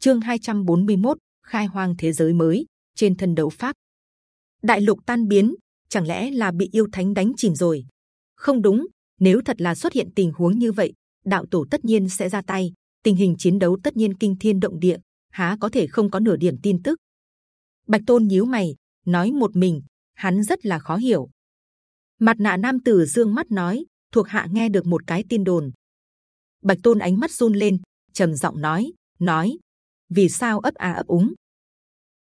chương 241, khai hoang thế giới mới trên thân đấu pháp. Đại lục tan biến chẳng lẽ là bị yêu thánh đánh chìm rồi? Không đúng nếu thật là xuất hiện tình huống như vậy đạo tổ tất nhiên sẽ ra tay tình hình chiến đấu tất nhiên kinh thiên động địa há có thể không có nửa điểm tin tức? Bạch tôn nhíu mày nói một mình hắn rất là khó hiểu. Mặt nạ nam tử dương mắt nói thuộc hạ nghe được một cái tin đồn. Bạch tôn ánh mắt run lên trầm giọng nói nói vì sao ấp à ấp úng?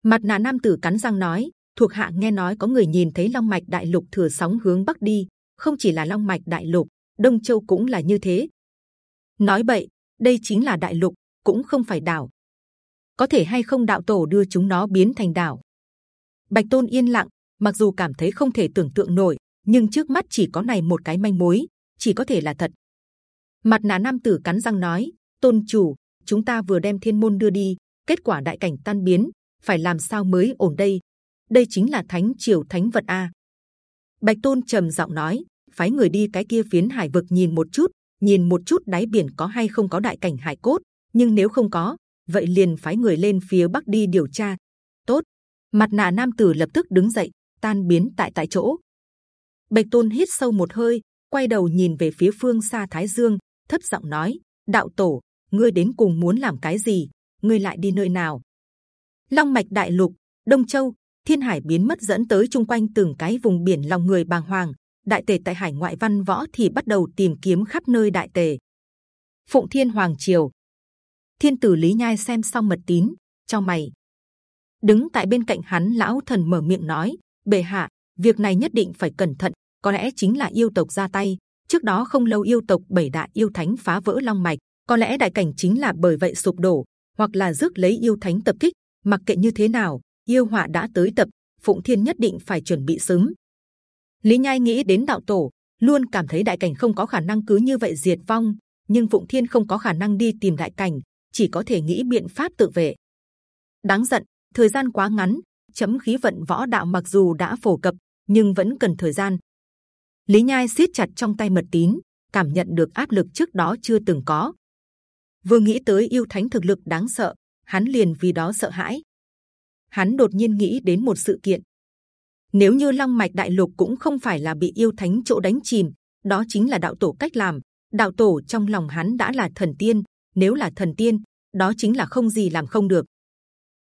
Mặt nạ nam tử cắn răng nói, thuộc hạ nghe nói có người nhìn thấy long mạch đại lục thừa sóng hướng bắc đi, không chỉ là long mạch đại lục, đông châu cũng là như thế. Nói vậy đây chính là đại lục, cũng không phải đảo. Có thể hay không đạo tổ đưa chúng nó biến thành đảo? Bạch tôn yên lặng, mặc dù cảm thấy không thể tưởng tượng nổi, nhưng trước mắt chỉ có này một cái manh mối, chỉ có thể là thật. Mặt nạ nam tử cắn răng nói, tôn chủ chúng ta vừa đem thiên môn đưa đi, kết quả đại cảnh tan biến, phải làm sao mới ổn đây? Đây chính là thánh triều thánh vật a. Bạch tôn trầm giọng nói, phái người đi cái kia phiến hải vực nhìn một chút, nhìn một chút đáy biển có hay không có đại cảnh hải cốt, nhưng nếu không có, vậy liền phái người lên phía bắc đi điều tra. Tốt. Mặt nạ nam tử lập tức đứng dậy, tan biến tại tại chỗ. Bạch tôn hít sâu một hơi, quay đầu nhìn về phía phương xa thái dương, thấp giọng nói, đạo tổ ngươi đến cùng muốn làm cái gì? Ngươi lại đi nơi nào? Long mạch đại lục, đông châu, thiên hải biến mất dẫn tới chung quanh từng cái vùng biển lòng người bàng hoàng. Đại tề tại hải ngoại văn võ thì bắt đầu tìm kiếm khắp nơi đại tề. Phụng thiên hoàng triều. Thiên tử lý nhai xem xong mật tín, cho mày. Đứng tại bên cạnh hắn, lão thần mở miệng nói, bệ hạ, việc này nhất định phải cẩn thận, có lẽ chính là yêu tộc ra tay. Trước đó không lâu yêu tộc bảy đại yêu thánh phá vỡ long mạch có lẽ đại cảnh chính là bởi vậy sụp đổ, hoặc là rước lấy yêu thánh tập kích. Mặc kệ như thế nào, yêu họa đã tới tập, phụng thiên nhất định phải chuẩn bị sớm. Lý nhai nghĩ đến đạo tổ, luôn cảm thấy đại cảnh không có khả năng cứ như vậy diệt vong, nhưng phụng thiên không có khả năng đi tìm đại cảnh, chỉ có thể nghĩ biện pháp tự vệ. Đáng giận, thời gian quá ngắn, chấm khí vận võ đạo mặc dù đã phổ cập, nhưng vẫn cần thời gian. Lý nhai siết chặt trong tay mật tín, cảm nhận được áp lực trước đó chưa từng có vừa nghĩ tới yêu thánh thực lực đáng sợ, hắn liền vì đó sợ hãi. Hắn đột nhiên nghĩ đến một sự kiện. Nếu như long mạch đại lục cũng không phải là bị yêu thánh chỗ đánh chìm, đó chính là đạo tổ cách làm. Đạo tổ trong lòng hắn đã là thần tiên, nếu là thần tiên, đó chính là không gì làm không được.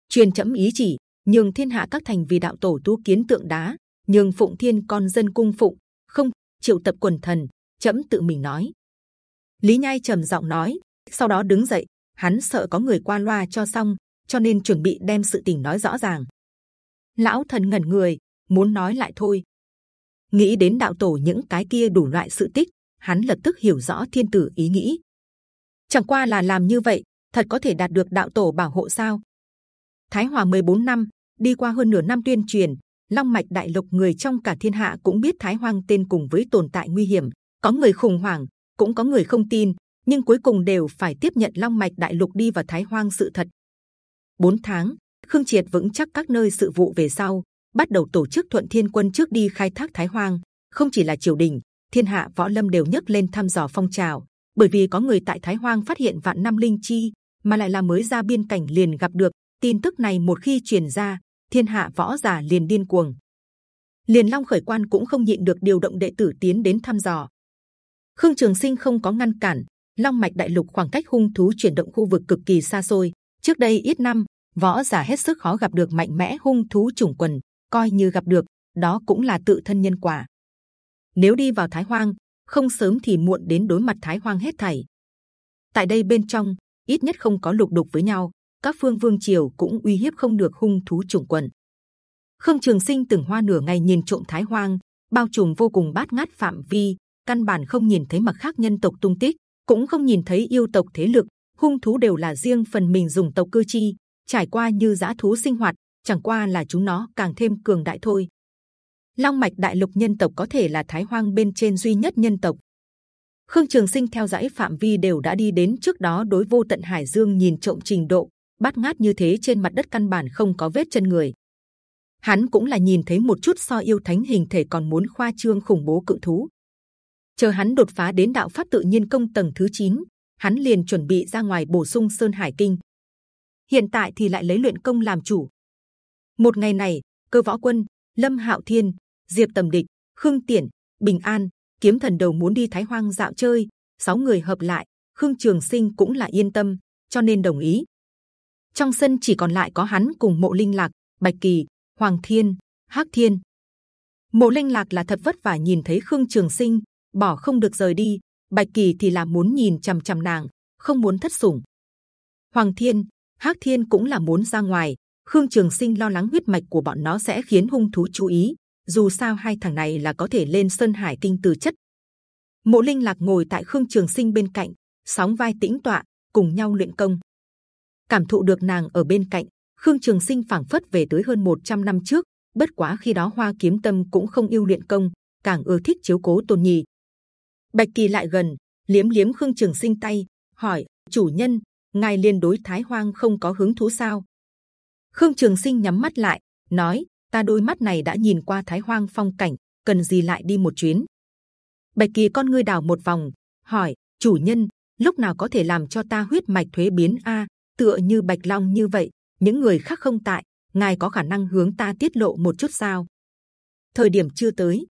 Truyền chấm ý chỉ, nhường thiên hạ các thành vì đạo tổ tu kiến tượng đá, nhường phụng thiên con dân cung phụng, không, triệu tập quần thần, chấm tự mình nói. Lý nhai trầm giọng nói sau đó đứng dậy, hắn sợ có người qua loa cho xong, cho nên chuẩn bị đem sự tình nói rõ ràng. Lão thần ngẩn người, muốn nói lại thôi. Nghĩ đến đạo tổ những cái kia đủ loại sự tích, hắn lập tức hiểu rõ thiên tử ý nghĩ. Chẳng qua là làm như vậy, thật có thể đạt được đạo tổ bảo hộ sao? Thái hòa 14 năm, đi qua hơn nửa năm tuyên truyền, long mạch đại lục người trong cả thiên hạ cũng biết thái hoang tên cùng với tồn tại nguy hiểm, có người khủng hoảng, cũng có người không tin nhưng cuối cùng đều phải tiếp nhận long mạch đại lục đi vào thái hoang sự thật. 4 tháng, khương triệt vững chắc các nơi sự vụ về sau, bắt đầu tổ chức thuận thiên quân trước đi khai thác thái hoang. Không chỉ là triều đình, thiên hạ võ lâm đều nhấc lên thăm dò phong trào, bởi vì có người tại thái hoang phát hiện vạn năm linh chi, mà lại là mới ra biên cảnh liền gặp được. Tin tức này một khi truyền ra, thiên hạ võ giả liền điên cuồng. Liền long khởi quan cũng không nhịn được điều động đệ tử tiến đến thăm dò. Khương trường sinh không có ngăn cản long mạch đại lục khoảng cách hung thú chuyển động khu vực cực kỳ xa xôi. Trước đây ít năm, võ giả hết sức khó gặp được mạnh mẽ hung thú chủng quần, coi như gặp được, đó cũng là tự thân nhân quả. Nếu đi vào thái hoang, không sớm thì muộn đến đối mặt thái hoang hết thảy. Tại đây bên trong, ít nhất không có lục đục với nhau, các phương vương triều cũng uy hiếp không được hung thú chủng quần. Khương trường sinh từng hoa nửa ngày nhìn trộm thái hoang, bao trùm vô cùng bát ngát phạm vi, căn bản không nhìn thấy mặt khác nhân tộc tung tích cũng không nhìn thấy yêu tộc thế lực, hung thú đều là riêng phần mình dùng tộc cư chi, trải qua như dã thú sinh hoạt, chẳng qua là chúng nó càng thêm cường đại thôi. Long mạch đại lục nhân tộc có thể là thái hoang bên trên duy nhất nhân tộc. Khương trường sinh theo dõi phạm vi đều đã đi đến trước đó đối vô tận hải dương nhìn trộm trình độ bát ngát như thế trên mặt đất căn bản không có vết chân người. Hắn cũng là nhìn thấy một chút so yêu thánh hình thể còn muốn khoa trương khủng bố cự thú chờ hắn đột phá đến đạo pháp tự nhiên công tầng thứ 9, hắn liền chuẩn bị ra ngoài bổ sung sơn hải kinh hiện tại thì lại lấy luyện công làm chủ. Một ngày này, cơ võ quân, lâm hạo thiên, diệp tầm địch, khương tiển, bình an, kiếm thần đầu muốn đi thái hoang dạo chơi, sáu người hợp lại, khương trường sinh cũng là yên tâm, cho nên đồng ý. Trong sân chỉ còn lại có hắn cùng mộ linh lạc, bạch kỳ, hoàng thiên, hắc thiên. Mộ linh lạc là thật vất vả nhìn thấy khương trường sinh, bỏ không được rời đi. Bạch kỳ thì là muốn nhìn c h ầ m c h ầ m nàng, không muốn thất sủng. Hoàng thiên, hắc thiên cũng là muốn ra ngoài. Khương Trường Sinh lo lắng huyết mạch của bọn nó sẽ khiến hung thú chú ý. Dù sao hai thằng này là có thể lên sơn hải kinh từ chất. Mộ Linh lạc ngồi tại Khương Trường Sinh bên cạnh, sóng vai tĩnh tọa, cùng nhau luyện công. Cảm thụ được nàng ở bên cạnh, Khương Trường Sinh phảng phất về tới hơn 100 năm trước. Bất quá khi đó Hoa Kiếm Tâm cũng không yêu luyện công, càng ưa thích chiếu cố Tôn Nhi. Bạch Kỳ lại gần, liếm liếm Khương Trường Sinh tay, hỏi: chủ nhân, ngài liên đối Thái Hoang không có hứng thú sao? Khương Trường Sinh nhắm mắt lại, nói: ta đôi mắt này đã nhìn qua Thái Hoang phong cảnh, cần gì lại đi một chuyến? Bạch Kỳ con ngươi đảo một vòng, hỏi: chủ nhân, lúc nào có thể làm cho ta huyết mạch thuế biến a? Tựa như Bạch Long như vậy, những người khác không tại, ngài có khả năng hướng ta tiết lộ một chút sao? Thời điểm chưa tới,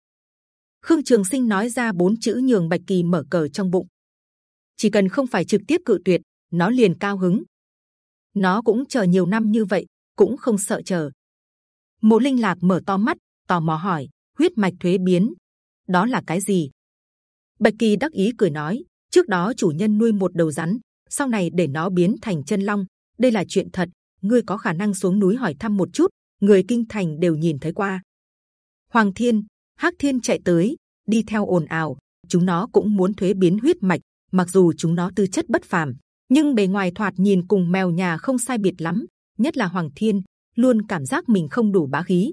Khương Trường Sinh nói ra bốn chữ nhường Bạch Kỳ mở cờ trong bụng. Chỉ cần không phải trực tiếp cự tuyệt, nó liền cao hứng. Nó cũng chờ nhiều năm như vậy, cũng không sợ chờ. Mộ Linh Lạc mở to mắt, tò mò hỏi: huyết mạch thuế biến, đó là cái gì? Bạch Kỳ đắc ý cười nói: trước đó chủ nhân nuôi một đầu rắn, sau này để nó biến thành chân long. Đây là chuyện thật. Ngươi có khả năng xuống núi hỏi thăm một chút, người kinh thành đều nhìn thấy qua. Hoàng Thiên, Hắc Thiên chạy tới, đi theo ồn ào. Chúng nó cũng muốn thuế biến huyết mạch, mặc dù chúng nó tư chất bất phàm, nhưng bề ngoài thoạt nhìn cùng mèo nhà không sai biệt lắm. Nhất là Hoàng Thiên, luôn cảm giác mình không đủ bá khí.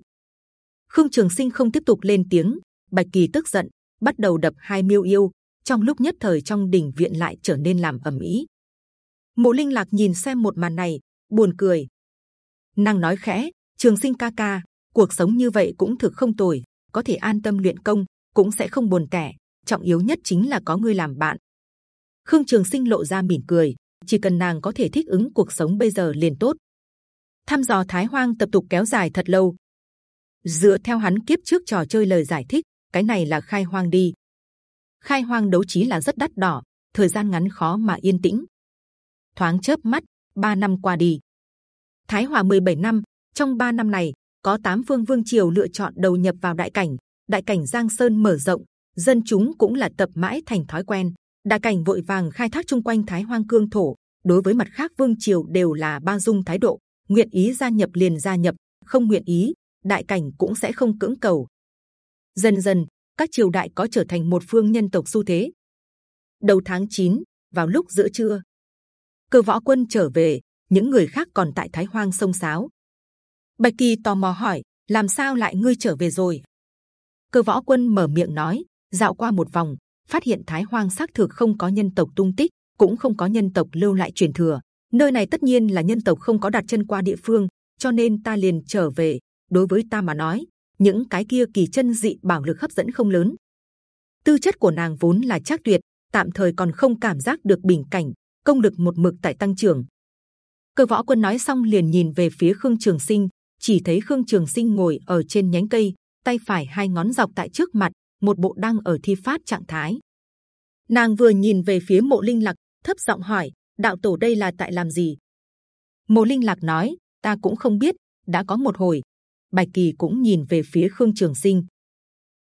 Khương Trường Sinh không tiếp tục lên tiếng, Bạch Kỳ tức giận, bắt đầu đập hai miêu yêu. Trong lúc nhất thời trong đình viện lại trở nên làm ầm ĩ. Mộ Linh Lạc nhìn xem một màn này, buồn cười. Nàng nói khẽ, Trường Sinh ca ca, cuộc sống như vậy cũng thực không tồi có thể an tâm luyện công, cũng sẽ không buồn tẻ. Trọng yếu nhất chính là có người làm bạn. Khương Trường Sinh lộ ra mỉm cười, chỉ cần nàng có thể thích ứng cuộc sống bây giờ liền tốt. Thăm dò Thái Hoang tập tục kéo dài thật lâu. Dựa theo hắn kiếp trước trò chơi lời giải thích, cái này là khai hoang đi. Khai hoang đấu trí là rất đắt đỏ, thời gian ngắn khó mà yên tĩnh. Thoáng chớp mắt, ba năm qua đi. Thái Hòa 17 năm, trong ba năm này, có tám phương vương triều lựa chọn đầu nhập vào đại cảnh. Đại cảnh giang sơn mở rộng dân chúng cũng là tập mãi thành thói quen. Đại cảnh vội vàng khai thác chung quanh thái hoang cương thổ. Đối với mặt khác vương triều đều là bao dung thái độ nguyện ý gia nhập liền gia nhập không nguyện ý đại cảnh cũng sẽ không cưỡng cầu. Dần dần các triều đại có trở thành một phương nhân tộc xu thế. Đầu tháng 9, vào lúc giữa trưa cơ võ quân trở về những người khác còn tại thái hoang sông sáo. Bạch Kỳ tò mò hỏi, làm sao lại ngươi trở về rồi? Cơ võ quân mở miệng nói, dạo qua một vòng, phát hiện Thái Hoang xác thực không có nhân tộc tung tích, cũng không có nhân tộc lưu lại truyền thừa. Nơi này tất nhiên là nhân tộc không có đặt chân qua địa phương, cho nên ta liền trở về. Đối với ta mà nói, những cái kia kỳ chân dị bảo lực hấp dẫn không lớn. Tư chất của nàng vốn là chắc tuyệt, tạm thời còn không cảm giác được bình cảnh, công lực một mực tại tăng trưởng. Cơ võ quân nói xong liền nhìn về phía Khương Trường Sinh, chỉ thấy khương trường sinh ngồi ở trên nhánh cây, tay phải hai ngón dọc tại trước mặt, một bộ đang ở thi phát trạng thái. Nàng vừa nhìn về phía mộ linh lạc, thấp giọng hỏi, đạo tổ đây là tại làm gì? Mộ linh lạc nói, ta cũng không biết, đã có một hồi. Bạch kỳ cũng nhìn về phía khương trường sinh.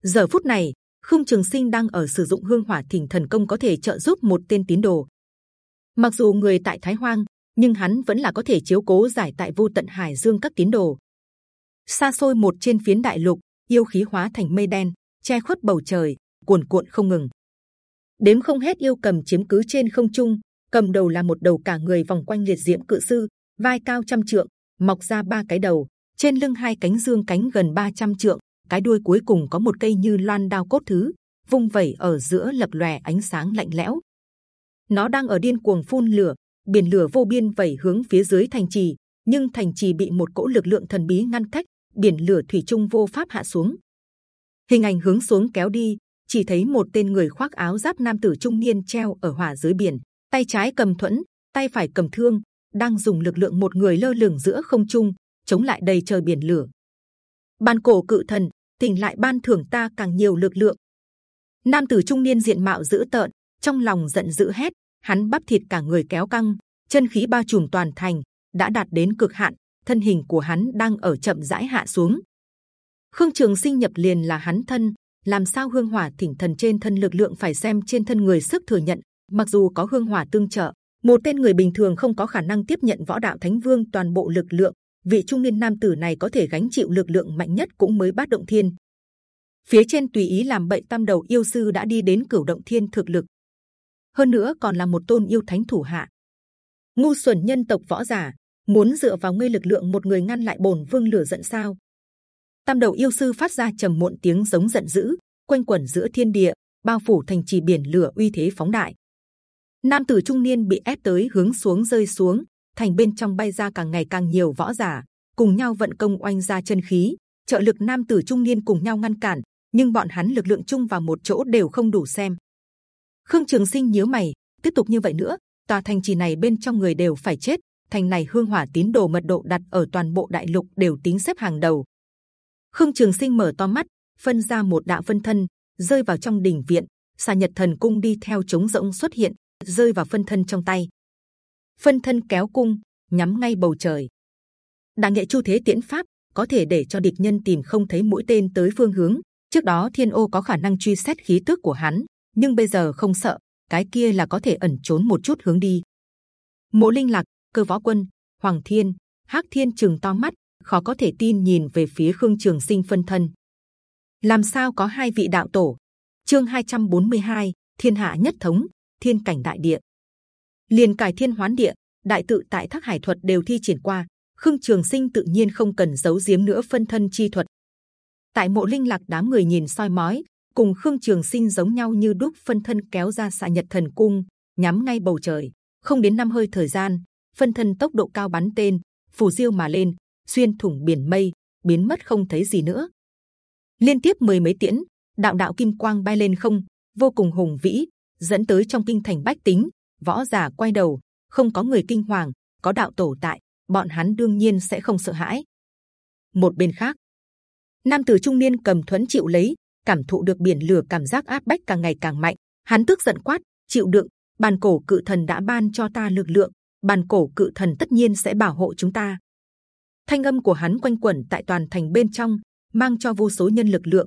Giờ phút này, khương trường sinh đang ở sử dụng hương hỏa thỉnh thần công có thể trợ giúp một tên tín đồ. Mặc dù người tại thái hoang nhưng hắn vẫn là có thể chiếu cố giải tại vô tận hải dương các tín đồ. xa xôi một trên phiến đại lục, yêu khí hóa thành mây đen, che khuất bầu trời, cuồn cuộn không ngừng. đếm không hết yêu cầm chiếm cứ trên không trung, cầm đầu là một đầu cả người vòng quanh liệt diễm cự sư, vai cao trăm trượng, mọc ra ba cái đầu, trên lưng hai cánh dương cánh gần 300 trượng, cái đuôi cuối cùng có một cây như loan đao cốt thứ, vung vẩy ở giữa lập lòe ánh sáng lạnh lẽo. Nó đang ở điên cuồng phun lửa, biển lửa vô biên vẩy hướng phía dưới thành trì, nhưng thành trì bị một cỗ lực lượng thần bí ngăn cách, biển lửa thủy chung vô pháp hạ xuống. Hình ảnh hướng xuống kéo đi, chỉ thấy một tên người khoác áo giáp nam tử trung niên treo ở hỏa dưới biển, tay trái cầm thuẫn, tay phải cầm thương, đang dùng lực lượng một người lơ lửng giữa không trung chống lại đầy trời biển lửa ban cổ cự thần tỉnh lại ban thưởng ta càng nhiều lực lượng nam tử trung niên diện mạo dữ tợn trong lòng giận dữ hét hắn bắp thịt cả người kéo căng, chân khí bao trùm toàn thành, đã đạt đến cực hạn, thân hình của hắn đang ở chậm rãi hạ xuống. Khương trường sinh nhập liền là hắn thân, làm sao hương hỏa thỉnh thần trên thân lực lượng phải xem trên thân người sức thừa nhận, mặc dù có hương hỏa tương trợ, một tên người bình thường không có khả năng tiếp nhận võ đạo thánh vương toàn bộ lực lượng, vị trung niên nam tử này có thể gánh chịu lực lượng mạnh nhất cũng mới bát động thiên. Phía trên tùy ý làm bậy tam đầu yêu sư đã đi đến cửu động thiên thực lực hơn nữa còn là một tôn yêu thánh thủ hạ. Ngu xuẩn nhân tộc võ giả, muốn dựa vào ngươi lực lượng một người ngăn lại bổn vương lửa giận sao? Tam đầu yêu sư phát ra trầm muộn tiếng giống giận dữ, quanh quẩn giữa thiên địa, bao phủ thành trì biển lửa uy thế phóng đại. Nam tử trung niên bị ép tới hướng xuống rơi xuống, thành bên trong bay ra càng ngày càng nhiều võ giả, cùng nhau vận công oanh ra chân khí. Trợ lực nam tử trung niên cùng nhau ngăn cản, nhưng bọn hắn lực lượng chung vào một chỗ đều không đủ xem khương trường sinh nhớ mày, tiếp tục như vậy nữa, tòa thành trì này bên trong người đều phải chết, thành này hương hỏa tín đồ mật độ đặt ở toàn bộ đại lục đều tính xếp hàng đầu. Khương trường sinh mở to mắt, phân ra một đạo phân thân, rơi vào trong đỉnh viện, xà nhật thần cung đi theo chống rỗng xuất hiện, rơi vào phân thân trong tay. Phân thân kéo cung, nhắm ngay bầu trời. Đại nghệ chu thế tiễn pháp có thể để cho địch nhân tìm không thấy mũi tên tới phương hướng, trước đó thiên ô có khả năng truy xét khí tức của hắn nhưng bây giờ không sợ cái kia là có thể ẩn trốn một chút hướng đi. Mộ linh lạc cơ võ quân hoàng thiên hắc thiên trường to mắt khó có thể tin nhìn về phía khương trường sinh phân thân. Làm sao có hai vị đạo tổ? Chương 242, thiên hạ nhất thống thiên cảnh đại địa. Liền cải thiên hoán địa đại tự tại thác hải thuật đều thi triển qua khương trường sinh tự nhiên không cần giấu giếm nữa phân thân chi thuật. Tại mộ linh lạc đám người nhìn soi mói cùng khương trường sinh giống nhau như đúc phân thân kéo ra xạ nhật thần cung, nhắm ngay bầu trời. Không đến năm hơi thời gian, phân thân tốc độ cao bắn tên, phù diêu mà lên, xuyên thủng biển mây, biến mất không thấy gì nữa. Liên tiếp mười mấy tiễn, đạo đạo kim quang bay lên không, vô cùng hùng vĩ, dẫn tới trong kinh thành bách tính, võ giả quay đầu, không có người kinh hoàng, có đạo tổ tại, bọn hắn đương nhiên sẽ không sợ hãi. Một bên khác, nam tử trung niên cầm thuẫn chịu lấy cảm thụ được biển lửa, cảm giác áp bách càng ngày càng mạnh. Hắn tức giận quát, chịu đựng, bàn cổ cự thần đã ban cho ta lực lượng, bàn cổ cự thần tất nhiên sẽ bảo hộ chúng ta. Thanh âm của hắn quanh quẩn tại toàn thành bên trong, mang cho vô số nhân lực lượng.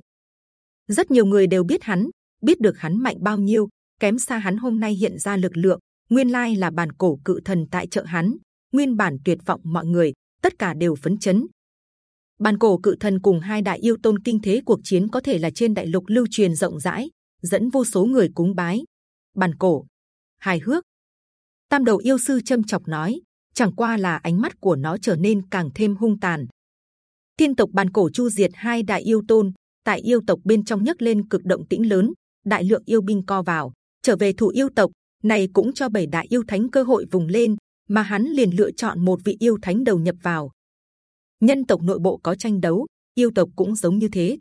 Rất nhiều người đều biết hắn, biết được hắn mạnh bao nhiêu, kém xa hắn hôm nay hiện ra lực lượng, nguyên lai là bàn cổ cự thần tại trợ hắn. Nguyên bản tuyệt vọng mọi người, tất cả đều phấn chấn bàn cổ cự thần cùng hai đại yêu tôn kinh thế cuộc chiến có thể là trên đại lục lưu truyền rộng rãi, dẫn vô số người cúng bái. Bàn cổ, hài hước. Tam đầu yêu sư châm chọc nói, chẳng qua là ánh mắt của nó trở nên càng thêm hung tàn. Thiên tộc bàn cổ chu diệt hai đại yêu tôn, tại yêu tộc bên trong nhấc lên cực động tĩnh lớn, đại lượng yêu binh co vào, trở về thủ yêu tộc, này cũng cho bảy đại yêu thánh cơ hội vùng lên, mà hắn liền lựa chọn một vị yêu thánh đầu nhập vào nhân tộc nội bộ có tranh đấu, yêu tộc cũng giống như thế.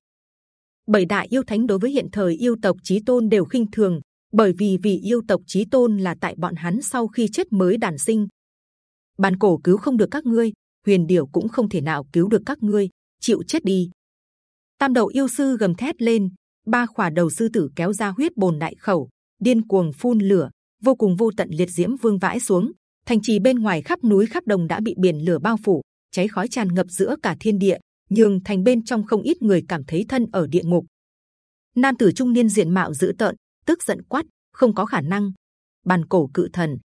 Bảy đại yêu thánh đối với hiện thời yêu tộc chí tôn đều khinh thường, bởi vì vì yêu tộc chí tôn là tại bọn hắn sau khi chết mới đản sinh. Bàn cổ cứu không được các ngươi, huyền điểu cũng không thể nào cứu được các ngươi, chịu chết đi. Tam đầu yêu sư gầm thét lên, ba khỏa đầu sư tử kéo ra huyết bồn đại khẩu, điên cuồng phun lửa, vô cùng vô tận liệt diễm vương vãi xuống. Thành trì bên ngoài khắp núi khắp đồng đã bị biển lửa bao phủ cháy khói tràn ngập giữa cả thiên địa nhường thành bên trong không ít người cảm thấy thân ở địa ngục. Nam tử trung niên diện mạo dữ tợn, tức giận quát, không có khả năng. Bàn cổ cự thần.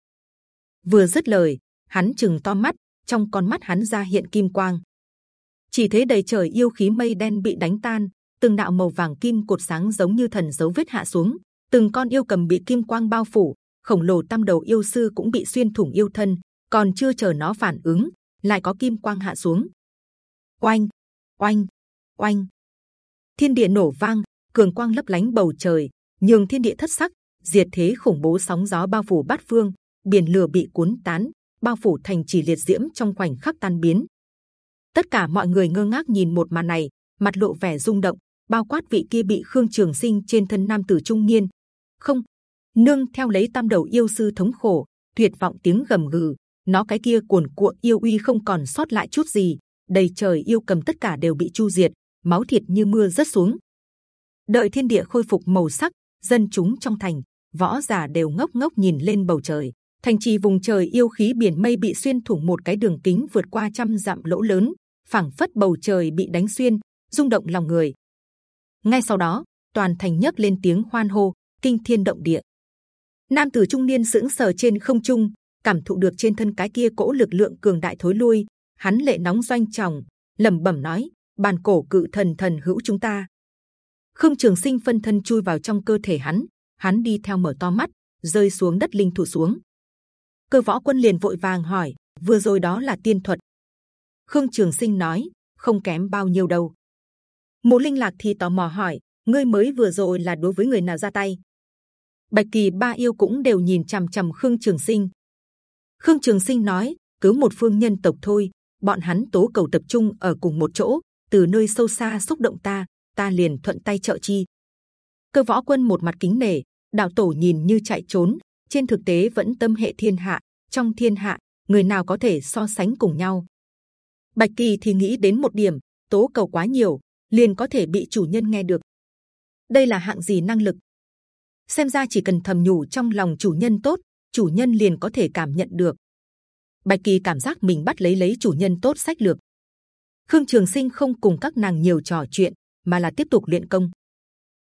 Vừa dứt lời, hắn chừng to mắt, trong con mắt hắn ra hiện kim quang. Chỉ thấy đầy trời yêu khí mây đen bị đánh tan, từng đạo màu vàng kim cột sáng giống như thần dấu vết hạ xuống, từng con yêu cầm bị kim quang bao phủ, khổng lồ tam đầu yêu sư cũng bị xuyên thủng yêu thân, còn chưa chờ nó phản ứng lại có kim quang hạ xuống. Oanh oanh oanh. Thiên địa nổ vang, cường quang lấp lánh bầu trời, nhường thiên địa thất sắc, diệt thế khủng bố sóng gió bao phủ bát phương, biển lửa bị cuốn tán, bao phủ thành chỉ liệt diễm trong khoảnh khắc tan biến. Tất cả mọi người ngơ ngác nhìn một màn này, mặt lộ vẻ rung động, bao quát vị kia bị khương trường sinh trên thân nam tử trung niên. Không, nương theo lấy tam đầu yêu sư thống khổ, tuyệt vọng tiếng gầm gừ nó cái kia cuồn cuộn yêu uy không còn sót lại chút gì, đầy trời yêu cầm tất cả đều bị chu diệt, máu thịt như mưa rớt xuống. Đợi thiên địa khôi phục màu sắc, dân chúng trong thành, võ giả đều ngốc ngốc nhìn lên bầu trời. Thành trì vùng trời yêu khí biển mây bị xuyên thủng một cái đường kính vượt qua trăm dặm lỗ lớn, phảng phất bầu trời bị đánh xuyên, rung động lòng người. Ngay sau đó, toàn thành nhấc lên tiếng hoan hô, kinh thiên động địa. Nam tử trung niên sững sờ trên không trung, cảm thụ được trên thân cái kia cỗ lực lượng cường đại thối lui, hắn lệ nóng doanh trọng, lẩm bẩm nói: bàn cổ cự thần thần hữu chúng ta. Khương Trường Sinh phân thân chui vào trong cơ thể hắn, hắn đi theo mở to mắt, rơi xuống đất linh thủ xuống. Cơ võ quân liền vội vàng hỏi: vừa rồi đó là tiên thuật. Khương Trường Sinh nói: không kém bao nhiêu đâu. Mộ Linh Lạc thì tò mò hỏi: ngươi mới vừa rồi là đối với người nào ra tay? Bạch Kỳ ba yêu cũng đều nhìn c h ầ m c h ầ m Khương Trường Sinh. Khương Trường Sinh nói: cứ một phương nhân tộc thôi, bọn hắn tố cầu tập trung ở cùng một chỗ, từ nơi sâu xa xúc động ta, ta liền thuận tay trợ chi. Cơ võ quân một mặt kính nể, đạo tổ nhìn như chạy trốn, trên thực tế vẫn tâm hệ thiên hạ. Trong thiên hạ, người nào có thể so sánh cùng nhau? Bạch Kỳ thì nghĩ đến một điểm, tố cầu quá nhiều, liền có thể bị chủ nhân nghe được. Đây là hạng gì năng lực? xem ra chỉ cần thầm nhủ trong lòng chủ nhân tốt, chủ nhân liền có thể cảm nhận được. Bạch kỳ cảm giác mình bắt lấy lấy chủ nhân tốt sách lược. Khương Trường Sinh không cùng các nàng nhiều trò chuyện, mà là tiếp tục luyện công.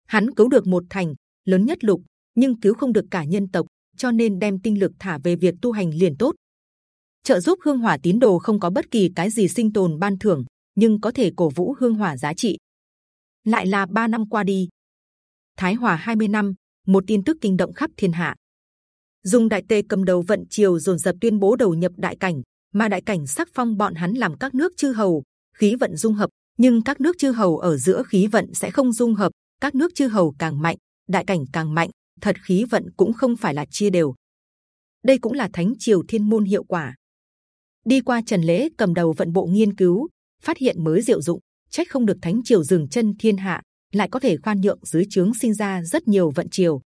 Hắn cứu được một thành lớn nhất lục, nhưng cứu không được cả nhân tộc, cho nên đem tinh lực thả về việc tu hành liền tốt. trợ giúp hương hỏa tín đồ không có bất kỳ cái gì sinh tồn ban thưởng, nhưng có thể cổ vũ hương hỏa giá trị. Lại là ba năm qua đi, Thái Hòa 20 năm, một tin tức kinh động khắp thiên hạ. Dùng đại tề cầm đầu vận triều dồn dập tuyên bố đầu nhập đại cảnh, mà đại cảnh sắc phong bọn hắn làm các nước chư hầu, khí vận dung hợp. Nhưng các nước chư hầu ở giữa khí vận sẽ không dung hợp, các nước chư hầu càng mạnh, đại cảnh càng mạnh, thật khí vận cũng không phải là chia đều. Đây cũng là thánh triều thiên môn hiệu quả. Đi qua trần lễ cầm đầu vận bộ nghiên cứu, phát hiện mới diệu dụng, trách không được thánh triều dừng chân thiên hạ, lại có thể khoan nhượng dưới trướng sinh ra rất nhiều vận triều.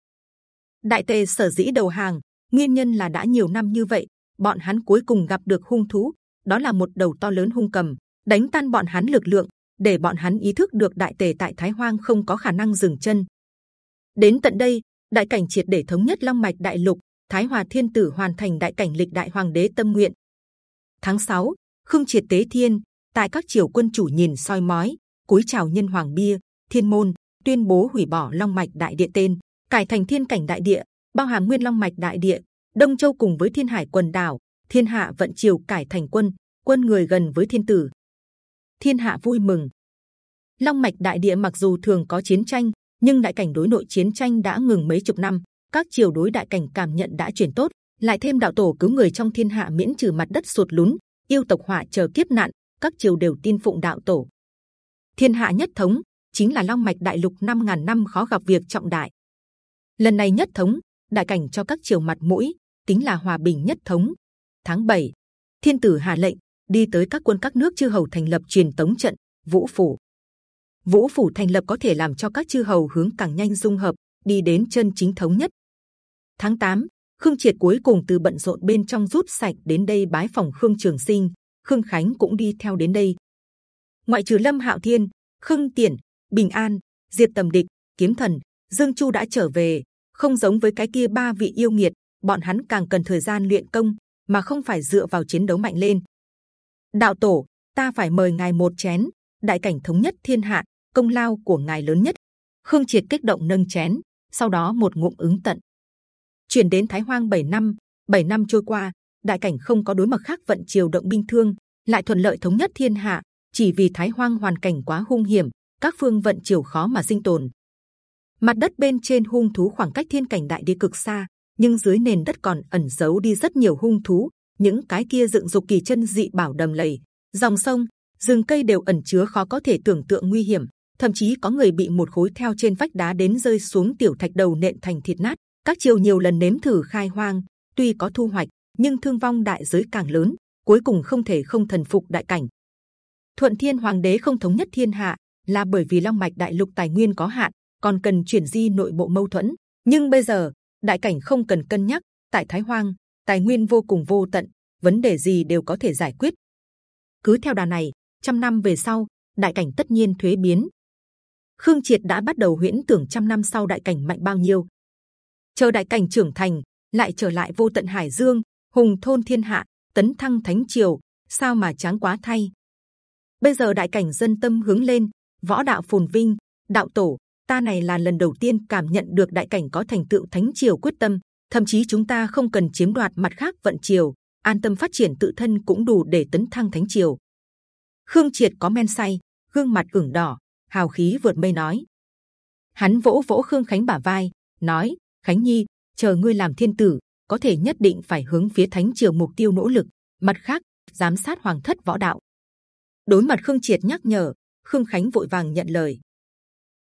Đại tề sở dĩ đầu hàng, nguyên nhân là đã nhiều năm như vậy, bọn hắn cuối cùng gặp được hung thú, đó là một đầu to lớn hung cầm, đánh tan bọn hắn lực lượng, để bọn hắn ý thức được đại tề tại Thái Hoang không có khả năng dừng chân. Đến tận đây, đại cảnh triệt để thống nhất long mạch đại lục, Thái Hòa Thiên Tử hoàn thành đại cảnh lịch đại hoàng đế tâm nguyện. Tháng 6, Khương Triệt Tế Thiên, tại các triều quân chủ nhìn soi mói, cúi chào nhân hoàng bia, thiên môn tuyên bố hủy bỏ long mạch đại địa tên cải thành thiên cảnh đại địa, bao hàm nguyên long mạch đại địa, đông châu cùng với thiên hải quần đảo, thiên hạ vận triều cải thành quân quân người gần với thiên tử. Thiên hạ vui mừng. Long mạch đại địa mặc dù thường có chiến tranh, nhưng đại cảnh đối nội chiến tranh đã ngừng mấy chục năm, các triều đối đại cảnh cảm nhận đã chuyển tốt, lại thêm đạo tổ cứu người trong thiên hạ miễn trừ mặt đất sụt lún, yêu tộc họa chờ kiếp nạn, các triều đều tin phụng đạo tổ. Thiên hạ nhất thống, chính là long mạch đại lục 5.000 năm khó gặp việc trọng đại. Lần này nhất thống, đại cảnh cho các triều mặt mũi, tính là hòa bình nhất thống. Tháng 7, thiên tử hạ lệnh đi tới các quân các nước chư hầu thành lập truyền tống trận vũ phủ. Vũ phủ thành lập có thể làm cho các chư hầu hướng càng nhanh dung hợp, đi đến chân chính thống nhất. Tháng 8, Khương Triệt cuối cùng từ bận rộn bên trong rút sạch đến đây bái phòng Khương Trường Sinh, Khương Khánh cũng đi theo đến đây. Ngoại trừ Lâm Hạo Thiên, Khương Tiễn, bình an diệt tầm địch kiếm thần dương chu đã trở về, không giống với cái kia ba vị yêu nghiệt, bọn hắn càng cần thời gian luyện công, mà không phải dựa vào chiến đấu mạnh lên. Đạo tổ, ta phải mời ngài một chén, đại cảnh thống nhất thiên hạ, công lao của ngài lớn nhất. Khương triệt kích động nâng chén, sau đó một ngụm ứng tận. Chuyển đến thái hoang 7 năm 7 năm trôi qua, đại cảnh không có đối mặt khác vận triều động binh thương, lại thuận lợi thống nhất thiên hạ. Chỉ vì thái hoang hoàn cảnh quá hung hiểm, các phương vận triều khó mà sinh tồn. Mặt đất bên trên hung thú khoảng cách thiên cảnh đại địa cực xa, nhưng dưới nền đất còn ẩn giấu đi rất nhiều hung thú. Những cái kia dựng dục kỳ chân dị bảo đầm lầy, dòng sông, rừng cây đều ẩn chứa khó có thể tưởng tượng nguy hiểm. Thậm chí có người bị một khối theo trên vách đá đến rơi xuống tiểu thạch đầu nện thành thịt nát. Các triều nhiều lần nếm thử khai hoang, tuy có thu hoạch, nhưng thương vong đại giới càng lớn. Cuối cùng không thể không thần phục đại cảnh. Thuận Thiên Hoàng đế không thống nhất thiên hạ, là bởi vì long mạch đại lục tài nguyên có hạn, còn cần chuyển di nội bộ mâu thuẫn. Nhưng bây giờ đại cảnh không cần cân nhắc, tại Thái Hoang tài nguyên vô cùng vô tận, vấn đề gì đều có thể giải quyết. Cứ theo đà này, trăm năm về sau, đại cảnh tất nhiên thuế biến. Khương Triệt đã bắt đầu huyễn tưởng trăm năm sau đại cảnh mạnh bao nhiêu. Chờ đại cảnh trưởng thành, lại trở lại vô tận hải dương, hùng thôn thiên hạ, tấn thăng thánh triều, sao mà chán quá thay. Bây giờ đại cảnh dân tâm hướng lên, võ đạo phồn vinh, đạo tổ, ta này là lần đầu tiên cảm nhận được đại cảnh có thành tựu thánh triều quyết tâm. Thậm chí chúng ta không cần chiếm đoạt mặt khác vận triều, an tâm phát triển tự thân cũng đủ để tấn thăng thánh triều. Khương Triệt có men say, gương mặt ửng đỏ, hào khí vượt mây nói. Hắn vỗ vỗ Khương Khánh bả vai, nói: Khánh Nhi, chờ ngươi làm thiên tử, có thể nhất định phải hướng phía thánh triều mục tiêu nỗ lực. Mặt khác, giám sát hoàng thất võ đạo. Đối mặt Khương Triệt nhắc nhở, Khương Khánh vội vàng nhận lời.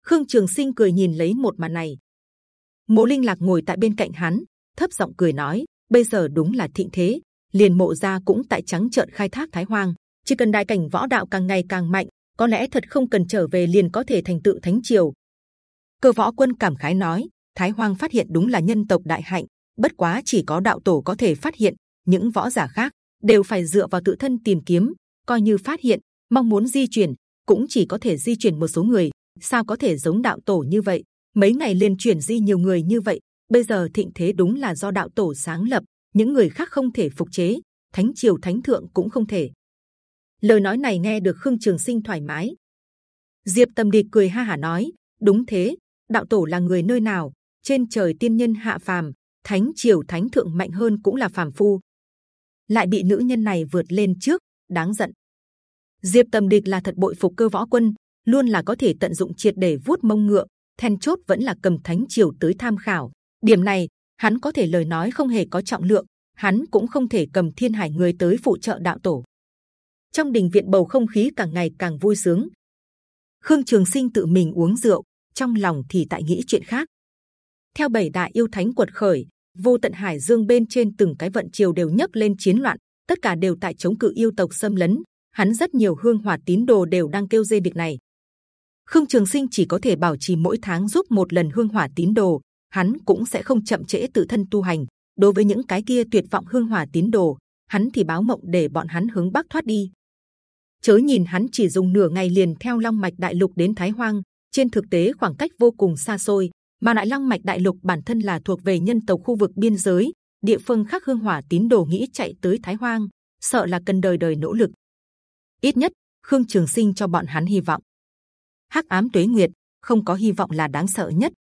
Khương Trường Sinh cười nhìn lấy một màn này. Mộ Linh Lạc ngồi tại bên cạnh hắn, thấp giọng cười nói: bây giờ đúng là thịnh thế, liền mộ gia cũng tại trắng trợn khai thác Thái Hoang. Chỉ cần đại cảnh võ đạo càng ngày càng mạnh, có lẽ thật không cần trở về liền có thể thành tựu thánh triều. Cơ võ quân cảm khái nói: Thái Hoang phát hiện đúng là nhân tộc đại hạnh, bất quá chỉ có đạo tổ có thể phát hiện, những võ giả khác đều phải dựa vào tự thân tìm kiếm. Coi như phát hiện, mong muốn di chuyển cũng chỉ có thể di chuyển một số người, sao có thể giống đạo tổ như vậy? Mấy ngày liền chuyển di nhiều người như vậy, bây giờ thịnh thế đúng là do đạo tổ sáng lập, những người khác không thể phục chế, thánh triều thánh thượng cũng không thể. Lời nói này nghe được khương trường sinh thoải mái. Diệp Tâm Địch cười ha hà nói, đúng thế, đạo tổ là người nơi nào? Trên trời tiên nhân hạ phàm, thánh triều thánh thượng mạnh hơn cũng là phàm phu, lại bị nữ nhân này vượt lên trước, đáng giận. Diệp Tâm Địch là thật bội phục cơ võ quân, luôn là có thể tận dụng triệt để vuốt mông ngựa. then chốt vẫn là cầm thánh triều tới tham khảo. Điểm này hắn có thể lời nói không hề có trọng lượng, hắn cũng không thể cầm thiên hải người tới phụ trợ đạo tổ. Trong đình viện bầu không khí càng ngày càng vui sướng. Khương Trường Sinh tự mình uống rượu, trong lòng thì tại nghĩ chuyện khác. Theo bảy đại yêu thánh quật khởi, vô tận hải dương bên trên từng cái vận triều đều nhấc lên chiến loạn, tất cả đều tại chống cự yêu tộc xâm lấn. Hắn rất nhiều hương hỏa tín đồ đều đang kêu dê việc này. Khương Trường Sinh chỉ có thể bảo trì mỗi tháng giúp một lần hương hỏa tín đồ, hắn cũng sẽ không chậm trễ tự thân tu hành. Đối với những cái kia tuyệt vọng hương hỏa tín đồ, hắn thì báo mộng để bọn hắn hướng bắc thoát đi. Chớ nhìn hắn chỉ dùng nửa ngày liền theo long mạch đại lục đến Thái Hoang, trên thực tế khoảng cách vô cùng xa xôi. Mà lại long mạch đại lục bản thân là thuộc về nhân tộc khu vực biên giới, địa phương khác hương hỏa tín đồ nghĩ chạy tới Thái Hoang, sợ là cần đời đời nỗ lực. Ít nhất Khương Trường Sinh cho bọn hắn hy vọng. Hắc ám tuế nguyệt không có hy vọng là đáng sợ nhất.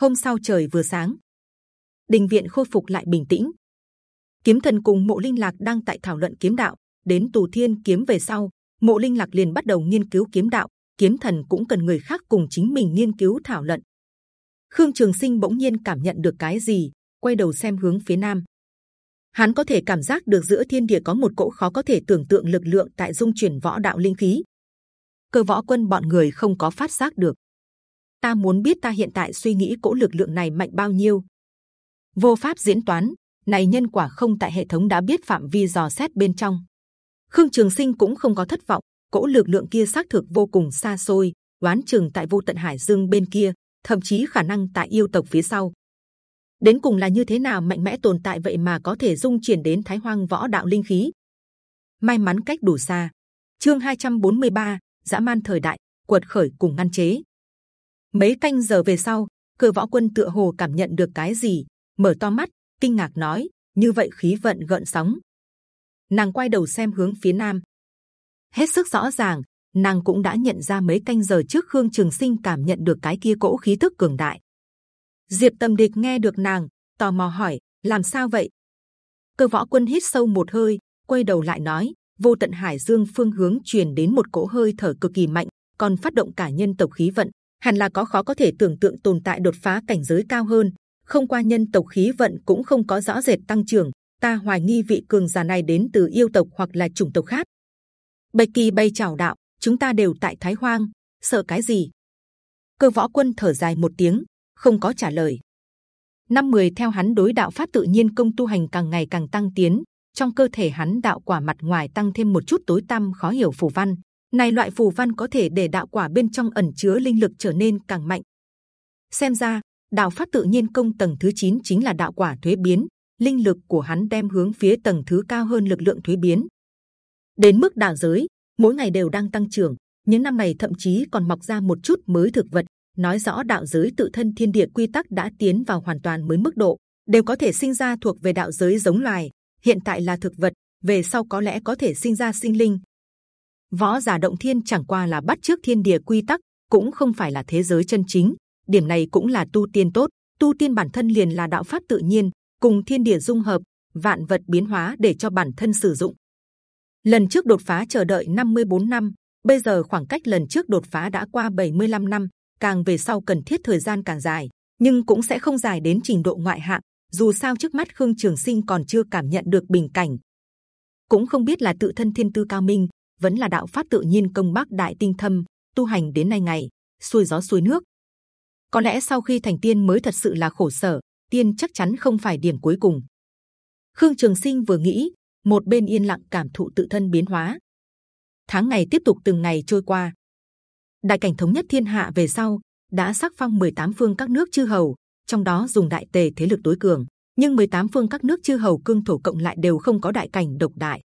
Hôm sau trời vừa sáng, đình viện khôi phục lại bình tĩnh. Kiếm thần cùng Mộ Linh Lạc đang tại thảo luận kiếm đạo. Đến Tù Thiên kiếm về sau, Mộ Linh Lạc liền bắt đầu nghiên cứu kiếm đạo. Kiếm thần cũng cần người khác cùng chính mình nghiên cứu thảo luận. Khương Trường Sinh bỗng nhiên cảm nhận được cái gì, quay đầu xem hướng phía nam. Hắn có thể cảm giác được giữa thiên địa có một cỗ khó có thể tưởng tượng lực lượng tại dung chuyển võ đạo linh khí. Cơ võ quân bọn người không có phát giác được. Ta muốn biết ta hiện tại suy nghĩ cỗ lực lượng này mạnh bao nhiêu. Vô pháp diễn toán, này nhân quả không tại hệ thống đã biết phạm vi dò xét bên trong. Khương Trường Sinh cũng không có thất vọng, cỗ lực lượng kia xác thực vô cùng xa xôi, đoán chừng tại vô tận hải dương bên kia, thậm chí khả năng tại yêu tộc phía sau. Đến cùng là như thế nào mạnh mẽ tồn tại vậy mà có thể dung chuyển đến Thái Hoang võ đạo linh khí? May mắn cách đủ xa. Chương 243, dã man thời đại, quật khởi cùng ngăn chế. Mấy canh giờ về sau, cơ võ quân tựa hồ cảm nhận được cái gì, mở to mắt, kinh ngạc nói: như vậy khí vận gợn sóng. Nàng quay đầu xem hướng phía nam, hết sức rõ ràng, nàng cũng đã nhận ra mấy canh giờ trước khương trường sinh cảm nhận được cái kia cỗ khí tức cường đại diệp tâm địch nghe được nàng tò mò hỏi làm sao vậy cơ võ quân hít sâu một hơi quay đầu lại nói vô tận hải dương phương hướng truyền đến một cỗ hơi thở cực kỳ mạnh còn phát động cả nhân tộc khí vận. Hẳn là có khó có thể tưởng tượng tồn tại đột phá cảnh giới cao hơn. Không qua nhân tộc khí vận cũng không có rõ rệt tăng trưởng. Ta hoài nghi vị cường giả này đến từ yêu tộc hoặc là chủng tộc khác. Bạch kỳ bay chào đạo chúng ta đều tại Thái Hoang, sợ cái gì? Cơ võ quân thở dài một tiếng, không có trả lời. Năm mười theo hắn đối đạo pháp tự nhiên công tu hành càng ngày càng tăng tiến, trong cơ thể hắn đạo quả mặt ngoài tăng thêm một chút tối tăm khó hiểu phù văn. Này loại phù văn có thể để đạo quả bên trong ẩn chứa linh lực trở nên càng mạnh. Xem ra đạo pháp tự nhiên công tầng thứ 9 chính là đạo quả thuế biến, linh lực của hắn đem hướng phía tầng thứ cao hơn lực lượng thuế biến. Đến mức đạo giới mỗi ngày đều đang tăng trưởng, những năm này thậm chí còn mọc ra một chút mới thực vật, nói rõ đạo giới tự thân thiên địa quy tắc đã tiến vào hoàn toàn mới mức độ, đều có thể sinh ra thuộc về đạo giới giống loài. Hiện tại là thực vật, về sau có lẽ có thể sinh ra sinh linh. Võ giả động thiên chẳng qua là bắt trước thiên địa quy tắc, cũng không phải là thế giới chân chính. Điểm này cũng là tu tiên tốt. Tu tiên bản thân liền là đạo pháp tự nhiên, cùng thiên địa dung hợp, vạn vật biến hóa để cho bản thân sử dụng. Lần trước đột phá chờ đợi 54 năm, bây giờ khoảng cách lần trước đột phá đã qua 75 năm, càng về sau cần thiết thời gian càng dài, nhưng cũng sẽ không dài đến trình độ ngoại hạng. Dù sao trước mắt Khương Trường Sinh còn chưa cảm nhận được bình cảnh, cũng không biết là tự thân thiên tư cao minh, vẫn là đạo pháp tự nhiên công bắc đại tinh thâm, tu hành đến nay ngày xuôi gió xuôi nước. Có lẽ sau khi thành tiên mới thật sự là khổ sở, tiên chắc chắn không phải điểm cuối cùng. Khương Trường Sinh vừa nghĩ, một bên yên lặng cảm thụ tự thân biến hóa. Tháng ngày tiếp tục từng ngày trôi qua. Đại cảnh thống nhất thiên hạ về sau đã sắc phong 18 phương các nước chư hầu, trong đó dùng đại tề thế lực tối cường. Nhưng 18 phương các nước chư hầu cương thổ cộng lại đều không có đại cảnh độc đại,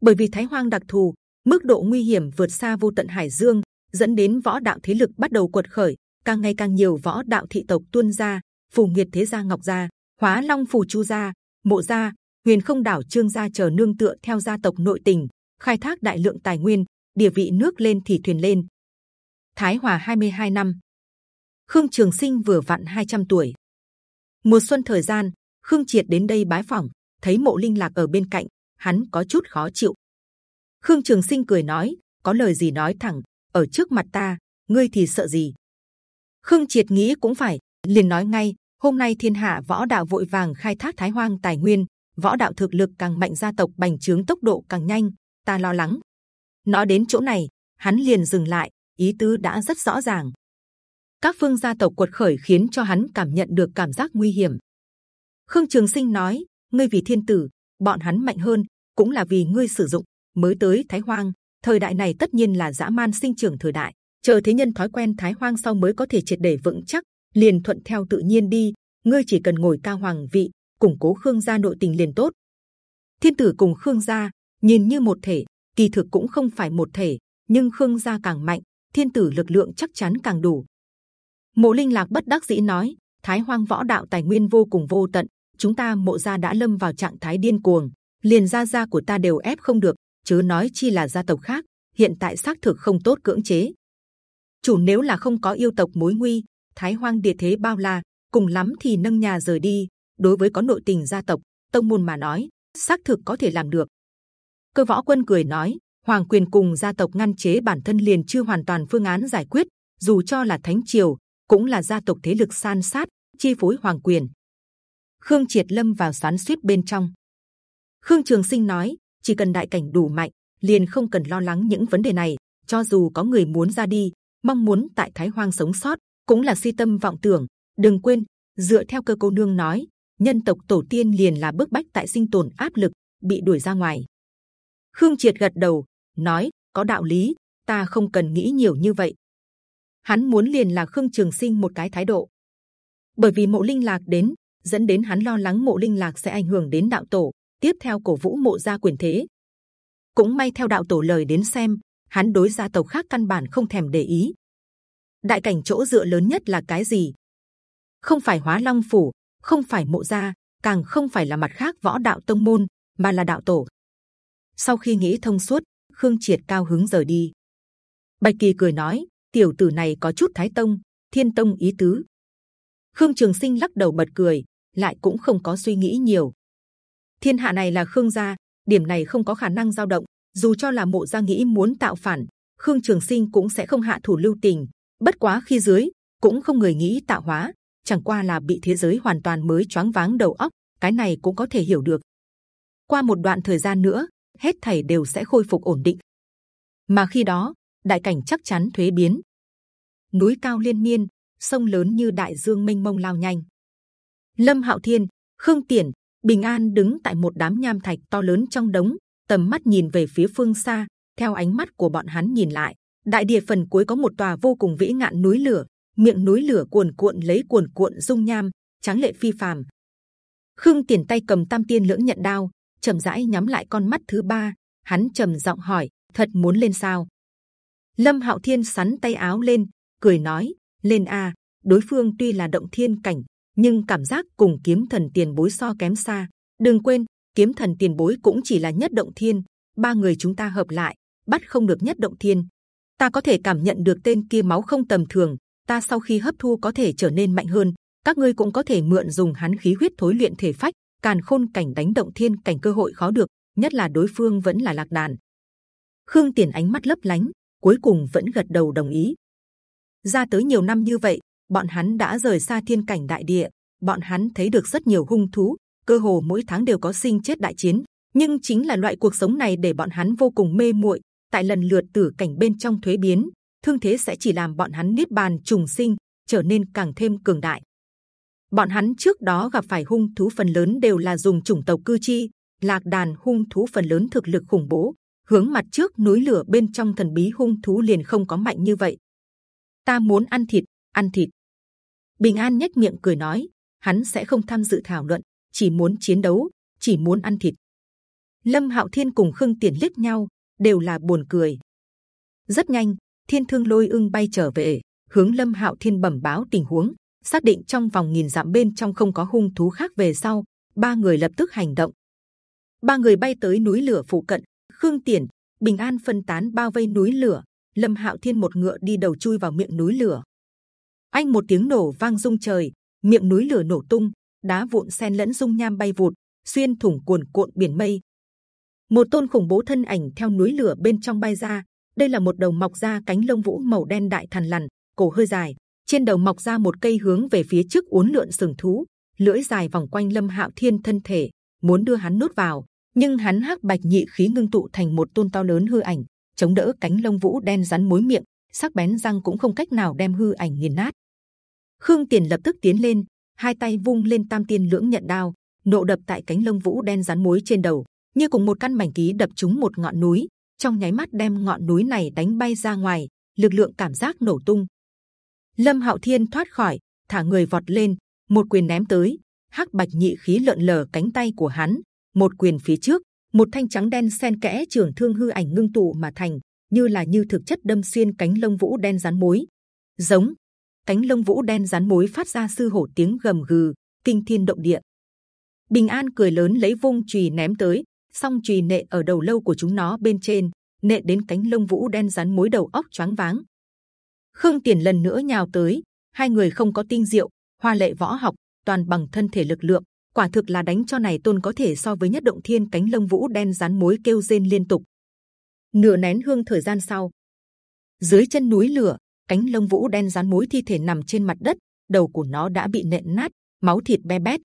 bởi vì Thái Hoang đặc thù, mức độ nguy hiểm vượt xa vô tận hải dương, dẫn đến võ đạo thế lực bắt đầu cuột khởi, càng ngày càng nhiều võ đạo thị tộc tuôn ra, phù nghiệt thế gia ngọc gia, hóa long phù chu gia, mộ gia, huyền không đảo trương gia chờ nương tựa theo gia tộc nội tình, khai thác đại lượng tài nguyên, địa vị nước lên thì thuyền lên. Thái Hòa 22 năm, Khương Trường Sinh vừa vặn 200 tuổi. Mùa xuân thời gian, Khương Triệt đến đây bái phỏng, thấy Mộ Linh lạc ở bên cạnh, hắn có chút khó chịu. Khương Trường Sinh cười nói, có lời gì nói thẳng, ở trước mặt ta, ngươi thì sợ gì? Khương Triệt nghĩ cũng phải, liền nói ngay, hôm nay thiên hạ võ đạo vội vàng khai thác thái hoang tài nguyên, võ đạo thực lực càng mạnh, gia tộc bành trướng tốc độ càng nhanh, ta lo lắng. Nói đến chỗ này, hắn liền dừng lại, ý tứ đã rất rõ ràng. Các phương gia tộc quật khởi khiến cho hắn cảm nhận được cảm giác nguy hiểm. Khương Trường Sinh nói, ngươi vì thiên tử, bọn hắn mạnh hơn, cũng là vì ngươi sử dụng mới tới Thái Hoang. Thời đại này tất nhiên là dã man sinh trưởng thời đại, chờ thế nhân thói quen Thái Hoang sau mới có thể triệt để vững chắc, liền thuận theo tự nhiên đi. Ngươi chỉ cần ngồi cao hoàng vị, củng cố Khương gia nội tình liền tốt. Thiên tử cùng Khương gia nhìn như một thể, kỳ thực cũng không phải một thể, nhưng Khương gia càng mạnh, thiên tử lực lượng chắc chắn càng đủ. Mộ Linh lạc bất đắc dĩ nói, Thái Hoang võ đạo tài nguyên vô cùng vô tận, chúng ta mộ gia đã lâm vào trạng thái điên cuồng, liền gia gia của ta đều ép không được, chớ nói chi là gia tộc khác. Hiện tại xác thực không tốt cưỡng chế. Chủ nếu là không có yêu tộc mối nguy, Thái Hoang địa thế bao la, cùng lắm thì nâng nhà rời đi. Đối với có nội tình gia tộc, tông môn mà nói, xác thực có thể làm được. Cơ võ quân cười nói, hoàng quyền cùng gia tộc ngăn chế bản thân liền chưa hoàn toàn phương án giải quyết. Dù cho là thánh triều, cũng là gia tộc thế lực san sát, chi phối hoàng quyền. Khương Triệt lâm vào xoắn xuýt bên trong. Khương Trường Sinh nói, chỉ cần đại cảnh đủ mạnh, liền không cần lo lắng những vấn đề này. Cho dù có người muốn ra đi, mong muốn tại Thái Hoang sống sót, cũng là si tâm vọng tưởng. Đừng quên, dựa theo cơ cô nương nói, nhân tộc tổ tiên liền là bức bách tại sinh tồn áp lực, bị đuổi ra ngoài. Khương Triệt gật đầu, nói có đạo lý, ta không cần nghĩ nhiều như vậy. Hắn muốn liền là Khương Trường Sinh một cái thái độ, bởi vì Mộ Linh Lạc đến, dẫn đến hắn lo lắng mộ linh lạc sẽ ảnh hưởng đến đạo tổ tiếp theo cổ vũ mộ gia quyền thế. Cũng may theo đạo tổ lời đến xem hắn đối gia tộc khác căn bản không thèm để ý. Đại cảnh chỗ dựa lớn nhất là cái gì? Không phải hóa long phủ không phải mộ gia càng không phải là mặt khác võ đạo tông môn mà là đạo tổ. Sau khi nghĩ thông suốt khương triệt cao hứng rời đi. Bạch kỳ cười nói tiểu tử này có chút thái tông thiên tông ý tứ khương trường sinh lắc đầu bật cười lại cũng không có suy nghĩ nhiều. Thiên hạ này là Khương gia, điểm này không có khả năng dao động. Dù cho là mộ gia nghĩ muốn tạo phản, Khương Trường Sinh cũng sẽ không hạ thủ lưu tình. Bất quá khi dưới cũng không người nghĩ tạo hóa, chẳng qua là bị thế giới hoàn toàn mới choáng váng đầu óc. Cái này cũng có thể hiểu được. Qua một đoạn thời gian nữa, hết thảy đều sẽ khôi phục ổn định. Mà khi đó, đại cảnh chắc chắn thuế biến. Núi cao liên miên, sông lớn như đại dương mênh mông lao nhanh. Lâm Hạo Thiên, Khương Tiển, Bình An đứng tại một đám nham thạch to lớn trong đống, tầm mắt nhìn về phía phương xa. Theo ánh mắt của bọn hắn nhìn lại, đại địa phần cuối có một tòa vô cùng vĩ ngạn núi lửa, miệng núi lửa cuồn cuộn lấy cuồn cuộn dung nham, trắng lệ phi phàm. Khương Tiền tay cầm Tam Tiên Lưỡng Nhận Đao, chậm rãi nhắm lại con mắt thứ ba. Hắn trầm giọng hỏi: thật muốn lên sao? Lâm Hạo Thiên sắn tay áo lên, cười nói: lên a. Đối phương tuy là động thiên cảnh, nhưng cảm giác cùng kiếm thần tiền bối so kém xa. Đừng quên, kiếm thần tiền bối cũng chỉ là nhất động thiên. Ba người chúng ta hợp lại, bắt không được nhất động thiên. Ta có thể cảm nhận được tên kia máu không tầm thường. Ta sau khi hấp thu có thể trở nên mạnh hơn. Các ngươi cũng có thể mượn dùng hắn khí huyết thối luyện thể phách, càn khôn cảnh đánh động thiên cảnh cơ hội khó được. Nhất là đối phương vẫn là lạc đàn. Khương Tiền ánh mắt lấp lánh, cuối cùng vẫn gật đầu đồng ý. Ra tới nhiều năm như vậy, bọn hắn đã rời xa thiên cảnh đại địa, bọn hắn thấy được rất nhiều hung thú, cơ hồ mỗi tháng đều có sinh chết đại chiến. Nhưng chính là loại cuộc sống này để bọn hắn vô cùng mê muội. Tại lần lượt tử cảnh bên trong thuế biến, thương thế sẽ chỉ làm bọn hắn niết bàn trùng sinh, trở nên càng thêm cường đại. Bọn hắn trước đó gặp phải hung thú phần lớn đều là dùng chủng tộc cư chi, lạc đàn hung thú phần lớn thực lực khủng bố, hướng mặt trước núi lửa bên trong thần bí hung thú liền không có mạnh như vậy. Ta muốn ăn thịt, ăn thịt. Bình An nhếch miệng cười nói, hắn sẽ không tham dự thảo luận, chỉ muốn chiến đấu, chỉ muốn ăn thịt. Lâm Hạo Thiên cùng Khương Tiền liếc nhau, đều là buồn cười. Rất nhanh, Thiên Thương Lôi Ưng bay trở về, hướng Lâm Hạo Thiên bẩm báo tình huống, xác định trong vòng nghìn dặm bên trong không có hung thú khác về sau, ba người lập tức hành động. Ba người bay tới núi lửa phụ cận, Khương Tiền, Bình An phân tán bao vây núi lửa. Lâm Hạo Thiên một ngựa đi đầu chui vào miệng núi lửa. Anh một tiếng nổ vang rung trời, miệng núi lửa nổ tung, đá vụn xen lẫn dung nham bay vụt, xuyên thủng cuồn cuộn biển mây. Một tôn khủng bố thân ảnh theo núi lửa bên trong bay ra. Đây là một đầu mọc ra cánh lông vũ màu đen đại thần lằn, cổ hơi dài, trên đầu mọc ra một cây hướng về phía trước uốn lượn sừng thú, lưỡi dài vòng quanh Lâm Hạo Thiên thân thể, muốn đưa hắn nuốt vào nhưng hắn hắc bạch nhị khí ngưng tụ thành một tôn to lớn hư ảnh, chống đỡ cánh lông vũ đen rắn mối miệng, sắc bén răng cũng không cách nào đem hư ảnh nghiền nát. Khương Tiền lập tức tiến lên, hai tay vung lên tam tiên lưỡng nhận đao, nộ đập tại cánh lông vũ đen rắn mối trên đầu, như cùng một căn mảnh ký đập trúng một ngọn núi, trong nháy mắt đem ngọn núi này đánh bay ra ngoài, lực lượng cảm giác nổ tung. Lâm Hạo Thiên thoát khỏi, thả người vọt lên, một quyền ném tới, hắc bạch nhị khí lợn lờ cánh tay của hắn, một quyền phía trước, một thanh trắng đen xen kẽ trường thương hư ảnh ngưng tụ mà thành, như là như thực chất đâm xuyên cánh lông vũ đen rắn mối giống, cánh lông vũ đen rắn mối phát ra sư hổ tiếng gầm gừ, kinh thiên động địa. Bình an cười lớn lấy vung chùy ném tới, song chùy nệ ở đầu lâu của chúng nó bên trên, nệ đến cánh lông vũ đen rắn mối đầu óc choáng váng. Khương tiền lần nữa nhào tới, hai người không có tinh diệu, hoa lệ võ học, toàn bằng thân thể lực lượng quả thực là đánh cho này tôn có thể so với nhất động thiên cánh lông vũ đen rán mối kêu rên liên tục. Nửa nén hương thời gian sau, dưới chân núi lửa, cánh lông vũ đen rán mối thi thể nằm trên mặt đất, đầu của nó đã bị nện nát, máu thịt be bét.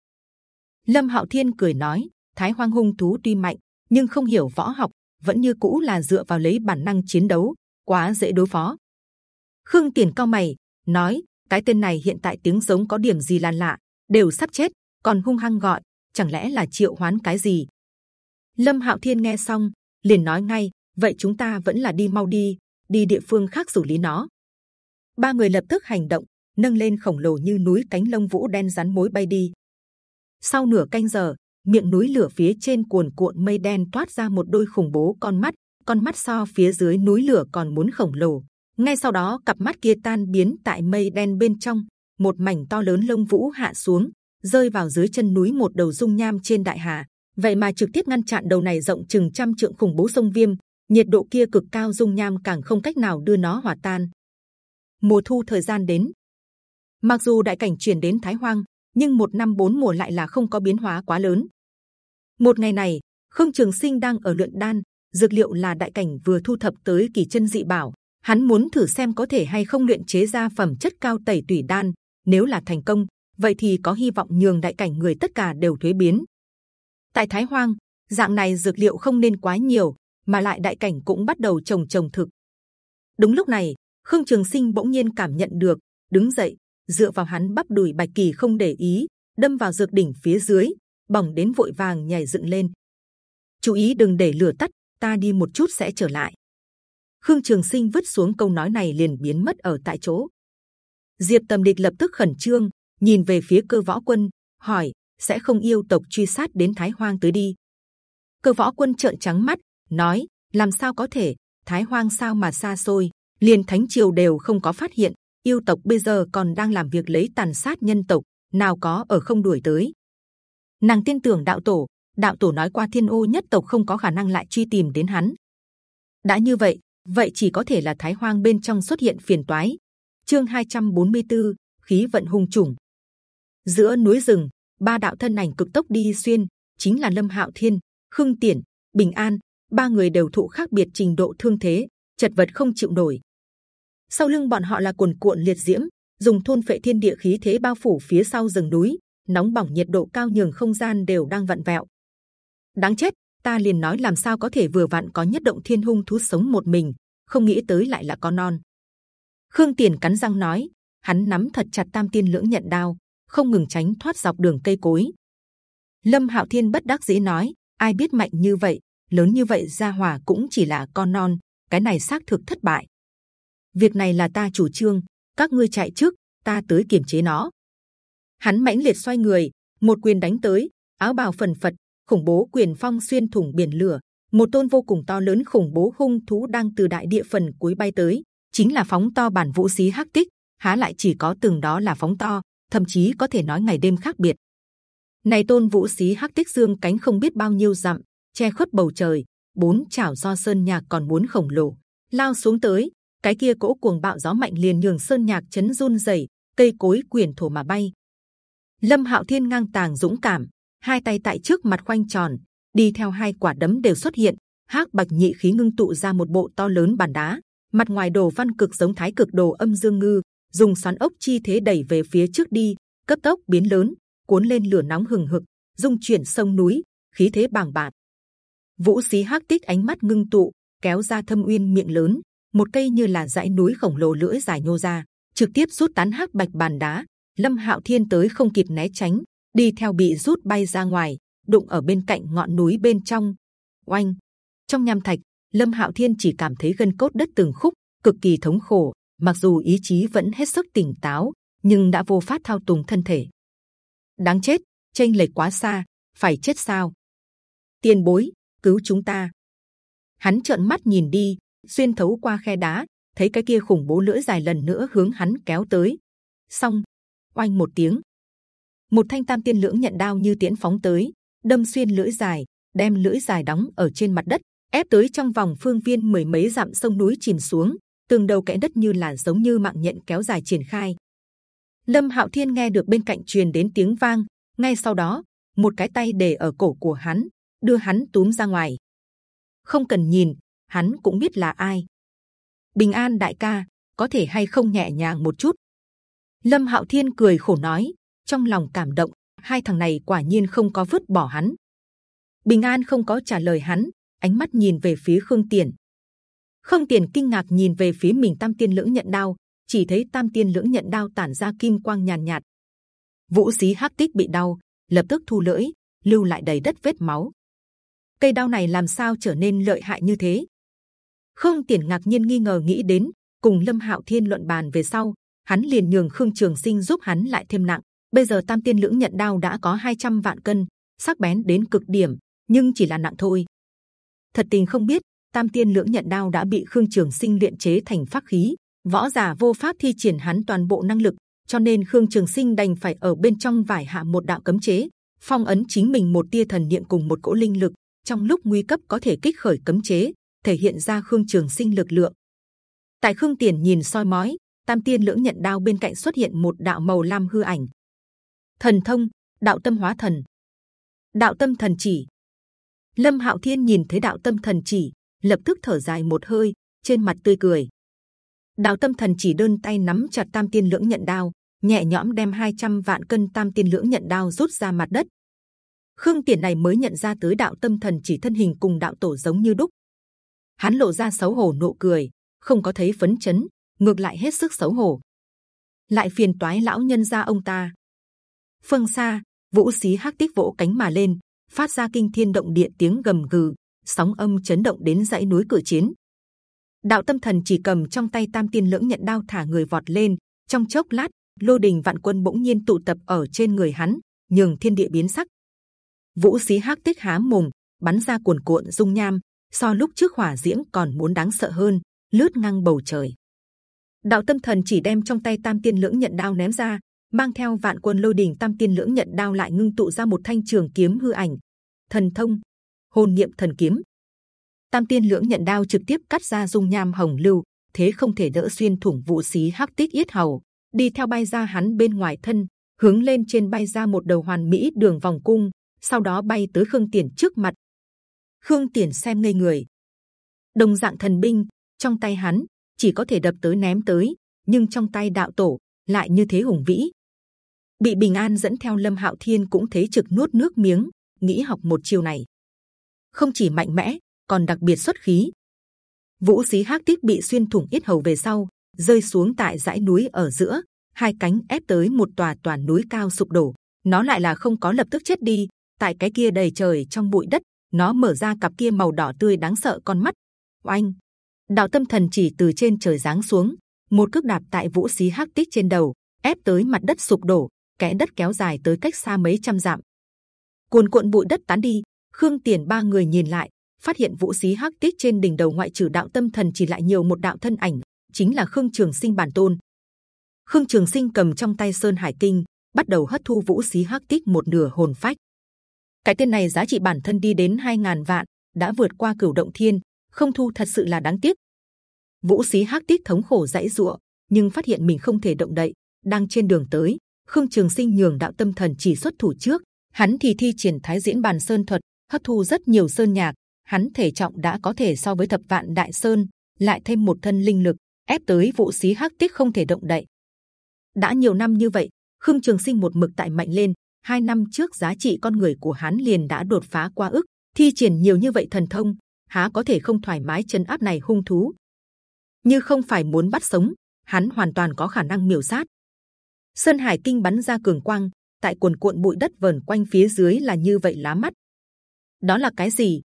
Lâm hạo thiên cười nói, thái hoang hung thú tuy mạnh, nhưng không hiểu võ học, vẫn như cũ là dựa vào lấy bản năng chiến đấu, quá dễ đối phó. Khương tiền cao mày, nói, cái tên này hiện tại tiếng giống có điểm gì là lạ, đều sắp chết còn hung hăng gọi, chẳng lẽ là triệu hoán cái gì? Lâm hạo thiên nghe xong, liền nói ngay, vậy chúng ta vẫn là đi mau đi đi địa phương khác xử lý nó. Ba người lập tức hành động, nâng lên khổng lồ như núi cánh lông vũ đen rắn mối bay đi. Sau nửa canh giờ, miệng núi lửa phía trên cuồn cuộn mây đen toát ra một đôi khủng bố con mắt con mắt so phía dưới núi lửa còn muốn khổng lồ. Ngay sau đó, cặp mắt kia tan biến tại mây đen bên trong, một mảnh to lớn lông vũ hạ xuống rơi vào dưới chân núi một đầu dung nham trên đại hà. Vậy mà trực tiếp ngăn chặn đầu này rộng chừng trăm trượng khủng bố sông viêm, nhiệt độ kia cực cao dung nham càng không cách nào đưa nó hòa tan. Mùa thu thời gian đến. Mặc dù đại cảnh chuyển đến thái hoang, nhưng một năm bốn mùa lại là không có biến hóa quá lớn. Một ngày này, khương trường sinh đang ở luyện đan, dược liệu là đại cảnh vừa thu thập tới kỳ chân dị bảo. Hắn muốn thử xem có thể hay không luyện chế ra phẩm chất cao tẩy tủy đan, nếu là thành công vậy thì có hy vọng nhường đại cảnh người tất cả đều thuế biến. Tại Thái Hoang, dạng này dược liệu không nên quá nhiều, mà lại đại cảnh cũng bắt đầu trồng trồng thực. Đúng lúc này, Khương Trường Sinh bỗng nhiên cảm nhận được, đứng dậy, dựa vào hắn bắp đùi bạch kỳ không để ý, đâm vào dược đỉnh phía dưới, bỏng đến vội vàng nhảy dựng lên. Chú ý đừng để lửa tắt, ta đi một chút sẽ trở lại. Khương Trường Sinh vứt xuống câu nói này liền biến mất ở tại chỗ. Diệp Tầm Địch lập tức khẩn trương, nhìn về phía cơ võ quân hỏi sẽ không yêu tộc truy sát đến Thái Hoang tới đi. Cơ võ quân trợn trắng mắt, nói: làm sao có thể? Thái Hoang sao mà xa xôi, liền thánh triều đều không có phát hiện, yêu tộc bây giờ còn đang làm việc lấy tàn sát nhân tộc, nào có ở không đuổi tới. Nàng tin tưởng đạo tổ, đạo tổ nói qua thiên ô nhất tộc không có khả năng lại truy tìm đến hắn. đã như vậy, vậy chỉ có thể là Thái Hoang bên trong xuất hiện phiền toái. Chương 244, khí vận hung trùng. Giữa núi rừng, ba đạo thân ảnh cực tốc đi xuyên, chính là Lâm Hạo Thiên, Khương tiển Bình An. Ba người đều thụ khác biệt trình độ thương thế, chật vật không chịu nổi. Sau lưng bọn họ là cuồn cuộn liệt diễm, dùng thôn phệ thiên địa khí thế bao phủ phía sau rừng núi, nóng bỏng nhiệt độ cao nhường không gian đều đang vặn vẹo. Đáng chết! Ta liền nói làm sao có thể vừa vặn có nhất động thiên hung thú sống một mình, không nghĩ tới lại là con non. Khương Tiền cắn răng nói, hắn nắm thật chặt Tam Tiên lưỡng nhận đao, không ngừng tránh thoát dọc đường cây cối. Lâm Hạo Thiên bất đắc dĩ nói, ai biết mạnh như vậy, lớn như vậy gia hỏa cũng chỉ là con non, cái này xác thực thất bại. Việc này là ta chủ trương, các ngươi chạy trước, ta tới kiểm chế nó. Hắn mãnh liệt xoay người, một quyền đánh tới, áo bào phần phật, khủng bố quyền phong xuyên thủng biển lửa. Một tôn vô cùng to lớn khủng bố hung thú đang từ đại địa phần cuối bay tới, chính là phóng to bản vũ xí hắc tích. Há lại chỉ có từng đó là phóng to, thậm chí có thể nói ngày đêm khác biệt. Này tôn vũ xí hắc tích dương cánh không biết bao nhiêu dặm, che khuất bầu trời, bốn chảo do sơn nhạc còn muốn khổng lồ lao xuống tới. Cái kia cỗ cuồng bạo gió mạnh liền nhường sơn nhạc chấn run rẩy, cây cối quyển thổ mà bay. Lâm Hạo Thiên ngang tàng dũng cảm, hai tay tại trước mặt khoanh tròn, đi theo hai quả đấm đều xuất hiện. hắc bạch nhị khí ngưng tụ ra một bộ to lớn bàn đá, mặt ngoài đồ văn cực giống thái cực đồ âm dương ngư, dùng xoắn ốc chi thế đẩy về phía trước đi, cấp tốc biến lớn, cuốn lên lửa nóng hừng hực, dung chuyển sông núi, khí thế bàng bạc. Vũ xí hắc tích ánh mắt ngưng tụ, kéo ra thâm uyên miệng lớn, một cây như là dãy núi khổng lồ lưỡi dài nhô ra, trực tiếp rút tán hắc bạch bàn đá. Lâm Hạo Thiên tới không kịp né tránh, đi theo bị rút bay ra ngoài, đụng ở bên cạnh ngọn núi bên trong. Oanh! Trong nham thạch, Lâm Hạo Thiên chỉ cảm thấy gân cốt đất từng khúc, cực kỳ thống khổ. Mặc dù ý chí vẫn hết sức tỉnh táo, nhưng đã vô pháp thao túng thân thể. Đáng chết! Tranh lệch quá xa, phải chết sao? Tiền bối, cứu chúng ta! Hắn trợn mắt nhìn đi, xuyên thấu qua khe đá, thấy cái kia khủng bố lưỡi dài lần nữa hướng hắn kéo tới. Xong, oanh một tiếng, một thanh tam tiên lưỡng nhận đao như tiễn phóng tới, đâm xuyên lưỡi dài, đem lưỡi dài đóng ở trên mặt đất, ép tới trong vòng phương viên mười mấy dặm sông núi chìm xuống, từng đầu kẽ đất như là giống như mạng nhện kéo dài triển khai. Lâm Hạo Thiên nghe được bên cạnh truyền đến tiếng vang, ngay sau đó một cái tay để ở cổ của hắn, đưa hắn túm ra ngoài. Không cần nhìn, hắn cũng biết là ai. Bình an đại ca, có thể hay không nhẹ nhàng một chút? Lâm Hạo Thiên cười khổ nói, trong lòng cảm động hai thằng này quả nhiên không có vứt bỏ hắn bình an không có trả lời hắn ánh mắt nhìn về phía khương tiền khương tiền kinh ngạc nhìn về phía mình tam tiên lưỡng nhận đao chỉ thấy tam tiên lưỡng nhận đao tản ra kim quang nhàn nhạt, nhạt vũ xí hắc tích bị đau lập tức thu lưỡi lưu lại đầy đất vết máu. Cây đao này làm sao trở nên lợi hại như thế? Khương tiền ngạc nhiên nghi ngờ nghĩ đến cùng lâm hạo thiên luận bàn về sau hắn liền nhường khương trường sinh giúp hắn lại thêm nặng. Bây giờ Tam Tiên Lưỡng nhận đao đã có 200 vạn cân, sắc bén đến cực điểm, nhưng chỉ là nặng thôi. Thật tình không biết, Tam Tiên Lưỡng nhận đao đã bị Khương Trường Sinh luyện chế thành pháp khí, võ giả vô pháp thi triển hắn toàn bộ năng lực, cho nên Khương Trường Sinh đành phải ở bên trong vải hạ một đạo cấm chế, phong ấn chính mình một tia thần niệm cùng một cỗ linh lực, trong lúc nguy cấp có thể kích khởi cấm chế, thể hiện ra Khương Trường Sinh lực lượng. Tại Khương Tiền nhìn soi mói, Tam Tiên Lưỡng nhận đao bên cạnh xuất hiện một đạo màu lam hư ảnh, thần thông đạo tâm hóa thần. Đạo tâm thần chỉ. Lâm hạo thiên nhìn thấy đạo tâm thần chỉ lập tức thở dài một hơi, trên mặt tươi cười. Đạo tâm thần chỉ đơn tay nắm chặt tam tiên lưỡng nhận đao, nhẹ nhõm đem 200 vạn cân tam tiên lưỡng nhận đao rút ra mặt đất. Khương tiền này mới nhận ra tới đạo tâm thần chỉ thân hình cùng đạo tổ giống như đúc. Hắn lộ ra xấu hổ nụ cười, không có thấy phấn chấn, ngược lại hết sức xấu hổ. Lại phiền toái lão nhân gia ông ta. Phương xa, vũ xí hắc tích vỗ cánh mà lên, phát ra kinh thiên động địa tiếng gầm gừ sóng âm chấn động đến dãy núi cửa chiến đạo tâm thần chỉ cầm trong tay tam tiên lưỡng nhận đao thả người vọt lên trong chốc lát lô đình vạn quân bỗng nhiên tụ tập ở trên người hắn nhường thiên địa biến sắc. Vũ sĩ hắc tích há mồm, bắn ra cuồn cuộn dung nham, so lúc trước hỏa diễm còn muốn đáng sợ hơn, lướt ngang bầu trời. Đạo tâm thần chỉ đem trong tay tam tiên lưỡng nhận đao ném ra, mang theo vạn quân lôi đình tam tiên lưỡng nhận đao lại ngưng tụ ra một thanh trường kiếm hư ảnh, thần thông, hồn niệm thần kiếm. Tam tiên lưỡng nhận đao trực tiếp cắt ra dung nham hồng lưu, thế không thể đỡ xuyên thủng vũ xí hắc tích yết hầu, đi theo bay ra hắn bên ngoài thân, hướng lên trên bay ra một đầu hoàn mỹ đường vòng cung, sau đó bay tới khương tiền trước mặt. khương tiền xem ngây người, đồng dạng thần binh trong tay hắn chỉ có thể đập tới ném tới, nhưng trong tay đạo tổ lại như thế hùng vĩ. Bị bình an dẫn theo lâm hạo thiên cũng thấy trực nuốt nước miếng, nghĩ học một chiều này không chỉ mạnh mẽ, còn đặc biệt xuất khí. Vũ xí hắc tích bị xuyên thủng ít hầu về sau, rơi xuống tại dãy núi ở giữa, hai cánh ép tới một tòa toàn núi cao sụp đổ. Nó lại là không có lập tức chết đi, tại cái kia đầy trời trong bụi đất, nó mở ra cặp kia màu đỏ tươi đáng sợ con mắt. Oanh! Đạo tâm thần chỉ từ trên trời giáng xuống, một cước đạp tại vũ xí hắc tích trên đầu, ép tới mặt đất sụp đổ, kẽ đất kéo dài tới cách xa mấy trăm dặm. cuồn cuộn bụi đất tán đi, khương tiền ba người nhìn lại, phát hiện vũ xí hắc tích trên đỉnh đầu ngoại trừ đạo tâm thần chỉ lại nhiều một đạo thân ảnh, chính là khương trường sinh bản tôn. khương trường sinh cầm trong tay sơn hải kinh, bắt đầu hấp thu vũ xí hắc tích một nửa hồn phách. cái tên này giá trị bản thân đi đến 2.000 vạn, đã vượt qua cửu động thiên, không thu thật sự là đáng tiếc. Vũ xí hắc tích thống khổ dãy dụa, nhưng phát hiện mình không thể động đậy, đang trên đường tới. Khương Trường Sinh nhường đạo tâm thần chỉ xuất thủ trước, hắn thì thi triển Thái Diễn Bàn Sơn thuật, hấp thu rất nhiều sơn nhạc. Hắn thể trọng đã có thể so với thập vạn đại sơn, lại thêm một thân linh lực, ép tới vũ xí hắc tích không thể động đậy. đã nhiều năm như vậy, Khương Trường Sinh một mực tại mạnh lên. Hai năm trước giá trị con người của hắn liền đã đột phá qua ức, thi triển nhiều như vậy thần thông, há có thể không thoải mái chân áp này hung thú? Như không phải muốn bắt sống, hắn hoàn toàn có khả năng miểu sát. Sơn Hải Kinh bắn ra cường quang, tại cuồn cuộn bụi đất vờn quanh phía dưới là như vậy lá mắt. Đó là cái gì?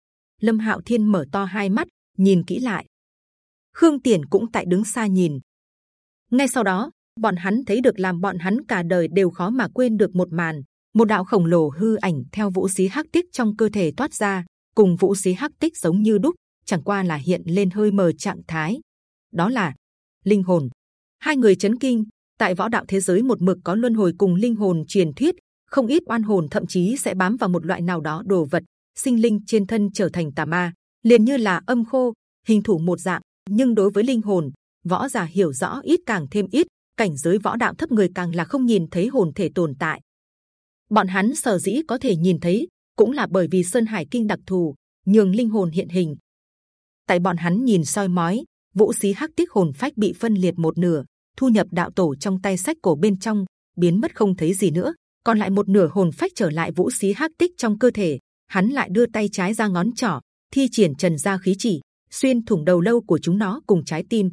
Lâm Hạo Thiên mở to hai mắt, nhìn kỹ lại. Khương Tiền cũng tại đứng xa nhìn. Ngay sau đó, bọn hắn thấy được làm bọn hắn cả đời đều khó mà quên được một màn. Một đạo khổng lồ hư ảnh theo vũ sĩ hắc tích trong cơ thể toát ra, cùng vũ sĩ hắc tích giống như đúc, chẳng qua là hiện lên hơi mờ trạng thái. Đó là linh hồn. Hai người chấn kinh. Tại võ đạo thế giới một mực có luân hồi cùng linh hồn truyền thuyết, không ít oan hồn thậm chí sẽ bám vào một loại nào đó đồ vật, sinh linh trên thân trở thành tà ma, liền như là âm khô, hình thủ một dạng. Nhưng đối với linh hồn, võ giả hiểu rõ ít càng thêm ít, cảnh giới võ đạo thấp người càng là không nhìn thấy hồn thể tồn tại. Bọn hắn sở dĩ có thể nhìn thấy, cũng là bởi vì sơn hải kinh đặc thù, nhường linh hồn hiện hình. Tại bọn hắn nhìn soi mói, vũ xí hắc tích hồn phách bị phân liệt một nửa, thu nhập đạo tổ trong tay sách cổ bên trong, biến mất không thấy gì nữa. còn lại một nửa hồn phách trở lại vũ xí hắc tích trong cơ thể, hắn lại đưa tay trái ra ngón trỏ, thi triển trần gia khí chỉ, xuyên thủng đầu lâu của chúng nó cùng trái tim.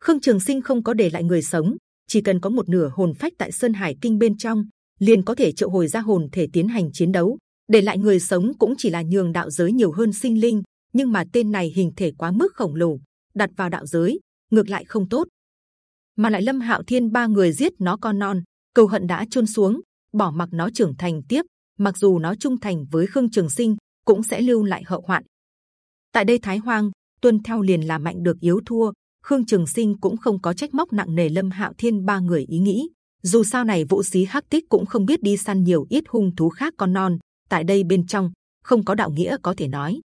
Khương Trường Sinh không có để lại người sống, chỉ cần có một nửa hồn phách tại Sơn Hải Kinh bên trong, liền có thể triệu hồi ra hồn thể tiến hành chiến đấu. Để lại người sống cũng chỉ là nhường đạo giới nhiều hơn sinh linh, nhưng mà tên này hình thể quá mức khổng lồ, đặt vào đạo giới ngược lại không tốt. Mà lại Lâm Hạo Thiên ba người giết nó con non, cầu hận đã chôn xuống, bỏ mặc nó trưởng thành tiếp, mặc dù nó trung thành với Khương Trường Sinh, cũng sẽ lưu lại hậu hoạn. Tại đây Thái Hoang tuân theo liền là mạnh được yếu thua. Khương Trường Sinh cũng không có trách móc nặng nề Lâm Hạo Thiên ba người ý nghĩ. Dù sao này vũ sĩ hắc tích cũng không biết đi săn nhiều ít hung thú khác con non. Tại đây bên trong không có đạo nghĩa có thể nói.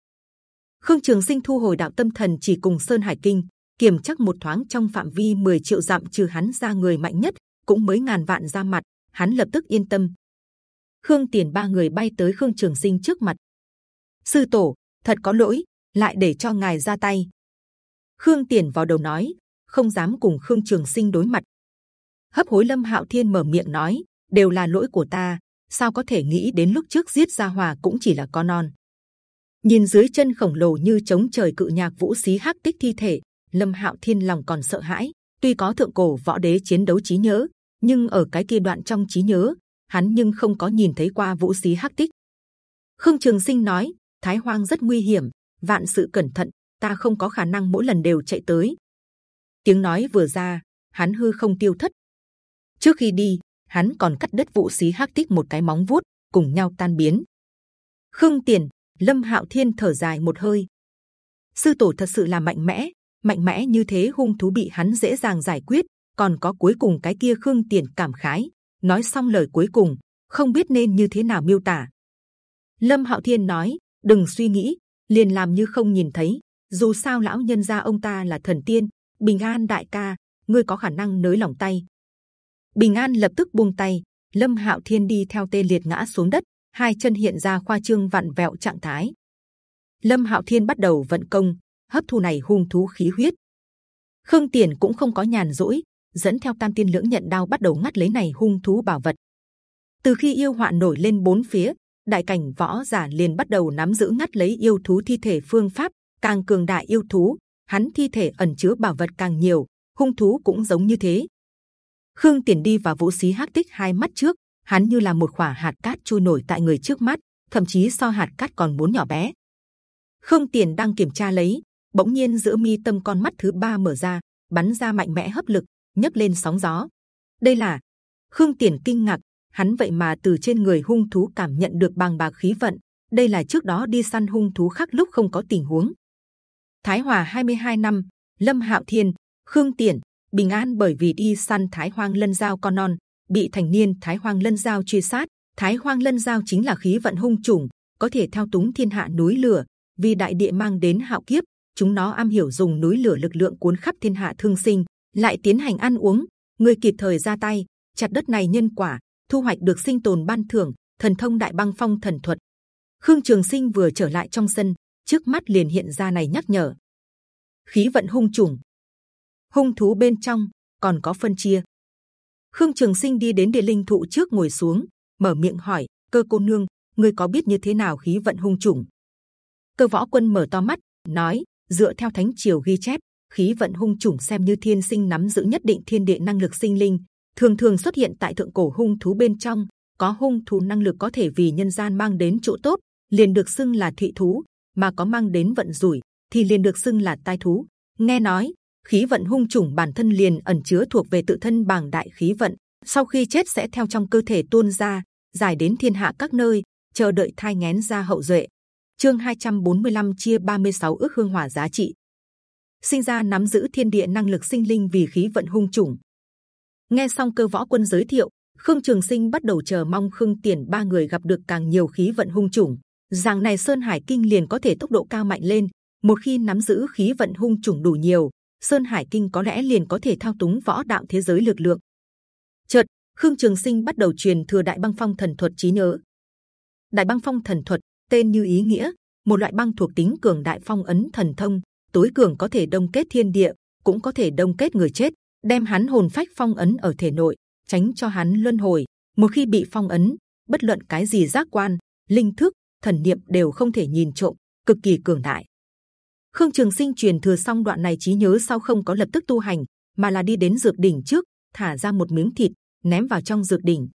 Khương Trường Sinh thu hồi đạo tâm thần chỉ cùng Sơn Hải Kinh, kiểm chắc một thoáng trong phạm vi 10 triệu dặm trừ hắn ra người mạnh nhất cũng mới ngàn vạn ra mặt, hắn lập tức yên tâm, Khương Tiền ba người bay tới Khương Trường Sinh trước mặt. Sư tổ, thật có lỗi, lại để cho ngài ra tay. Khương Tiền vào đầu nói, không dám cùng Khương Trường Sinh đối mặt. Hấp hối Lâm Hạo Thiên mở miệng nói, đều là lỗi của ta. Sao có thể nghĩ đến lúc trước giết gia hòa cũng chỉ là con non. Nhìn dưới chân khổng lồ như chống trời cự nhạc vũ xí hắc tích thi thể, Lâm Hạo Thiên lòng còn sợ hãi. Tuy có thượng cổ võ đế chiến đấu trí nhớ, nhưng ở cái kia đoạn trong trí nhớ hắn nhưng không có nhìn thấy qua vũ xí hắc tích. Khương Trường Sinh nói, Thái Hoang rất nguy hiểm, vạn sự cẩn thận, ta không có khả năng mỗi lần đều chạy tới. Tiếng nói vừa ra, hắn hư không tiêu thất. Trước khi đi, hắn còn cắt đứt vũ xí hắc tích một cái móng vuốt, cùng nhau tan biến. Khương Tiền, Lâm Hạo Thiên thở dài một hơi. Sư tổ thật sự là mạnh mẽ, mạnh mẽ như thế hung thú bị hắn dễ dàng giải quyết, còn có cuối cùng cái kia Khương Tiền cảm khái. Nói xong lời cuối cùng, không biết nên như thế nào miêu tả. Lâm Hạo Thiên nói, đừng suy nghĩ, liền làm như không nhìn thấy. Dù sao lão nhân gia ông ta là thần tiên, bình an đại ca, ngươi có khả năng nới lỏng tay. Bình an lập tức buông tay, Lâm Hạo Thiên đi theo tê liệt ngã xuống đất, hai chân hiện ra khoa trương vặn vẹo trạng thái. Lâm Hạo Thiên bắt đầu vận công, hấp thu này hung thú khí huyết. Khương Tiền cũng không có nhàn rỗi, dẫn theo Tam Tiên Lưỡng Nhận đao bắt đầu ngắt lấy này hung thú bảo vật. Từ khi yêu họa nổi lên bốn phía, đại cảnh võ giả liền bắt đầu nắm giữ ngắt lấy yêu thú thi thể phương pháp. Càng cường đại yêu thú, hắn thi thể ẩn chứa bảo vật càng nhiều, hung thú cũng giống như thế. Khương Tiền đi vào vũ xí hắc tích hai mắt trước, hắn như là một quả hạt cát trôi nổi tại người trước mắt, thậm chí so hạt cát còn muốn nhỏ bé. Khương Tiền đang kiểm tra lấy, bỗng nhiên giữa mi tâm con mắt thứ ba mở ra, bắn ra mạnh mẽ hấp lực, nhấc lên sóng gió. Đây là Khương Tiền kinh ngạc, hắn vậy mà từ trên người hung thú cảm nhận được bàng bạc khí vận. Đây là trước đó đi săn hung thú khác lúc không có tình huống. Thái Hòa 22 năm, Lâm Hạo Thiên, Khương Tiền, Bình An bởi vì đi săn Thái Hoang Lân Giao con non, bị thành niên Thái Hoang Lân Giao truy sát. Thái Hoang Lân Giao chính là khí vận hung trùng, có thể theo túng thiên hạ núi lửa, vì đại địa mang đến hạo kiếp, chúng nó am hiểu dùng núi lửa lực lượng cuốn khắp thiên hạ thương sinh, lại tiến hành ăn uống. Người kịp thời ra tay, chặt đất này nhân quả, thu hoạch được sinh tồn ban thưởng, thần thông đại băng phong thần thuật. Khương Trường Sinh vừa trở lại trong sân, trước mắt liền hiện ra này nhắc nhở. Khí vận hung trùng, hung thú bên trong còn có phân chia. Khương Trường Sinh đi đến địa linh thụ trước ngồi xuống, mở miệng hỏi: Cơ cô nương, ngươi có biết như thế nào khí vận hung trùng? Cơ võ quân mở to mắt, nói: dựa theo thánh triều ghi chép, khí vận hung chủng xem như thiên sinh nắm giữ nhất định thiên địa năng lực sinh linh, thường thường xuất hiện tại thượng cổ hung thú bên trong. Có hung thú năng lực có thể vì nhân gian mang đến chỗ tốt, liền được xưng là thụy thú, mà có mang đến vận rủi thì liền được xưng là tai thú. Nghe nói khí vận hung chủng bản thân liền ẩn chứa thuộc về tự thân bảng đại khí vận, sau khi chết sẽ theo trong cơ thể tuôn ra, dài đến thiên hạ các nơi, chờ đợi thai ngén ra hậu duệ. Chương 245 chia 36 ước hương hỏa giá trị. Sinh ra nắm giữ thiên địa năng lực sinh linh vì khí vận hung chủng. Nghe xong cơ võ quân giới thiệu, Khương Trường Sinh bắt đầu chờ mong Khương Tiền ba người gặp được càng nhiều khí vận hung chủng, rằng này Sơn Hải Kinh liền có thể tốc độ cao mạnh lên. Một khi nắm giữ khí vận hung chủng đủ nhiều, Sơn Hải Kinh có lẽ liền có thể thao túng võ đạo thế giới lực lượng. Chợt, Khương Trường Sinh bắt đầu truyền thừa Đại Băng Phong Thần Thuật trí nhớ. Đại Băng Phong Thần Thuật tên như ý nghĩa, một loại băng thuộc tính cường đại phong ấn thần thông, tối cường có thể đông kết thiên địa, cũng có thể đông kết người chết, đem hắn hồn phách phong ấn ở thể nội, tránh cho hắn luân hồi. Một khi bị phong ấn, bất luận cái gì giác quan, linh thức, thần niệm đều không thể nhìn trộm, cực kỳ cường đại. Khương Trường Sinh truyền thừa xong đoạn này trí nhớ sau không có lập tức tu hành, mà là đi đến dược đỉnh trước, thả ra một miếng thịt, ném vào trong dược đỉnh.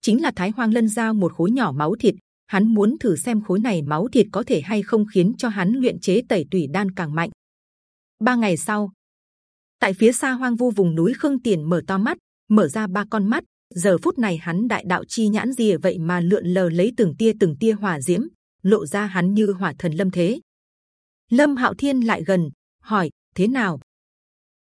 Chính là Thái Hoang Lân giao một khối nhỏ máu thịt. Hắn muốn thử xem khối này máu thịt có thể hay không khiến cho hắn luyện chế tẩy tủy đan càng mạnh. Ba ngày sau, tại phía xa hoang vu vùng núi Khương Tiền mở to mắt, mở ra ba con mắt. Giờ phút này hắn đại đạo chi nhãn gì vậy mà lượn lờ lấy từng tia từng tia hỏa diễm, lộ ra hắn như hỏa thần lâm thế. Lâm Hạo Thiên lại gần hỏi thế nào?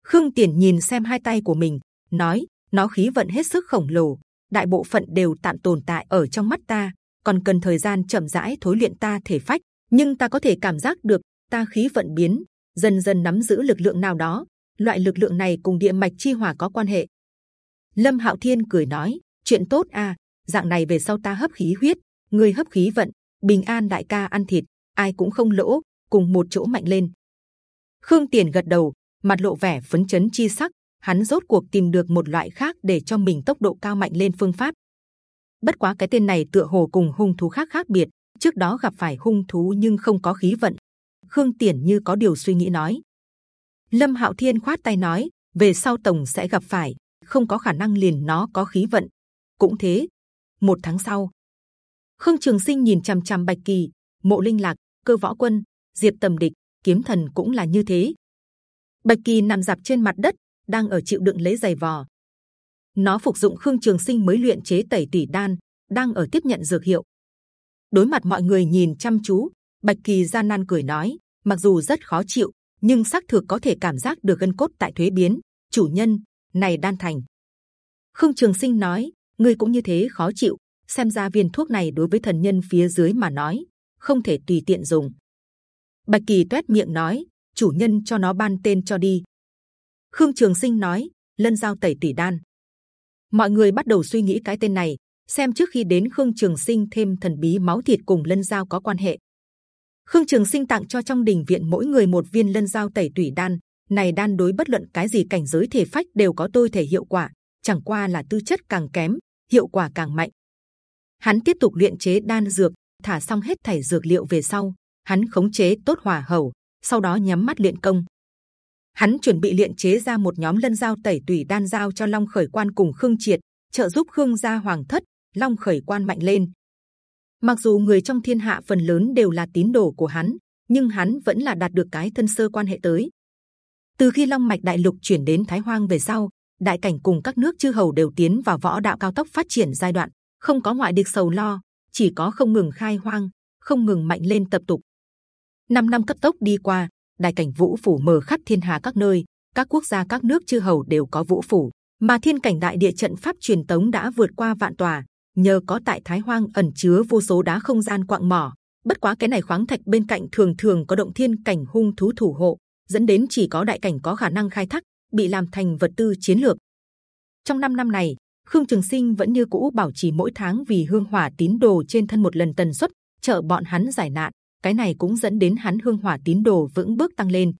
Khương Tiền nhìn xem hai tay của mình, nói nó khí vận hết sức khổng lồ, đại bộ phận đều tạm tồn tại ở trong mắt ta, còn cần thời gian chậm rãi thối luyện ta thể phách. Nhưng ta có thể cảm giác được ta khí vận biến, dần dần nắm giữ lực lượng nào đó. Loại lực lượng này cùng địa mạch chi hỏa có quan hệ. Lâm Hạo Thiên cười nói, chuyện tốt à, dạng này về sau ta hấp khí huyết, người hấp khí vận, bình an đại ca ăn thịt, ai cũng không lỗ, cùng một chỗ mạnh lên. Khương Tiền gật đầu, mặt lộ vẻ phấn chấn chi sắc. Hắn rốt cuộc tìm được một loại khác để cho mình tốc độ cao mạnh lên phương pháp. Bất quá cái tên này tựa hồ cùng hung thú khác khác biệt. Trước đó gặp phải hung thú nhưng không có khí vận. Khương Tiền như có điều suy nghĩ nói. Lâm Hạo Thiên khoát tay nói, về sau tổng sẽ gặp phải, không có khả năng liền nó có khí vận. Cũng thế. Một tháng sau, Khương Trường Sinh nhìn c h ầ m c h ầ m Bạch Kỳ, Mộ Linh Lạc, Cơ Võ Quân, diệp tầm địch kiếm thần cũng là như thế bạch kỳ nằm dạp trên mặt đất đang ở chịu đựng lấy giày vò nó phục dụng khương trường sinh mới luyện chế tẩy tỷ đan, đang ở tiếp nhận dược hiệu. Đối mặt mọi người nhìn chăm chú, bạch kỳ gian nan cười nói, mặc dù rất khó chịu, nhưng xác thực có thể cảm giác được gân cốt tại thuế biến. Chủ nhân, này đan thành. Khương trường sinh nói, ngươi cũng như thế khó chịu, xem ra viên thuốc này đối với thần nhân phía dưới mà nói, không thể tùy tiện dùng. Bạch kỳ tuét miệng nói, chủ nhân cho nó ban tên cho đi. Khương trường sinh nói, lân giao tẩy tỷ đan mọi người bắt đầu suy nghĩ cái tên này, xem trước khi đến khương trường sinh thêm thần bí máu thịt cùng lân giao có quan hệ. Khương trường sinh tặng cho trong đình viện mỗi người một viên lân giao tẩy tủy đan. Này đan đối bất luận cái gì cảnh giới thể phách đều có tôi thể hiệu quả, chẳng qua là tư chất càng kém, hiệu quả càng mạnh. Hắn tiếp tục luyện chế đan dược, thả xong hết thảy dược liệu về sau, hắn khống chế tốt hỏa hầu, sau đó nhắm mắt luyện công hắn chuẩn bị luyện chế ra một nhóm lân giao tẩy tùy đan giao cho long khởi quan cùng khương triệt, trợ giúp khương gia hoàng thất, long khởi quan mạnh lên. Mặc dù người trong thiên hạ phần lớn đều là tín đồ của hắn, nhưng hắn vẫn là đạt được cái thân sơ quan hệ tới. Từ khi long mạch đại lục chuyển đến thái hoang về sau, đại cảnh cùng các nước chư hầu đều tiến vào võ đạo cao tốc phát triển giai đoạn, không có ngoại địch sầu lo, chỉ có không ngừng khai hoang, không ngừng mạnh lên tập tục. Năm năm cấp tốc đi qua đại cảnh vũ phủ mở khắp thiên hà các nơi, các quốc gia các nước chư hầu đều có vũ phủ, mà thiên cảnh đại địa trận pháp truyền tống đã vượt qua vạn tòa. Nhờ có tại thái hoang ẩn chứa vô số đá không gian quạng mỏ, bất quá cái này khoáng thạch bên cạnh thường thường có động thiên cảnh hung thú thủ hộ, dẫn đến chỉ có đại cảnh có khả năng khai thác, bị làm thành vật tư chiến lược. Trong 5 năm này, khương trường sinh vẫn như cũ bảo trì mỗi tháng vì hương hỏa tín đồ trên thân một lần tần suất trợ bọn hắn giải nạn cái này cũng dẫn đến hắn hương hỏa tín đồ vững bước tăng lên.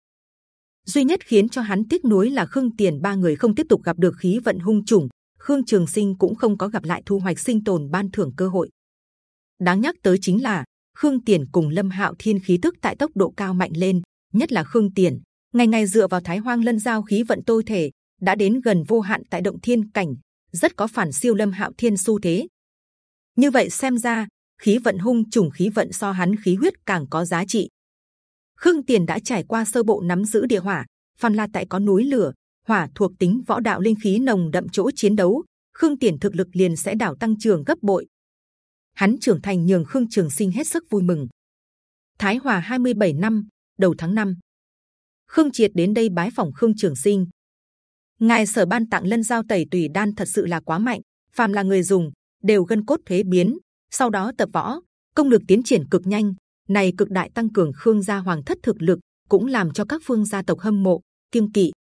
Duy nhất khiến cho hắn tiếc nuối là khương tiền, ba người không tiếp tục gặp được khí vận hung trùng khương trường sinh cũng không có gặp lại thu hoạch sinh tồn ban thưởng cơ hội. Đáng nhắc tới chính là, khương tiền cùng lâm hạo thiên khí tức tại tốc độ cao mạnh lên, nhất là khương tiền. Ngày ngày dựa vào thái hoang lân giao khí vận tôi thể, đã đến gần vô hạn tại động thiên cảnh, rất có phản siêu lâm hạo thiên xu thế. Như vậy xem ra khí vận hung trùng khí vận so hắn khí huyết càng có giá trị. Khương tiền đã trải qua sơ bộ nắm giữ địa hỏa phàn la tại có núi lửa, hỏa thuộc tính võ đạo linh khí nồng đậm chỗ chiến đấu, khương tiền thực lực liền sẽ đảo tăng trưởng gấp bội. Hắn trưởng thành nhường khương trường sinh hết sức vui mừng. Thái hòa 27 năm, đầu tháng 5 khương triệt đến đây bái phòng khương trường sinh. Ngài sở ban tặng lân giao tẩy tùy đan thật sự là quá mạnh, phàm là người dùng, đều gân cốt thế biến sau đó tập võ. Công lực tiến triển cực nhanh. Này cực đại tăng cường khương gia hoàng thất thực lực, cũng làm cho các phương gia tộc hâm mộ, kiêng kỵ.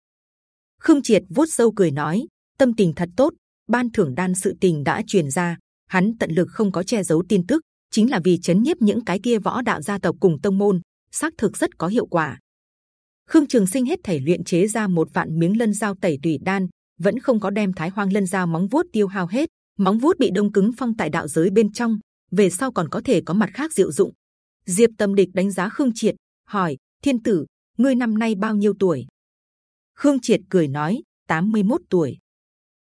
Khương triệt vuốt sâu cười nói, tâm tình thật tốt. Ban thưởng đan sự tình đã truyền ra. Hắn tận lực không có che giấu tin tức, chính là vì chấn nhiếp những cái kia võ đạo gia tộc cùng tông môn, xác thực rất có hiệu quả. Khương trường sinh hết thể luyện chế ra một vạn miếng lân dao tẩy tủy đan, vẫn không có đem thái hoang lân dao móng vuốt tiêu hao hết móng vuốt bị đông cứng phong tại đạo giới bên trong, về sau còn có thể có mặt khác diệu dụng. Diệp tâm địch đánh giá khương triệt, hỏi, thiên tử, ngươi năm nay bao nhiêu tuổi? Khương triệt cười nói 81 tuổi.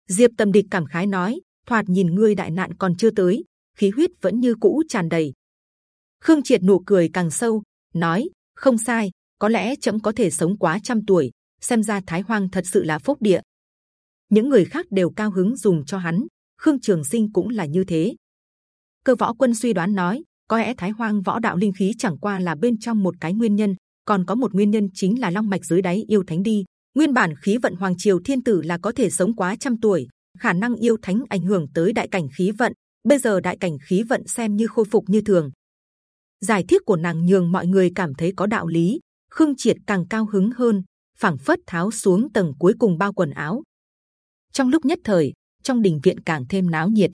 Diệp tâm địch cảm khái nói, thoạt nhìn ngươi đại nạn còn chưa tới, khí huyết vẫn như cũ tràn đầy. Khương triệt nụ cười càng sâu, nói, không sai, có lẽ chấm có thể sống quá trăm tuổi, xem ra thái hoang thật sự là phúc địa. Những người khác đều cao hứng dùng cho hắn khương trường sinh cũng là như thế. Cơ võ quân suy đoán nói, có lẽ thái hoang võ đạo linh khí chẳng qua là bên trong một cái nguyên nhân, còn có một nguyên nhân chính là long mạch dưới đáy yêu thánh đi. Nguyên bản khí vận hoàng triều thiên tử là có thể sống quá trăm tuổi, khả năng yêu thánh ảnh hưởng tới đại cảnh khí vận. Bây giờ đại cảnh khí vận xem như khôi phục như thường. Giải thích của nàng nhường mọi người cảm thấy có đạo lý. Khương triệt càng cao hứng hơn, phảng phất tháo xuống tầng cuối cùng bao quần áo. Trong lúc nhất thời trong đình viện càng thêm náo nhiệt.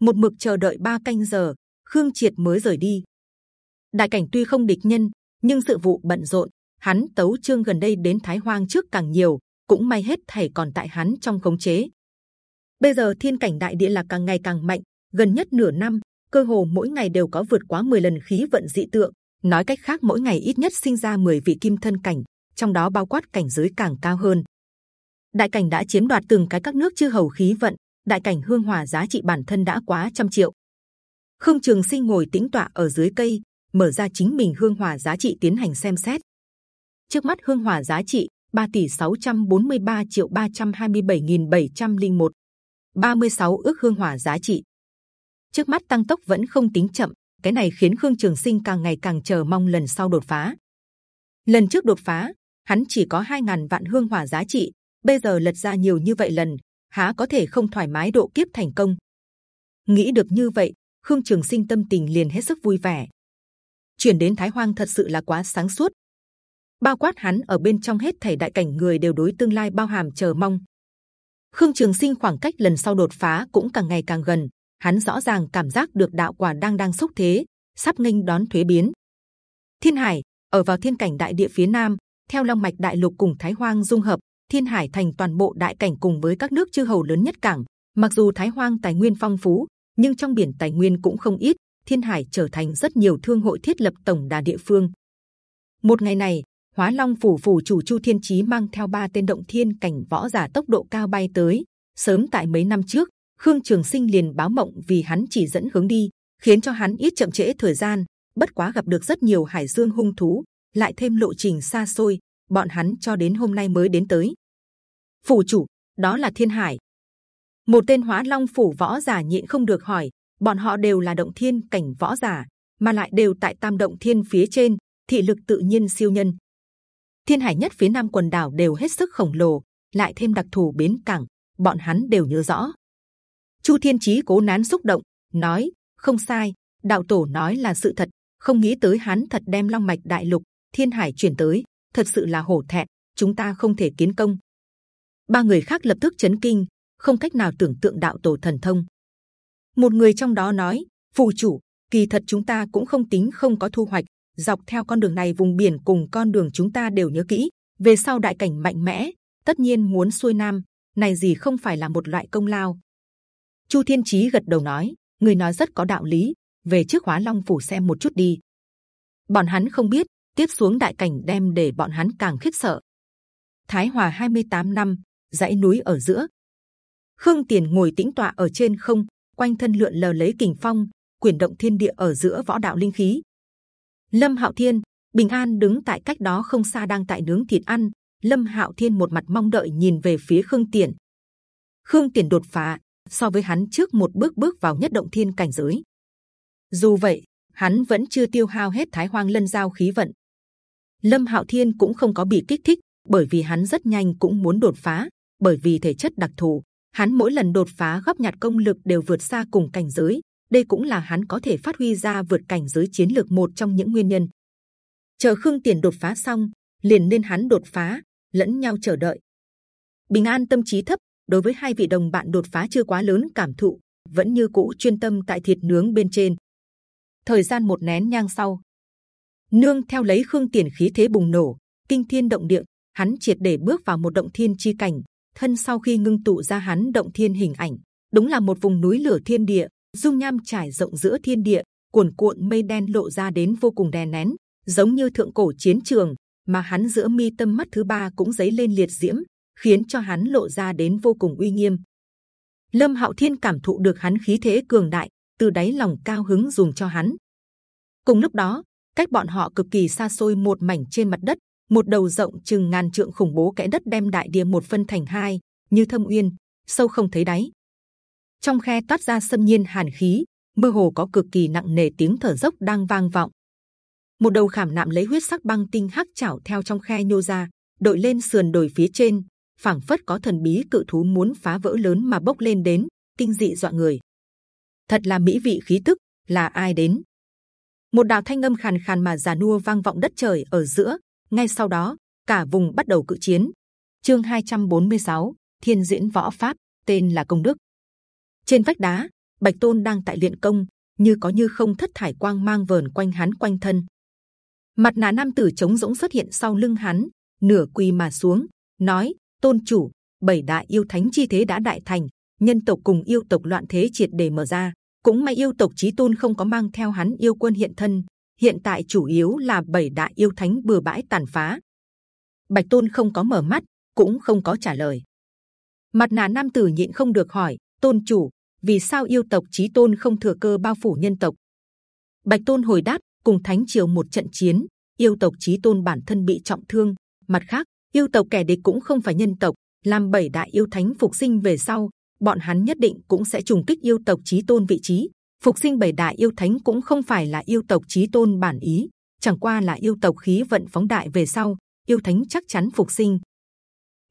Một mực chờ đợi ba canh giờ, khương triệt mới rời đi. Đại cảnh tuy không địch nhân, nhưng sự vụ bận rộn, hắn tấu trương gần đây đến thái hoang trước càng nhiều, cũng may hết thảy còn tại hắn trong khống chế. Bây giờ thiên cảnh đại địa là càng ngày càng mạnh, gần nhất nửa năm, cơ hồ mỗi ngày đều có vượt quá 10 lần khí vận dị tượng. Nói cách khác, mỗi ngày ít nhất sinh ra 10 vị kim thân cảnh, trong đó bao quát cảnh giới càng cao hơn đại cảnh đã chiếm đoạt từng cái các nước chư hầu khí vận đại cảnh hương hòa giá trị bản thân đã quá trăm triệu khương trường sinh ngồi tĩnh tọa ở dưới cây mở ra chính mình hương hòa giá trị tiến hành xem xét trước mắt hương hòa giá trị 3 tỷ 643 triệu 327.701 36 ước hương hỏa giá trị. Trước mắt tăng tốc vẫn không tính chậm, cái này khiến Khương Trường Sinh càng ngày càng chờ mong lần sau đột phá. Lần trước đột phá, hắn chỉ có 2.000 vạn hương hỏa giá trị, bây giờ lật ra nhiều như vậy lần, há có thể không thoải mái độ kiếp thành công? Nghĩ được như vậy, Khương Trường Sinh tâm tình liền hết sức vui vẻ. Chuyển đến Thái Hoang thật sự là quá sáng suốt. Bao quát hắn ở bên trong hết thảy đại cảnh người đều đối tương lai bao hàm chờ mong. Khương Trường Sinh khoảng cách lần sau đột phá cũng càng ngày càng gần. Hắn rõ ràng cảm giác được đạo quả đang đang xúc thế, sắp nghênh đón thuế biến. Thiên Hải ở vào thiên cảnh đại địa phía nam, theo long mạch đại lục cùng Thái Hoang dung hợp, Thiên Hải thành toàn bộ đại cảnh cùng với các nước chư hầu lớn nhất cảng. Mặc dù Thái Hoang tài nguyên phong phú, nhưng trong biển tài nguyên cũng không ít. Thiên Hải trở thành rất nhiều thương hội thiết lập tổng đà địa phương. Một ngày này, Hóa Long phủ phủ chủ Chu Thiên Chí mang theo ba tên động thiên cảnh võ giả tốc độ cao bay tới. Sớm tại mấy năm trước, Khương Trường Sinh liền báo mộng vì hắn chỉ dẫn hướng đi, khiến cho hắn ít chậm trễ thời gian. Bất quá gặp được rất nhiều hải dương hung thú, lại thêm lộ trình xa xôi, bọn hắn cho đến hôm nay mới đến tới. Phủ chủ, đó là Thiên Hải. Một tên Hóa Long phủ võ giả nhịn không được hỏi, bọn họ đều là động thiên cảnh võ giả, mà lại đều tại Tam động thiên phía trên, thị lực tự nhiên siêu nhân. Thiên Hải nhất phía nam quần đảo đều hết sức khổng lồ, lại thêm đặc thù bến cảng, bọn hắn đều nhớ rõ. Chu Thiên Chí cố nán xúc động, nói không sai, đạo tổ nói là sự thật, không nghĩ tới hắn thật đem long mạch đại lục Thiên Hải chuyển tới, thật sự là hổ thẹn. Chúng ta không thể kiến công. Ba người khác lập tức chấn kinh, không cách nào tưởng tượng đạo tổ thần thông. Một người trong đó nói: phụ chủ, kỳ thật chúng ta cũng không tính không có thu hoạch. Dọc theo con đường này vùng biển cùng con đường chúng ta đều nhớ kỹ. Về sau đại cảnh mạnh mẽ, tất nhiên muốn xuôi nam. Này gì không phải là một loại công lao? Chu Thiên Chí gật đầu nói: người nói rất có đạo lý. Về trước Hóa Long phủ xem một chút đi. Bọn hắn không biết tiếp xuống đại cảnh đem để bọn hắn càng khiếp sợ. Thái Hòa 28 năm, dãy núi ở giữa. Khương Tiền ngồi tĩnh tọa ở trên không, quanh thân lượn lờ lấy kình phong, quyển động thiên địa ở giữa võ đạo linh khí. Lâm Hạo Thiên, Bình An đứng tại cách đó không xa đang tại nướng thịt ăn. Lâm Hạo Thiên một mặt mong đợi nhìn về phía Khương Tiền. Khương Tiền đột phá, so với hắn trước một bước bước vào nhất động thiên cảnh giới. Dù vậy, hắn vẫn chưa tiêu hao hết Thái Hoang Lân giao khí vận, Lâm Hạo Thiên cũng không có bị kích thích, bởi vì hắn rất nhanh cũng muốn đột phá. Bởi vì thể chất đặc thù, hắn mỗi lần đột phá gấp nhặt công lực đều vượt xa cùng cảnh giới. Đây cũng là hắn có thể phát huy ra vượt cảnh giới chiến lược một trong những nguyên nhân. Chờ Khương Tiền đột phá xong, liền nên hắn đột phá, lẫn nhau chờ đợi. Bình An tâm trí thấp, đối với hai vị đồng bạn đột phá chưa quá lớn cảm thụ, vẫn như cũ chuyên tâm tại thịt nướng bên trên. Thời gian một nén nhang sau, nương theo lấy khương tiền khí thế bùng nổ, kinh thiên động địa, hắn triệt để bước vào một động thiên chi cảnh. Thân sau khi ngưng tụ ra hắn động thiên hình ảnh, đúng là một vùng núi lửa thiên địa, dung nham trải rộng giữa thiên địa, cuồn cuộn mây đen lộ ra đến vô cùng đè nén, giống như thượng cổ chiến trường, mà hắn giữa mi tâm mắt thứ ba cũng dấy lên liệt diễm, khiến cho hắn lộ ra đến vô cùng uy nghiêm. Lâm hạo thiên cảm thụ được hắn khí thế cường đại, từ đáy lòng cao hứng dùng cho hắn. Cùng lúc đó cách bọn họ cực kỳ xa xôi, một mảnh trên mặt đất, một đầu rộng chừng ngàn trượng khủng bố kẽ đất đem đại địa một phân thành hai, như thâm uyên, sâu không thấy đáy. Trong khe toát ra sâm nhiên hàn khí, mơ hồ có cực kỳ nặng nề tiếng thở dốc đang vang vọng. Một đầu khảm nạm lấy huyết sắc băng tinh hắc chảo theo trong khe nhô ra, đội lên sườn đồi phía trên, phảng phất có thần bí cự thú muốn phá vỡ lớn mà bốc lên đến, kinh dị dọa người. Thật là mỹ vị khí tức, là ai đến? Một đạo thanh âm khàn khàn mà già nua vang vọng đất trời ở giữa. Ngay sau đó, cả vùng bắt đầu cự chiến. Chương 246, Thiên diễn võ pháp, tên là công đức. Trên vách đá, Bạch Tôn đang tại luyện công, như có như không thất thải quang mang vờn quanh hắn quanh thân. Mặt nạ nam tử chống rỗng xuất hiện sau lưng hắn, nửa quỳ mà xuống, nói: Tôn chủ, bảy đại yêu thánh chi thế đã đại thành, nhân tộc cùng yêu tộc loạn thế triệt để mở ra, cũng may yêu tộc chí tôn không có mang theo hắn yêu quân hiện thân, hiện tại chủ yếu là bảy đại yêu thánh bừa bãi tàn phá. Bạch tôn không có mở mắt, cũng không có trả lời. Mặt nạ nam tử nhịn không được hỏi, tôn chủ, vì sao yêu tộc chí tôn không thừa cơ bao phủ nhân tộc? Bạch tôn hồi đáp, cùng thánh triều một trận chiến, yêu tộc chí tôn bản thân bị trọng thương. Mặt khác, yêu tộc kẻ địch cũng không phải nhân tộc, làm bảy đại yêu thánh phục sinh về sau bọn hắn nhất định cũng sẽ trùng kích yêu tộc chí tôn vị trí. Phục sinh bảy đại yêu thánh cũng không phải là yêu tộc chí tôn bản ý, chẳng qua là yêu tộc khí vận phóng đại về sau, yêu thánh chắc chắn phục sinh.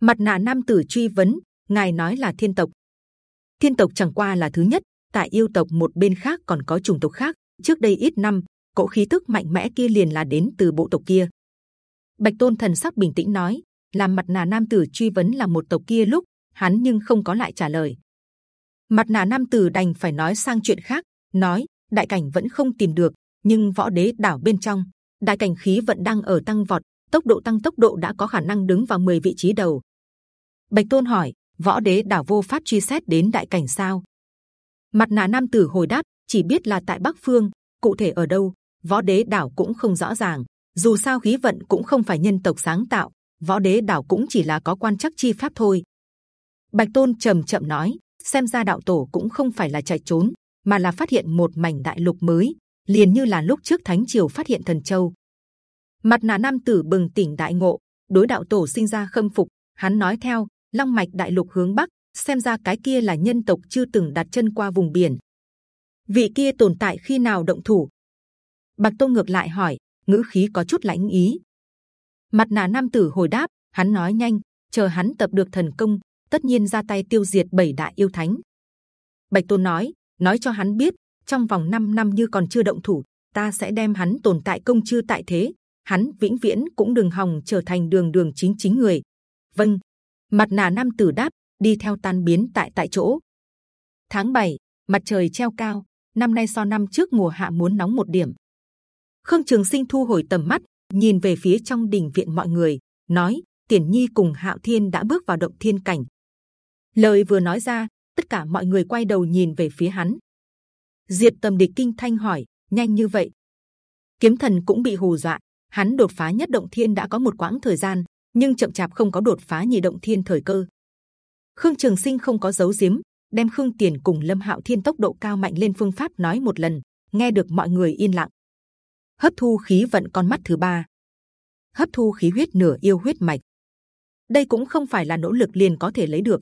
Mặt nạ nam tử truy vấn, ngài nói là thiên tộc. Thiên tộc chẳng qua là thứ nhất, tại yêu tộc một bên khác còn có chủng tộc khác. Trước đây ít năm, cỗ khí tức mạnh mẽ kia liền là đến từ bộ tộc kia. Bạch tôn thần sắc bình tĩnh nói, làm mặt nạ nam tử truy vấn là một tộc kia lúc hắn nhưng không có lại trả lời. Mặt nạ nam tử đành phải nói sang chuyện khác, nói đại cảnh vẫn không tìm được, nhưng võ đế đảo bên trong đại cảnh khí vận đang ở tăng vọt, tốc độ tăng tốc độ đã có khả năng đứng vào 10 vị trí đầu. Bạch tôn hỏi, võ đế đảo vô pháp truy xét đến đại cảnh sao? Mặt nạ nam tử hồi đáp, chỉ biết là tại bắc phương, cụ thể ở đâu, võ đế đảo cũng không rõ ràng. Dù sao khí vận cũng không phải nhân tộc sáng tạo, võ đế đảo cũng chỉ là có quan chắc chi pháp thôi. Bạch tôn trầm chậm nói, xem ra đạo tổ cũng không phải là chạy trốn, mà là phát hiện một mảnh đại lục mới, liền như là lúc trước thánh triều phát hiện thần châu. Mặt nạ nam tử bừng tỉnh đại ngộ, đối đạo tổ sinh ra khâm phục. Hắn nói theo, long mạch đại lục hướng bắc, xem ra cái kia là nhân tộc chưa từng đặt chân qua vùng biển. Vị kia tồn tại khi nào động thủ? Bạch tôn ngược lại hỏi, ngữ khí có chút lãnh ý. Mặt nạ nam tử hồi đáp, hắn nói nhanh, chờ hắn tập được thần công, tất nhiên ra tay tiêu diệt bảy đại yêu thánh. Bạch Tôn nói, nói cho hắn biết, trong vòng 5 năm như còn chưa động thủ, ta sẽ đem hắn tồn tại công chưa tại thế, hắn vĩnh viễn cũng đừng hòng trở thành đường đường chính chính người. Vâng, mặt nà nam tử đáp, đi theo tan biến tại tại chỗ. Tháng 7, mặt trời treo cao, năm nay so năm trước mùa hạ muốn nóng một điểm. Khương Trường Sinh thu hồi tầm mắt, nhìn về phía trong đình viện mọi người, nói: Tiền Nhi cùng Hạo Thiên đã bước vào động thiên cảnh. Lời vừa nói ra, tất cả mọi người quay đầu nhìn về phía hắn. Diệt Tầm Địch kinh thanh hỏi: nhanh như vậy? Kiếm Thần cũng bị hù dọa. Hắn đột phá nhất động thiên đã có một quãng thời gian, nhưng chậm chạp không có đột phá nhị động thiên thời cơ. Khương Trường Sinh không có giấu giếm, đem Khương Tiền cùng Lâm Hạo Thiên tốc độ cao mạnh lên phương pháp nói một lần, nghe được mọi người yên lặng. Hấp thu khí vận con mắt thứ ba, hấp thu khí huyết nửa yêu huyết mạch. Đây cũng không phải là nỗ lực liền có thể lấy được.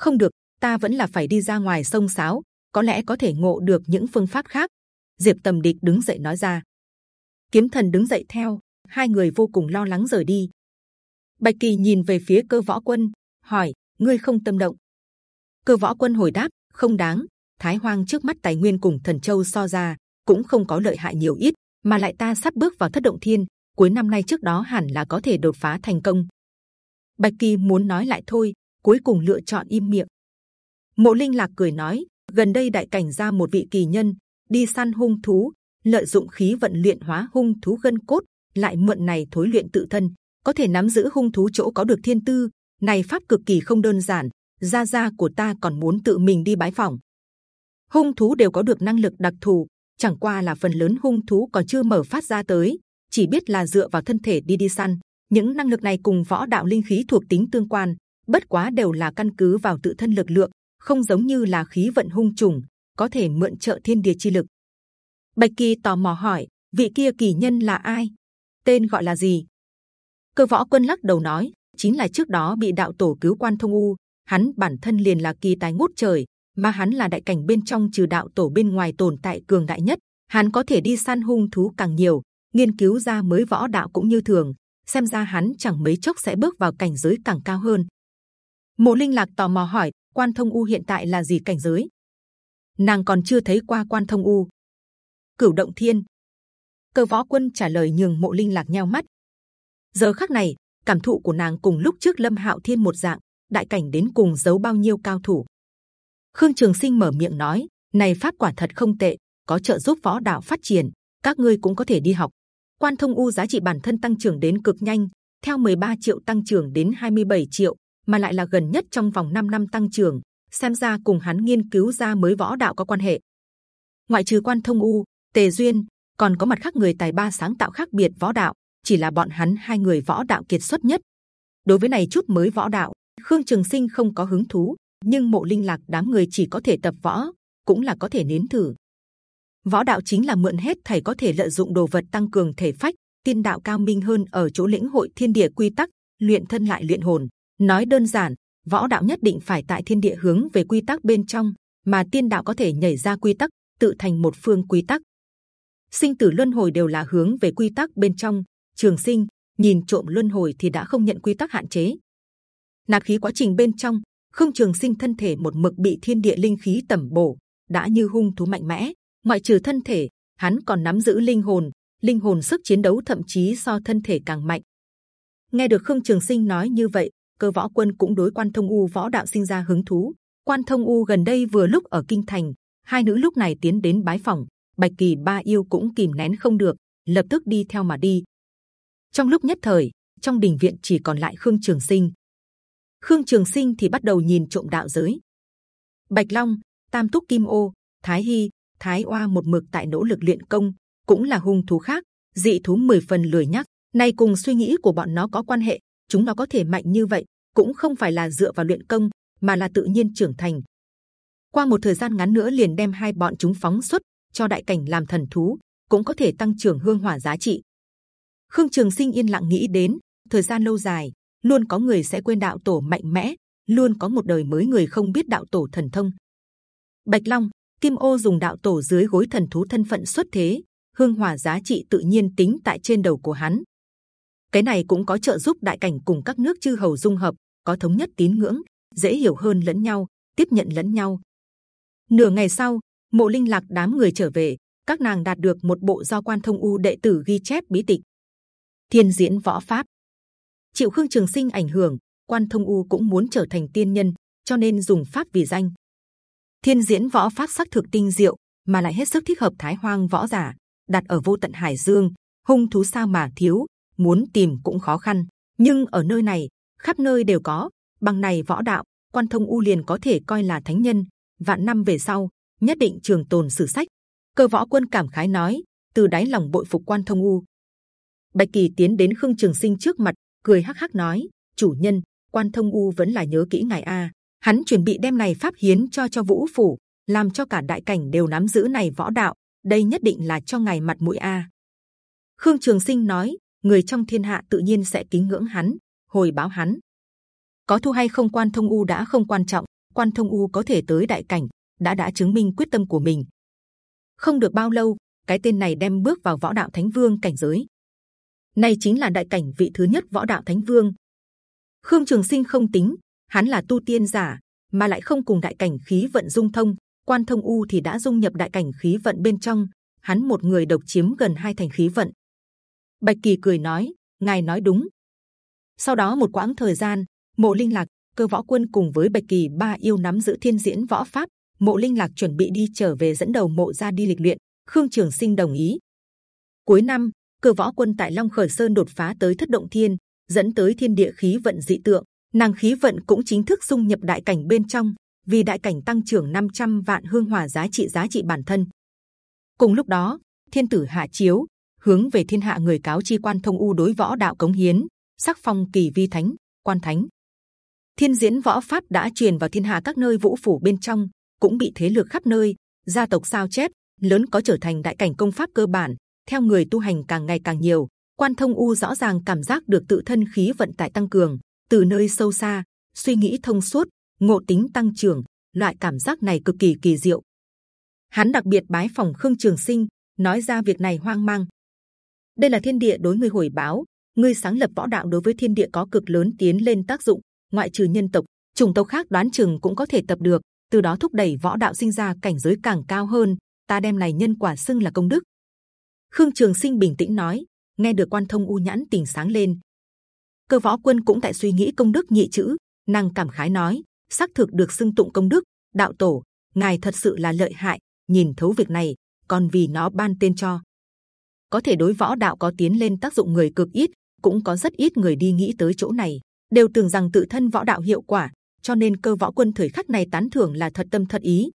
Không được, ta vẫn là phải đi ra ngoài sông sáo, có lẽ có thể ngộ được những phương pháp khác. Diệp Tầm Địch đứng dậy nói ra. Kiếm Thần đứng dậy theo, hai người vô cùng lo lắng rời đi. Bạch Kỳ nhìn về phía Cơ Võ Quân, hỏi: ngươi không tâm động? Cơ Võ Quân hồi đáp: không đáng. Thái Hoang trước mắt tài nguyên cùng Thần Châu so ra cũng không có lợi hại nhiều ít, mà lại ta sắp bước vào thất động thiên, cuối năm nay trước đó hẳn là có thể đột phá thành công. Bạch Kỳ muốn nói lại thôi, cuối cùng lựa chọn im miệng. Mộ Linh Lạc cười nói: gần đây đại cảnh ra một vị kỳ nhân đi săn hung thú, lợi dụng khí vận luyện hóa hung thú gân cốt, lại mượn này thối luyện tự thân, có thể nắm giữ hung thú chỗ có được thiên tư. Này pháp cực kỳ không đơn giản. Gia gia của ta còn muốn tự mình đi bái phỏng. Hung thú đều có được năng lực đặc thù, chẳng qua là phần lớn hung thú còn chưa mở phát ra tới, chỉ biết là dựa vào thân thể đi đi săn. Những năng lực này cùng võ đạo linh khí thuộc tính tương quan, bất quá đều là căn cứ vào tự thân lực lượng, không giống như là khí vận hung trùng có thể mượn trợ thiên địa chi lực. Bạch Kỳ tò mò hỏi, vị kia kỳ nhân là ai? Tên gọi là gì? Cơ võ quân lắc đầu nói, chính là trước đó bị đạo tổ cứu quan thông u. Hắn bản thân liền là kỳ tài ngút trời, mà hắn là đại cảnh bên trong trừ đạo tổ bên ngoài tồn tại cường đại nhất. Hắn có thể đi săn hung thú càng nhiều, nghiên cứu ra mới võ đạo cũng như thường. Xem ra hắn chẳng mấy chốc sẽ bước vào cảnh giới càng cao hơn. Mộ Linh lạc tò mò hỏi, quan thông u hiện tại là gì cảnh giới? Nàng còn chưa thấy qua quan thông u. Cửu động thiên. Cơ võ quân trả lời nhường mộ linh lạc nhao mắt. Giờ khắc này, cảm thụ của nàng cùng lúc trước lâm hạo thiên một dạng, đại cảnh đến cùng giấu bao nhiêu cao thủ. Khương Trường Sinh mở miệng nói, này pháp quả thật không tệ, có trợ giúp võ đạo phát triển, các ngươi cũng có thể đi học. Quan thông u giá trị bản thân tăng trưởng đến cực nhanh, theo 13 triệu tăng trưởng đến 27 triệu, mà lại là gần nhất trong vòng 5 năm tăng trưởng. xem ra cùng hắn nghiên cứu ra mới võ đạo có quan hệ. ngoại trừ quan thông u, tề duyên, còn có mặt khác người tài ba sáng tạo khác biệt võ đạo, chỉ là bọn hắn hai người võ đạo kiệt xuất nhất. đối với này chút mới võ đạo, khương trường sinh không có hứng thú, nhưng mộ linh lạc đám người chỉ có thể tập võ, cũng là có thể nếm thử. Võ đạo chính là mượn hết thầy có thể lợi dụng đồ vật tăng cường thể phách, tiên đạo cao minh hơn ở chỗ lĩnh hội thiên địa quy tắc, luyện thân lại luyện hồn. Nói đơn giản, võ đạo nhất định phải tại thiên địa hướng về quy tắc bên trong, mà tiên đạo có thể nhảy ra quy tắc, tự thành một phương quy tắc. Sinh tử luân hồi đều là hướng về quy tắc bên trong. Trường sinh nhìn trộm luân hồi thì đã không nhận quy tắc hạn chế. Nạp khí quá trình bên trong, không trường sinh thân thể một mực bị thiên địa linh khí tẩm bổ, đã như hung thú mạnh mẽ. Ngoại trừ thân thể, hắn còn nắm giữ linh hồn, linh hồn sức chiến đấu thậm chí so thân thể càng mạnh. Nghe được Khương Trường Sinh nói như vậy, cơ võ quân cũng đối quan thông u võ đạo sinh ra hứng thú. Quan thông u gần đây vừa lúc ở kinh thành, hai nữ lúc này tiến đến bái phòng, bạch kỳ ba yêu cũng kìm nén không được, lập tức đi theo mà đi. Trong lúc nhất thời, trong đình viện chỉ còn lại Khương Trường Sinh. Khương Trường Sinh thì bắt đầu nhìn trộm đạo giới. Bạch Long, Tam Túc Kim Ô, Thái Hy, Thái Oa một mực tại nỗ lực luyện công, cũng là hung thú khác, dị thú mười phần lười nhắc. nay cùng suy nghĩ của bọn nó có quan hệ, chúng nó có thể mạnh như vậy, cũng không phải là dựa vào luyện công, mà là tự nhiên trưởng thành. Qua một thời gian ngắn nữa liền đem hai bọn chúng phóng xuất, cho đại cảnh làm thần thú, cũng có thể tăng trưởng hương hỏa giá trị. Khương Trường Sinh yên lặng nghĩ đến, thời gian lâu dài, luôn có người sẽ quên đạo tổ mạnh mẽ, luôn có một đời mới người không biết đạo tổ thần thông. Bạch Long, Kim Ô dùng đạo tổ dưới gối thần thú thân phận xuất thế, hương hỏa giá trị tự nhiên tính tại trên đầu của hắn. Cái này cũng có trợ giúp đại cảnh cùng các nước chư hầu dung hợp, có thống nhất tín ngưỡng, dễ hiểu hơn lẫn nhau, tiếp nhận lẫn nhau. Nửa ngày sau, mộ linh lạc đám người trở về, các nàng đạt được một bộ do quan thông u đệ tử ghi chép bí tịch, thiên diễn võ pháp. Chịu khương trường sinh ảnh hưởng, quan thông u cũng muốn trở thành tiên nhân, cho nên dùng pháp vì danh. Thiên diễn võ pháp sắc thực tinh diệu, mà lại hết sức thích hợp thái hoang võ giả. đặt ở vô tận hải dương, hung thú sao mà thiếu, muốn tìm cũng khó khăn. Nhưng ở nơi này, khắp nơi đều có. Bằng này võ đạo, quan thông u liền có thể coi là thánh nhân. Vạn năm về sau, nhất định trường tồn sử sách. Cơ võ quân cảm khái nói, từ đáy lòng bội phục quan thông u. Bạch kỳ tiến đến khương trường sinh trước mặt, cười hắc hắc nói: chủ nhân, quan thông u vẫn là nhớ kỹ ngài a. Hắn chuẩn bị đem này pháp hiến cho cho vũ phủ, làm cho cả đại cảnh đều nắm giữ này võ đạo. Đây nhất định là cho ngài mặt mũi a. Khương Trường Sinh nói: người trong thiên hạ tự nhiên sẽ kính ngưỡng hắn, hồi báo hắn. Có thu hay không quan thông u đã không quan trọng, quan thông u có thể tới đại cảnh, đã đã chứng minh quyết tâm của mình. Không được bao lâu, cái tên này đem bước vào võ đạo thánh vương cảnh giới. Này chính là đại cảnh vị thứ nhất võ đạo thánh vương. Khương Trường Sinh không tính, hắn là tu tiên giả, mà lại không cùng đại cảnh khí vận dung thông. Quan thông u thì đã dung nhập đại cảnh khí vận bên trong, hắn một người độc chiếm gần hai thành khí vận. Bạch Kỳ cười nói, ngài nói đúng. Sau đó một quãng thời gian, Mộ Linh Lạc, Cơ Võ Quân cùng với Bạch Kỳ ba yêu nắm giữ thiên diễn võ pháp. Mộ Linh Lạc chuẩn bị đi trở về dẫn đầu mộ Gia đi lịch luyện. Khương Trường Sinh đồng ý. Cuối năm, Cơ Võ Quân tại Long Khởi Sơn đột phá tới thất động thiên, dẫn tới thiên địa khí vận dị tượng. Nàng khí vận cũng chính thức dung nhập đại cảnh bên trong, vì đại cảnh tăng trưởng 500 vạn hương hỏa giá trị giá trị bản thân. Cùng lúc đó, thiên tử hạ chiếu hướng về thiên hạ người cáo chi quan thông u đối võ đạo cống hiến, sắc phong kỳ vi thánh, quan thánh. Thiên diễn võ pháp đã truyền vào thiên hạ các nơi vũ phủ bên trong, cũng bị thế lực khắp nơi, gia tộc sao chép lớn có trở thành đại cảnh công pháp cơ bản. Theo người tu hành càng ngày càng nhiều, quan thông u rõ ràng cảm giác được tự thân khí vận tại tăng cường, từ nơi sâu xa, suy nghĩ thông suốt, ngộ tính tăng trưởng. Loại cảm giác này cực kỳ kỳ diệu. Hắn đặc biệt bái phòng khương trường sinh, nói ra việc này hoang mang. Đây là thiên địa đối người hồi báo, ngươi sáng lập võ đạo đối với thiên địa có cực lớn tiến lên tác dụng. Ngoại trừ nhân tộc, chủng tộc khác đoán chừng cũng có thể tập được, từ đó thúc đẩy võ đạo sinh ra cảnh giới càng cao hơn. Ta đem này nhân quả xưng là công đức. Khương Trường Sinh bình tĩnh nói, nghe được quan thông u nhãn tình sáng lên. Cơ võ quân cũng tại suy nghĩ công đức nhị chữ, nàng cảm khái nói, xác thực được xưng tụng công đức. Đạo tổ, ngài thật sự là lợi hại, nhìn thấu việc này, còn vì nó ban tên cho. Có thể đối võ đạo có tiến lên tác dụng người cực ít, cũng có rất ít người đi nghĩ tới chỗ này, đều tưởng rằng tự thân võ đạo hiệu quả, cho nên cơ võ quân thời khắc này tán thưởng là thật tâm thật ý.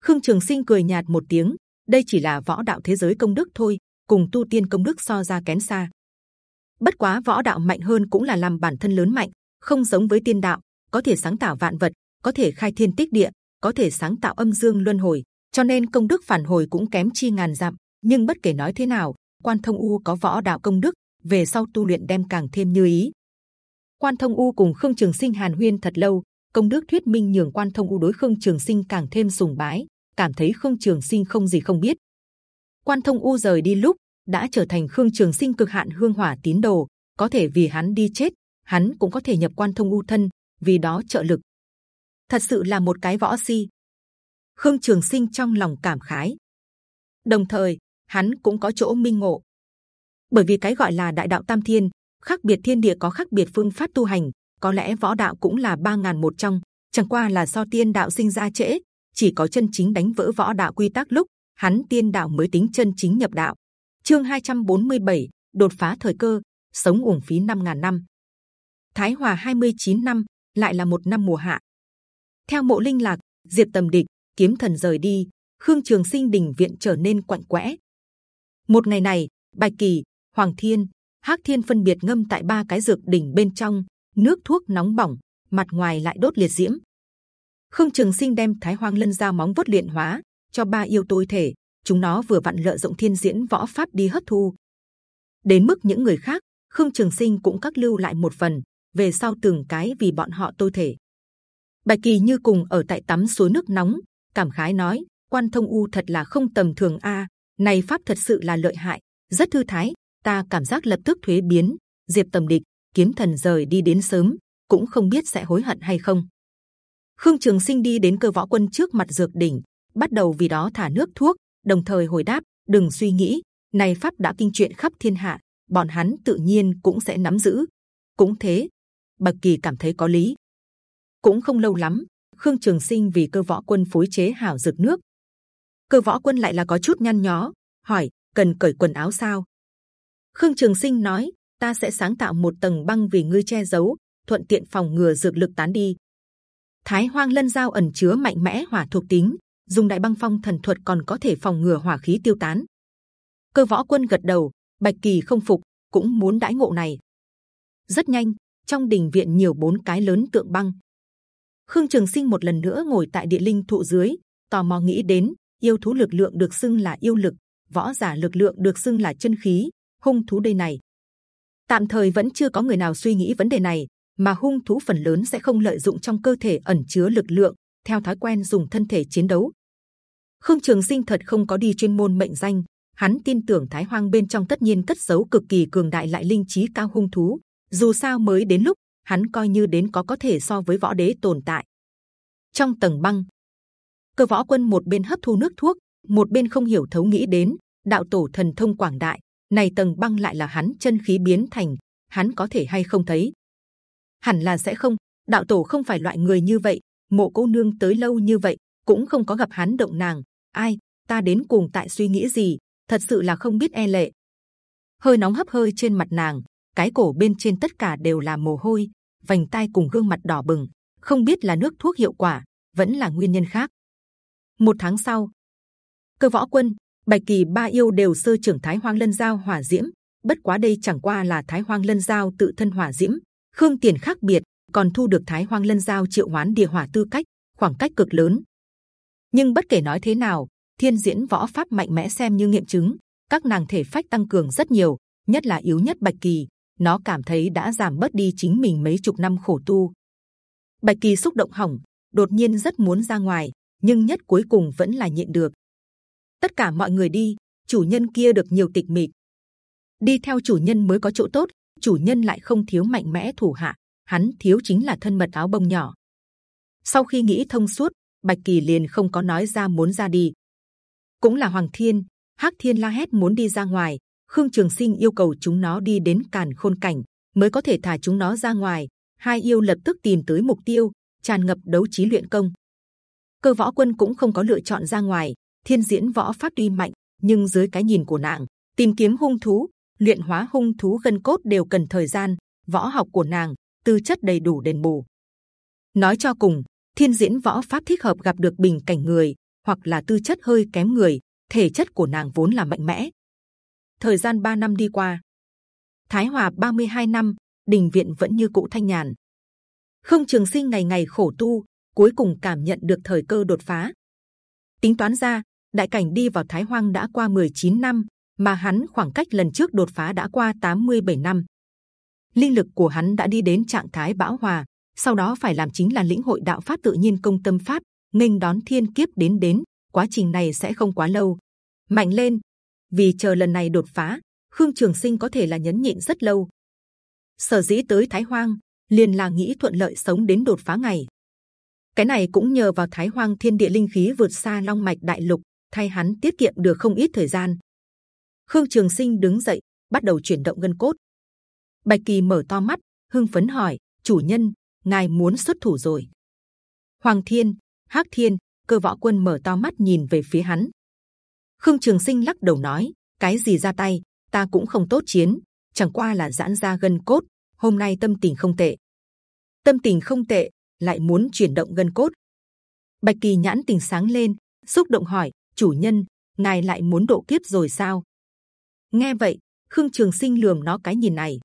Khương Trường Sinh cười nhạt một tiếng, đây chỉ là võ đạo thế giới công đức thôi, cùng tu tiên công đức so ra kén xa. Bất quá võ đạo mạnh hơn cũng là làm bản thân lớn mạnh, không giống với tiên đạo, có thể sáng tạo vạn vật, có thể khai thiên tích địa, có thể sáng tạo âm dương luân hồi, cho nên công đức phản hồi cũng kém chi ngàn dặm. Nhưng bất kể nói thế nào, quan thông u có võ đạo công đức, về sau tu luyện đem càng thêm như ý. Quan Thông U cùng Khương Trường Sinh hàn huyên thật lâu, công đức thuyết minh nhường Quan Thông U đối Khương Trường Sinh càng thêm sùng bái, cảm thấy Khương Trường Sinh không gì không biết. Quan Thông U rời đi lúc đã trở thành Khương Trường Sinh cực hạn hương hỏa tín đồ, có thể vì hắn đi chết, hắn cũng có thể nhập Quan Thông U thân, vì đó trợ lực. Thật sự là một cái võ si. Khương Trường Sinh trong lòng cảm khái. Đồng thời, hắn cũng có chỗ minh ngộ. Bởi vì cái gọi là đại đạo tam thiên, khác biệt thiên địa có khác biệt phương pháp tu hành, có lẽ võ đạo cũng là ba ngàn một trong, chẳng qua là do tiên đạo sinh ra trễ, chỉ có chân chính đánh vỡ võ đạo quy tắc lúc hắn tiên đạo mới tính chân chính nhập đạo. Chương 247, đột phá thời cơ, sống uổng phí 5.000 năm. Thái Hòa 29 năm, lại là một năm mùa hạ. Theo mộ linh lạc, diệp tầm địch, kiếm thần rời đi, khương trường sinh đình viện trở nên quạnh quẽ. Một ngày này, bạch kỳ, hoàng thiên, hắc thiên phân biệt ngâm tại ba cái dược đỉnh bên trong, nước thuốc nóng bỏng, mặt ngoài lại đốt liệt diễm. Khương Trường Sinh đem Thái Hoang Lân ra móng vuốt luyện hóa cho ba yêu tối thể, chúng nó vừa vặn lợi dụng thiên diễn võ pháp đi hấp thu. Đến mức những người khác, Khương Trường Sinh cũng cắt lưu lại một phần, về sau từng cái vì bọn họ tôi thể. Bạch Kỳ như cùng ở tại tắm suối nước nóng, cảm khái nói: Quan Thông U thật là không tầm thường a, này pháp thật sự là lợi hại, rất thư thái. Ta cảm giác lập tức thuế biến. Diệp Tầm Địch, kiếm thần rời đi đến sớm, cũng không biết sẽ hối hận hay không. Khương Trường Sinh đi đến cơ võ quân trước mặt dược đỉnh, bắt đầu vì đó thả nước thuốc, đồng thời hồi đáp: đừng suy nghĩ, này pháp đã kinh chuyện khắp thiên hạ, bọn hắn tự nhiên cũng sẽ nắm giữ. Cũng thế, Bạch Kỳ cảm thấy có lý. Cũng không lâu lắm, Khương Trường Sinh vì cơ võ quân phối chế hảo dược nước. Cơ võ quân lại là có chút nhăn nhó, hỏi cần cởi quần áo sao? Khương Trường Sinh nói, ta sẽ sáng tạo một tầng băng vì ngươi che giấu, thuận tiện phòng ngừa dược lực tán đi. Thái Hoang Lân Giao ẩn chứa mạnh mẽ hỏa thuộc tính, dùng đại băng phong thần thuật còn có thể phòng ngừa hỏa khí tiêu tán. Cơ võ quân gật đầu, Bạch Kỳ không phục, cũng muốn đãi ngộ này. Rất nhanh, trong đình viện nhiều bốn cái lớn tượng băng. Khương Trường Sinh một lần nữa ngồi tại địa linh thụ dưới, tò mò nghĩ đến yêu thú lực lượng được xưng là yêu lực, võ giả lực lượng được xưng là chân khí, hung thú đây này. Tạm thời vẫn chưa có người nào suy nghĩ vấn đề này, mà hung thú phần lớn sẽ không lợi dụng trong cơ thể ẩn chứa lực lượng, theo thói quen dùng thân thể chiến đấu. Khương Trường Sinh thật không có đi chuyên môn mệnh danh, hắn tin tưởng Thái Hoang bên trong tất nhiên cất giấu cực kỳ cường đại lại linh trí cao hung thú. Dù sao mới đến lúc hắn coi như đến có có thể so với võ đế tồn tại. Trong tầng băng, cơ võ quân một bên hấp thu nước thuốc, một bên không hiểu thấu nghĩ đến đạo tổ thần thông quảng đại, này tầng băng lại là hắn chân khí biến thành, hắn có thể hay không thấy? Hẳn là sẽ không. Đạo tổ không phải loại người như vậy. Mộ cô nương tới lâu như vậy cũng không có gặp hắn động nàng. Ai? Ta đến cùng tại suy nghĩ gì? Thật sự là không biết e lệ. Hơi nóng hấp hơi trên mặt nàng, cái cổ bên trên tất cả đều là mồ hôi, vành tai cùng gương mặt đỏ bừng. Không biết là nước thuốc hiệu quả, vẫn là nguyên nhân khác. Một tháng sau, cơ võ quân, bạch kỳ ba yêu đều sơ trưởng thái hoang lân giao hỏa diễm. Bất quá đây chẳng qua là thái hoang lân giao tự thân hỏa diễm, khương tiền khác biệt, còn thu được thái hoang lân giao triệu hoán địa hỏa tư cách, khoảng cách cực lớn. Nhưng bất kể nói thế nào, thiên diễn võ pháp mạnh mẽ xem như nghiệm chứng, các nàng thể phách tăng cường rất nhiều, nhất là yếu nhất bạch kỳ, nó cảm thấy đã giảm bớt đi chính mình mấy chục năm khổ tu. Bạch kỳ xúc động hỏng, đột nhiên rất muốn ra ngoài, nhưng nhất cuối cùng vẫn là nhịn được. Tất cả mọi người đi, chủ nhân kia được nhiều tịch mịch. Đi theo chủ nhân mới có chỗ tốt, chủ nhân lại không thiếu mạnh mẽ thủ hạ, hắn thiếu chính là thân mật áo bông nhỏ. Sau khi nghĩ thông suốt, Bạch Kỳ liền không có nói ra muốn ra đi. Cũng là Hoàng Thiên, Hắc Thiên la hét muốn đi ra ngoài. Khương Trường Sinh yêu cầu chúng nó đi đến càn khôn cảnh mới có thể thả chúng nó ra ngoài. Hai yêu lập tức tìm tới mục tiêu, tràn ngập đấu trí luyện công. Cơ võ quân cũng không có lựa chọn ra ngoài. Thiên diễn võ pháp tuy mạnh, nhưng dưới cái nhìn của nàng, tìm kiếm hung thú, luyện hóa hung thú gân cốt đều cần thời gian. Võ học của nàng tư chất đầy đủ đền bù. Nói cho cùng, thiên diễn võ pháp thích hợp gặp được bình cảnh người hoặc là tư chất hơi kém người. Thể chất của nàng vốn là mạnh mẽ. Thời gian 3 năm đi qua, Thái Hòa 32 năm, đình viện vẫn như cũ thanh nhàn. không Trường Sinh ngày ngày khổ tu, cuối cùng cảm nhận được thời cơ đột phá. Tính toán ra, đại cảnh đi vào Thái Hoang đã qua 19 năm, mà hắn khoảng cách lần trước đột phá đã qua 87 năm. linh lực của hắn đã đi đến trạng thái bão hòa. Sau đó phải làm chính là lĩnh hội đạo pháp tự nhiên công tâm pháp, nghênh đón thiên kiếp đến đến. Quá trình này sẽ không quá lâu. Mạnh lên, vì chờ lần này đột phá, Khương Trường Sinh có thể là nhấn nhịn rất lâu. Sở dĩ tới Thái Hoang, liền là nghĩ thuận lợi sống đến đột phá ngày. Cái này cũng nhờ vào Thái Hoang thiên địa linh khí vượt xa Long mạch đại lục, thay hắn tiết kiệm được không ít thời gian. Khương Trường Sinh đứng dậy, bắt đầu chuyển động gân cốt. Bạch Kỳ mở to mắt, hưng phấn hỏi: chủ nhân, ngài muốn xuất thủ rồi? Hoàng Thiên, Hắc Thiên, Cơ Võ Quân mở to mắt nhìn về phía hắn. Khương Trường Sinh lắc đầu nói: cái gì ra tay, ta cũng không tốt chiến, chẳng qua là giãn ra gân cốt. Hôm nay tâm tình không tệ, tâm tình không tệ, lại muốn chuyển động gân cốt. Bạch Kỳ nhãn tình sáng lên, xúc động hỏi: chủ nhân, ngài lại muốn độ kiếp rồi sao? Nghe vậy, Khương Trường Sinh lườm nó cái nhìn này.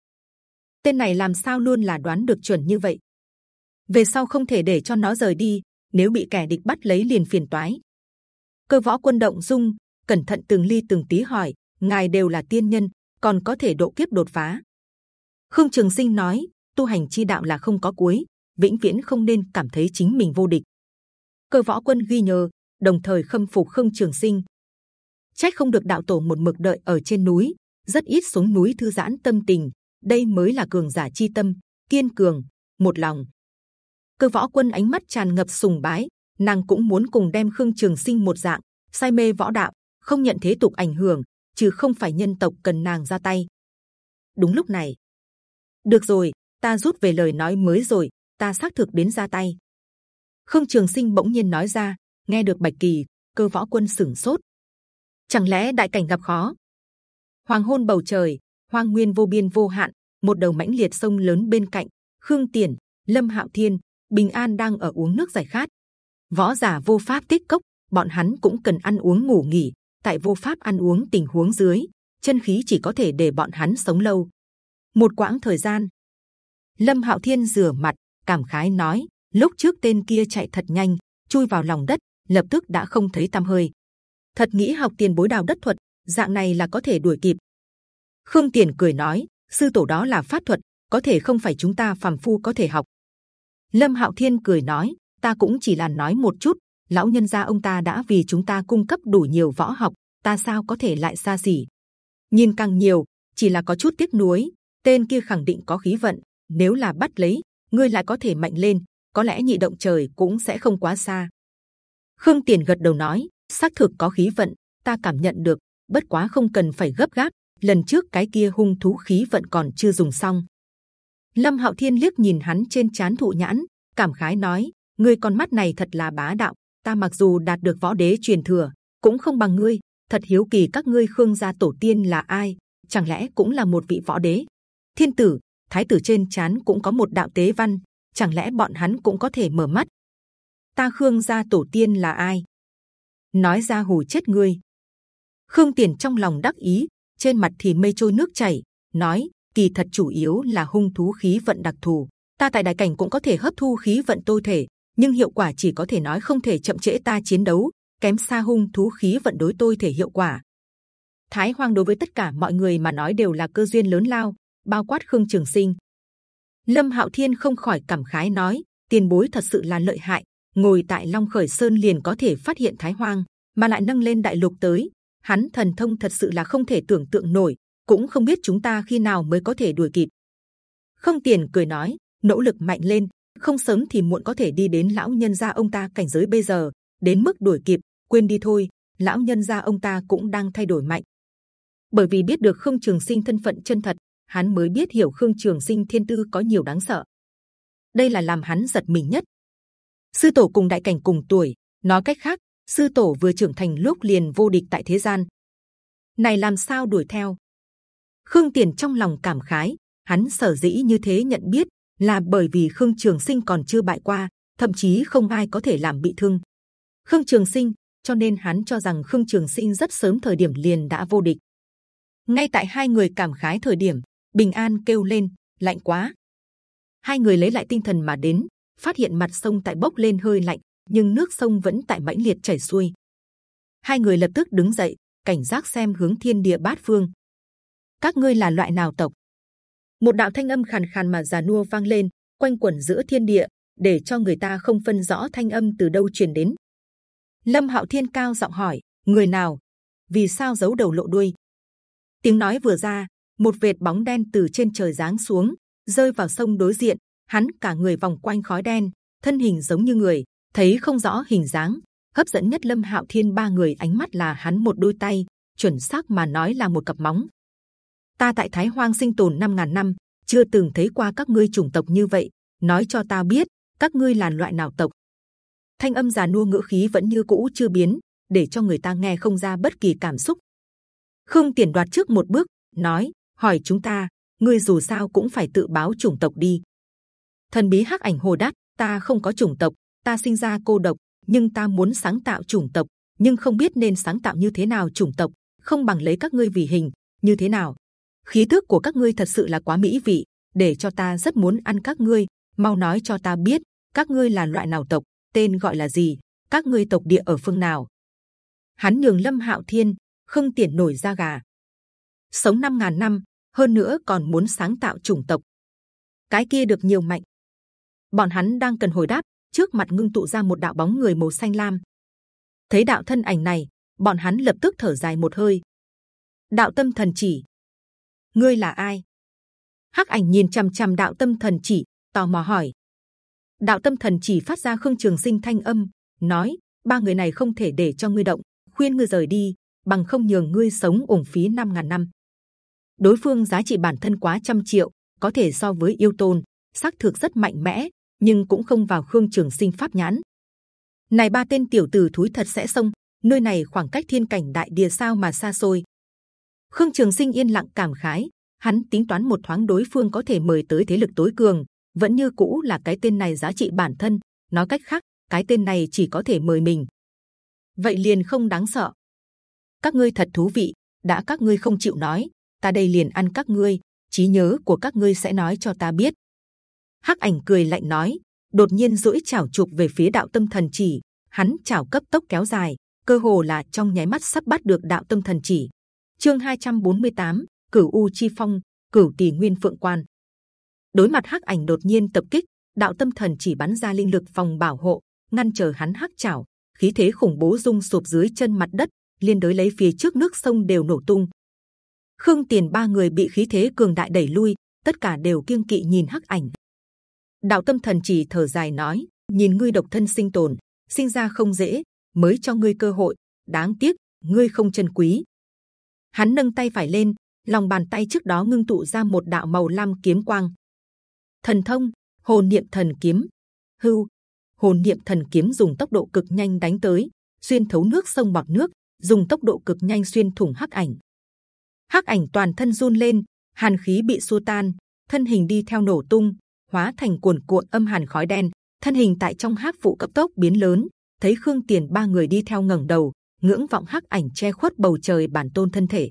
Tên này làm sao luôn là đoán được chuẩn như vậy? Về sau không thể để cho nó rời đi, nếu bị kẻ địch bắt lấy liền phiền toái. Cơ võ quân động dung, cẩn thận từng ly từng tí hỏi: ngài đều là tiên nhân, còn có thể độ kiếp đột phá? Khương Trường Sinh nói: tu hành chi đạo là không có cuối, vĩnh viễn không nên cảm thấy chính mình vô địch. Cơ võ quân ghi nhớ, đồng thời khâm phục Khương Trường Sinh. Trách không được đạo tổ một mực đợi ở trên núi, rất ít xuống núi thư giãn tâm tình. Đây mới là cường giả chi tâm, kiên cường, một lòng. Cơ võ quân ánh mắt tràn ngập sùng bái, nàng cũng muốn cùng đem Khương Trường Sinh một dạng, say mê võ đạo, không nhận thế tục ảnh hưởng, chứ không phải nhân tộc cần nàng ra tay. Đúng lúc này, được rồi, ta rút về lời nói mới rồi, ta xác thực đến ra tay. Khương Trường Sinh bỗng nhiên nói ra, nghe được Bạch Kỳ, cơ võ quân sửng sốt. Chẳng lẽ đại cảnh gặp khó? Hoàng hôn bầu trời, hoang nguyên vô biên vô hạn, một đầu mãnh liệt sông lớn bên cạnh, Khương Tiền, Lâm Hạo Thiên, Bình An đang ở uống nước giải khát. Võ giả vô pháp tích cốc, bọn hắn cũng cần ăn uống ngủ nghỉ. Tại vô pháp ăn uống tình huống dưới, chân khí chỉ có thể để bọn hắn sống lâu. Một quãng thời gian, Lâm Hạo Thiên rửa mặt, cảm khái nói: lúc trước tên kia chạy thật nhanh, chui vào lòng đất, lập tức đã không thấy tăm hơi. Thật nghĩ học tiền bối đào đất thuật, dạng này là có thể đuổi kịp. Khương Tiền cười nói: sư tổ đó là pháp thuật, có thể không phải chúng ta phàm phu có thể học. Lâm Hạo Thiên cười nói: ta cũng chỉ là nói một chút. Lão nhân gia ông ta đã vì chúng ta cung cấp đủ nhiều võ học, ta sao có thể lại xa xỉ? Nhìn càng nhiều, chỉ là có chút tiếc nuối. Tên kia khẳng định có khí vận, nếu là bắt lấy, ngươi lại có thể mạnh lên, có lẽ nhị động trời cũng sẽ không quá xa. Khương Tiền gật đầu nói, xác thực có khí vận, ta cảm nhận được, bất quá không cần phải gấp gáp. Lần trước cái kia hung thú khí vận còn chưa dùng xong. Lâm Hạo Thiên liếc nhìn hắn trên chán thụ nhãn, cảm khái nói: ngươi con mắt này thật là bá đạo. Ta mặc dù đạt được võ đế truyền thừa, cũng không bằng ngươi. Thật hiếu kỳ các ngươi Khương gia tổ tiên là ai? Chẳng lẽ cũng là một vị võ đế? Thiên tử, thái tử trên chán cũng có một đạo tế văn, chẳng lẽ bọn hắn cũng có thể mở mắt? Ta Khương gia tổ tiên là ai? Nói ra hù chết ngươi. Khương Tiền trong lòng đắc ý, trên mặt thì mây trôi nước chảy, nói kỳ thật chủ yếu là hung thú khí vận đặc thù. Ta tại đại cảnh cũng có thể hấp thu khí vận tôi thể, nhưng hiệu quả chỉ có thể nói không thể chậm trễ ta chiến đấu, kém xa hung thú khí vận đối tôi thể hiệu quả. Thái Hoang đối với tất cả mọi người mà nói đều là cơ duyên lớn lao, bao quát Khương Trường Sinh. Lâm Hạo Thiên không khỏi cảm khái nói: tiền bối thật sự là lợi hại, ngồi tại Long Khởi Sơn liền có thể phát hiện Thái Hoang, mà lại nâng lên đại lục tới. Hắn thần thông thật sự là không thể tưởng tượng nổi, cũng không biết chúng ta khi nào mới có thể đuổi kịp. Không tiền cười nói, nỗ lực mạnh lên, không sớm thì muộn có thể đi đến lão nhân gia ông ta cảnh giới bây giờ, đến mức đuổi kịp, quên đi thôi. Lão nhân gia ông ta cũng đang thay đổi mạnh, bởi vì biết được Khương Trường Sinh thân phận chân thật, hắn mới biết hiểu Khương Trường Sinh thiên tư có nhiều đáng sợ. Đây là làm hắn giật mình nhất. Sư tổ cùng đại cảnh cùng tuổi, nói cách khác, sư tổ vừa trưởng thành lúc liền vô địch tại thế gian. Này làm sao đuổi theo? Khương Tiền trong lòng cảm khái, hắn sở dĩ như thế nhận biết là bởi vì Khương Trường Sinh còn chưa bại qua, thậm chí không ai có thể làm bị thương. Khương Trường Sinh, cho nên hắn cho rằng Khương Trường Sinh rất sớm thời điểm liền đã vô địch. Ngay tại hai người cảm khái thời điểm, Bình An kêu lên, lạnh quá. Hai người lấy lại tinh thần mà đến, phát hiện mặt sông tại bốc lên hơi lạnh, nhưng nước sông vẫn tại mãnh liệt chảy xuôi. Hai người lập tức đứng dậy, cảnh giác xem hướng thiên địa bát phương. Các ngươi là loại nào tộc? một đạo thanh âm khàn khàn mà già nua vang lên quanh quẩn giữa thiên địa để cho người ta không phân rõ thanh âm từ đâu truyền đến lâm hạo thiên cao giọng hỏi người nào vì sao giấu đầu lộ đuôi tiếng nói vừa ra một vệt bóng đen từ trên trời giáng xuống rơi vào sông đối diện hắn cả người vòng quanh khói đen thân hình giống như người thấy không rõ hình dáng hấp dẫn nhất lâm hạo thiên ba người ánh mắt là hắn một đôi tay chuẩn xác mà nói là một cặp móng ta tại Thái Hoang sinh tồn năm ngàn năm, chưa từng thấy qua các ngươi chủng tộc như vậy. Nói cho ta biết, các ngươi là loại nào tộc? Thanh âm già nua ngữ khí vẫn như cũ chưa biến, để cho người ta nghe không ra bất kỳ cảm xúc. Khương Tiền đoạt trước một bước, nói: hỏi chúng ta, ngươi dù sao cũng phải tự báo chủng tộc đi. Thần bí hắc ảnh hồ đát, ta không có chủng tộc, ta sinh ra cô độc, nhưng ta muốn sáng tạo chủng tộc, nhưng không biết nên sáng tạo như thế nào chủng tộc, không bằng lấy các ngươi vì hình, như thế nào? khí tức của các ngươi thật sự là quá mỹ vị, để cho ta rất muốn ăn các ngươi. Mau nói cho ta biết, các ngươi là loại nào tộc, tên gọi là gì, các ngươi tộc địa ở phương nào? Hắn nhường Lâm Hạo Thiên, không tiền nổi da gà. Sống năm ngàn năm, hơn nữa còn muốn sáng tạo chủng tộc. Cái kia được nhiều mạnh. Bọn hắn đang cần hồi đáp, trước mặt ngưng tụ ra một đạo bóng người màu xanh lam. Thấy đạo thân ảnh này, bọn hắn lập tức thở dài một hơi. Đạo tâm thần chỉ, ngươi là ai? Hắc ảnh nhìn c h ầ m c h ầ m đạo tâm thần chỉ, tò mò hỏi. Đạo tâm thần chỉ phát ra khương trường sinh thanh âm, nói: ba người này không thể để cho ngươi động, khuyên ngươi rời đi, bằng không nhường ngươi sống ủng phí năm ngàn năm. Đối phương giá trị bản thân quá trăm triệu, có thể so với yêu tôn, xác thực rất mạnh mẽ, nhưng cũng không vào khương trường sinh pháp nhãn. Này ba tên tiểu tử thúi thật sẽ xông, nơi này khoảng cách thiên cảnh đại địa sao mà xa xôi, Khương Trường Sinh yên lặng cảm khái, hắn tính toán một thoáng đối phương có thể mời tới thế lực tối cường, vẫn như cũ là cái tên này giá trị bản thân. Nói cách khác, cái tên này chỉ có thể mời mình. Vậy liền không đáng sợ. Các ngươi thật thú vị, đã các ngươi không chịu nói, ta đây liền ăn các ngươi. trí nhớ của các ngươi sẽ nói cho ta biết. Hắc ảnh cười lạnh nói, đột nhiên duỗi chảo chụp về phía đạo tâm thần chỉ, hắn chảo cấp tốc kéo dài, cơ hồ là trong nháy mắt sắp bắt được đạo tâm thần chỉ chương 248, cửu u chi phong cửu tỷ nguyên phượng quan đối mặt hắc ảnh đột nhiên tập kích đạo tâm thần chỉ bắn ra linh lực phòng bảo hộ ngăn chờ hắn hắc chảo khí thế khủng bố rung sụp dưới chân mặt đất liên đối lấy phía trước nước sông đều nổ tung khương tiền ba người bị khí thế cường đại đẩy lui, tất cả đều kiêng kỵ nhìn hắc ảnh. Đạo tâm thần chỉ thở dài nói, nhìn ngươi độc thân sinh tồn, sinh ra không dễ, mới cho ngươi cơ hội, đáng tiếc, ngươi không chân quý. Hắn nâng tay phải lên, lòng bàn tay trước đó ngưng tụ ra một đạo màu lam kiếm quang. Thần thông hồn niệm thần kiếm. Hưu hồn niệm thần kiếm dùng tốc độ cực nhanh đánh tới, xuyên thấu nước sông bọt nước, dùng tốc độ cực nhanh xuyên thủng hắc ảnh hắc ảnh toàn thân run lên, hàn khí bị xua tan, thân hình đi theo nổ tung, hóa thành cuồn cuộn âm hàn khói đen. Thân hình tại trong hắc vụ cấp tốc biến lớn, thấy khương tiền ba người đi theo ngẩng đầu, ngưỡng vọng hắc ảnh che khuất bầu trời bản tôn thân thể.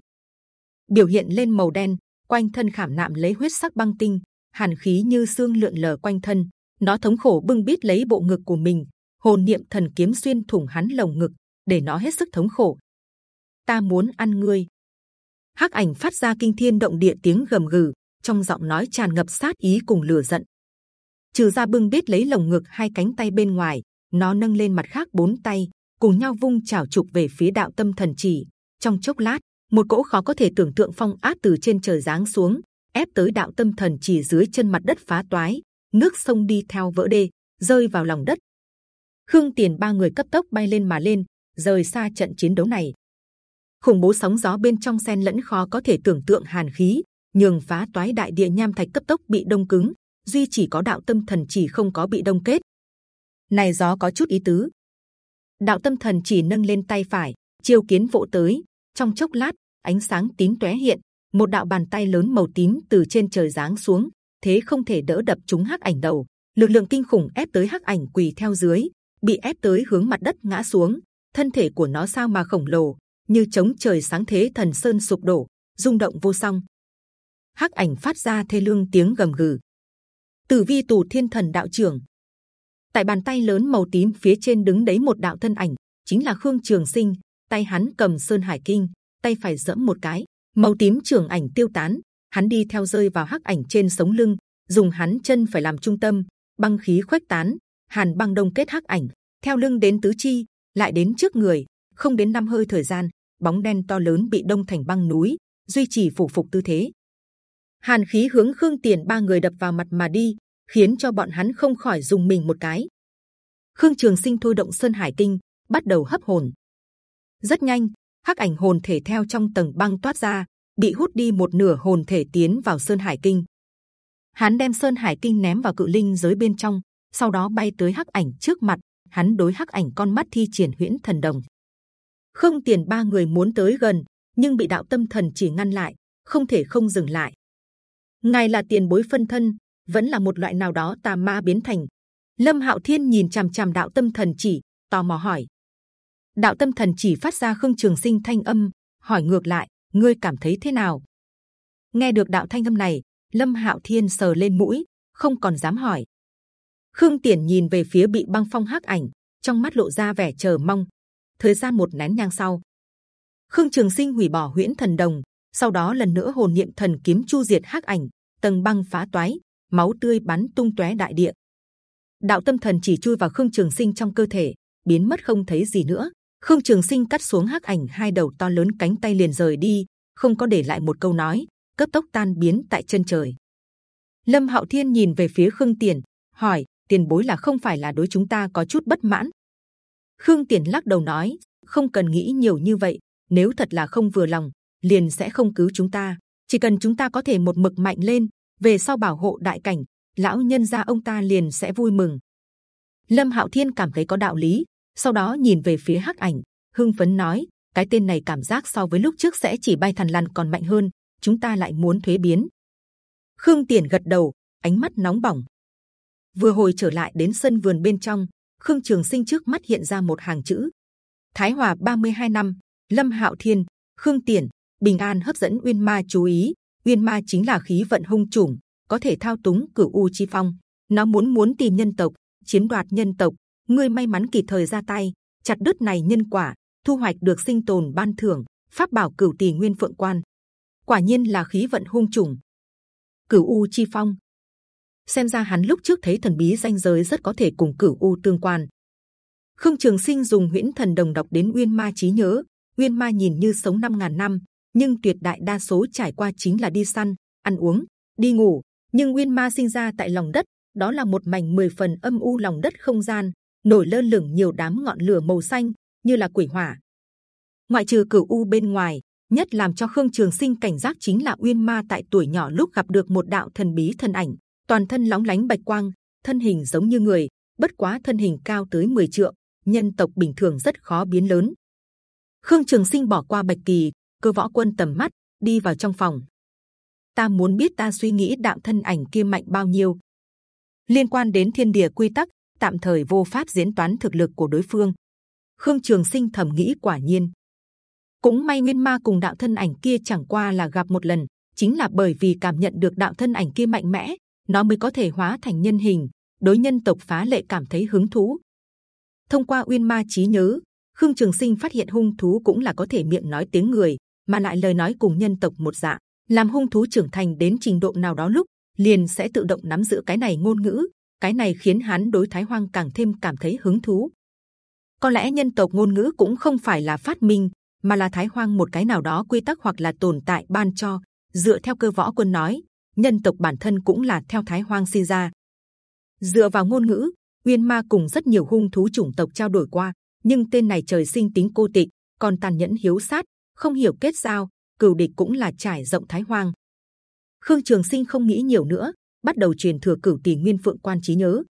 Biểu hiện lên màu đen, quanh thân khảm nạm lấy huyết sắc băng tinh, hàn khí như xương lượn lờ quanh thân. Nó thống khổ bưng bít lấy bộ ngực của mình, hồn niệm thần kiếm xuyên thủng hắn lồng ngực, để nó hết sức thống khổ. Ta muốn ăn ngươi hắc ảnh phát ra kinh thiên động địa tiếng gầm gừ trong giọng nói tràn ngập sát ý cùng lửa giận trừ ra bưng biết lấy lồng ngực hai cánh tay bên ngoài nó nâng lên mặt khác bốn tay cùng nhau vung chảo chụp về phía đạo tâm thần chỉ. Trong chốc lát, một cỗ khó có thể tưởng tượng phong áp từ trên trời giáng xuống, ép tới đạo tâm thần chỉ dưới chân mặt đất phá toái, nước sông đi theo vỡ đê, rơi vào lòng đất. Khương Tiền ba người cấp tốc bay lên mà lên, rời xa trận chiến đấu này. Khủng bố sóng gió bên trong xen lẫn khó có thể tưởng tượng hàn khí, nhường phá toái đại địa nham thạch cấp tốc bị đông cứng, duy chỉ có đạo tâm thần chỉ không có bị đông kết. Này gió có chút ý tứ, đạo tâm thần chỉ nâng lên tay phải chiêu kiến vỗ tới. Trong chốc lát ánh sáng tím tóe hiện một đạo bàn tay lớn màu tím từ trên trời giáng xuống thế không thể đỡ đập chúng hắc ảnh đầu. Lực lượng kinh khủng ép tới hắc ảnh quỳ theo dưới bị ép tới hướng mặt đất ngã xuống thân thể của nó sao mà khổng lồ như chống trời sáng thế thần sơn sụp đổ rung động vô song. Hắc ảnh phát ra thê lương tiếng gầm gừ. Tử vi tù thiên thần đạo trưởng. Tại bàn tay lớn màu tím phía trên đứng đấy một đạo thân ảnh chính là khương trường sinh tay hắn cầm sơn hải kinh tay phải dẫm một cái màu tím trường ảnh tiêu tán hắn đi theo rơi vào hắc ảnh trên sống lưng, dùng hắn chân phải làm trung tâm, băng khí khuếch tán, hàn băng đông kết hắc ảnh, theo lưng đến tứ chi, lại đến trước người, không đến năm hơi thời gian, bóng đen to lớn bị đông thành băng núi, duy trì phủ phục tư thế. Hàn khí hướng Khương Tiền ba người đập vào mặt mà đi, khiến cho bọn hắn không khỏi dùng mình một cái. Khương Trường Sinh thôi động Sơn Hải Kinh, bắt đầu hấp hồn. Rất nhanh, hắc ảnh hồn thể theo trong tầng băng toát ra, bị hút đi một nửa hồn thể tiến vào Sơn Hải Kinh. Hắn đem Sơn Hải Kinh ném vào cự linh giới bên trong, sau đó bay tới hắc ảnh trước mặt. Hắn đối hắc ảnh con mắt thi triển huyễn thần đồng. Khương Tiền ba người muốn tới gần, nhưng bị đạo tâm thần chỉ ngăn lại, không thể không dừng lại. Ngài là tiền bối phân thân, vẫn là một loại nào đó tà ma biến thành. Lâm Hạo Thiên nhìn c h ầ m c h ầ m đạo tâm thần chỉ, tò mò hỏi. Đạo tâm thần chỉ phát ra khương trường sinh thanh âm, hỏi ngược lại, ngươi cảm thấy thế nào? Nghe được đạo thanh âm này, Lâm Hạo Thiên sờ lên mũi, không còn dám hỏi. Khương Tiền nhìn về phía bị băng phong hắc ảnh, trong mắt lộ ra vẻ chờ mong. Thời gian một nén nhang sau, Khương Trường Sinh hủy bỏ huyễn thần đồng, sau đó lần nữa hồn niệm thần kiếm chu diệt hắc ảnh, tầng băng phá toái, máu tươi bắn tung tóe đại địa. Đạo tâm thần chỉ chui vào Khương Trường Sinh trong cơ thể, biến mất không thấy gì nữa. Khương Trường Sinh cắt xuống hắc ảnh hai đầu to lớn cánh tay liền rời đi, không có để lại một câu nói, cấp tốc tan biến tại chân trời. Lâm Hạo Thiên nhìn về phía Khương Tiền, hỏi: Tiền bối là không phải là đối chúng ta có chút bất mãn? Khương Tiền lắc đầu nói: Không cần nghĩ nhiều như vậy. Nếu thật là không vừa lòng, liền sẽ không cứu chúng ta. Chỉ cần chúng ta có thể một mực mạnh lên, về sau bảo hộ đại cảnh, lão nhân gia ông ta liền sẽ vui mừng. Lâm Hạo Thiên cảm thấy có đạo lý, sau đó nhìn về phía Hắc Ảnh, hưng phấn nói: cái tên này cảm giác so với lúc trước sẽ chỉ bay thần lằn còn mạnh hơn, chúng ta lại muốn thuế biến. Khương Tiền gật đầu, ánh mắt nóng bỏng. Vừa hồi trở lại đến sân vườn bên trong, Khương Trường Sinh trước mắt hiện ra một hàng chữ: Thái Hòa 32 năm, Lâm Hạo Thiên, Khương Tiền, bình an hấp dẫn uyên ma chú ý. Uyên ma chính là khí vận hung chủng, có thể thao túng cửu u chi phong. Nó muốn muốn tìm nhân tộc chiếm đoạt nhân tộc. Ngươi may mắn kịp thời ra tay chặt đứt này nhân quả thu hoạch được sinh tồn ban thưởng pháp bảo cửu tỷ nguyên phượng quan. Quả nhiên là khí vận hung trùng cửu u chi phong xem ra hắn lúc trước thấy thần bí danh giới rất có thể cùng cửu u tương quan khương trường sinh dùng huyễn thần đồng đọc đến uyên ma trí nhớ uyên ma nhìn như sống 5.000 năm nhưng tuyệt đại đa số trải qua chính là đi săn, ăn uống, đi ngủ. Nhưng Nguyên Ma sinh ra tại lòng đất, đó là một mảnh mười phần âm u lòng đất không gian, nổi lơ lửng nhiều đám ngọn lửa màu xanh như là quỷ hỏa. Ngoại trừ cửu u bên ngoài, nhất làm cho Khương Trường Sinh cảnh giác chính là Uyên Ma tại tuổi nhỏ lúc gặp được một đạo thần bí thân ảnh, toàn thân lóng lánh bạch quang, thân hình giống như người, bất quá thân hình cao tới 10 trượng, nhân tộc bình thường rất khó biến lớn. Khương Trường Sinh bỏ qua bạch kỳ, cơ võ quân tầm mắt đi vào trong phòng. Ta muốn biết ta suy nghĩ đạo thân ảnh kia mạnh bao nhiêu. Liên quan đến thiên địa quy tắc tạm thời vô pháp diễn toán thực lực của đối phương. Khương trường sinh thầm nghĩ quả nhiên. Cũng may nguyên ma cùng đạo thân ảnh kia chẳng qua là gặp một lần chính là bởi vì cảm nhận được đạo thân ảnh kia mạnh mẽ nó mới có thể hóa thành nhân hình, đối nhân tộc phá lệ cảm thấy hứng thú. Thông qua uyên ma trí nhớ, khương trường sinh phát hiện hung thú cũng là có thể miệng nói tiếng người, mà lại lời nói cùng nhân tộc một dạng. Làm hung thú trưởng thành đến trình độ nào đó lúc, liền sẽ tự động nắm giữ cái này ngôn ngữ. Cái này khiến hắn đối thái hoang càng thêm cảm thấy hứng thú. Có lẽ nhân tộc ngôn ngữ cũng không phải là phát minh, mà là thái hoang một cái nào đó quy tắc hoặc là tồn tại ban cho. Dựa theo cơ võ quân nói nhân tộc bản thân cũng là theo thái hoang sinh ra dựa vào ngôn ngữ uyên ma cùng rất nhiều hung thú chủng tộc trao đổi qua nhưng tên này trời sinh tính cô tịch còn tàn nhẫn hiếu sát không hiểu kết giao, cừu địch cũng là trải rộng thái hoang. Khương Trường Sinh không nghĩ nhiều nữa, bắt đầu truyền thừa cửu tỷ nguyên phượng quan trí nhớ.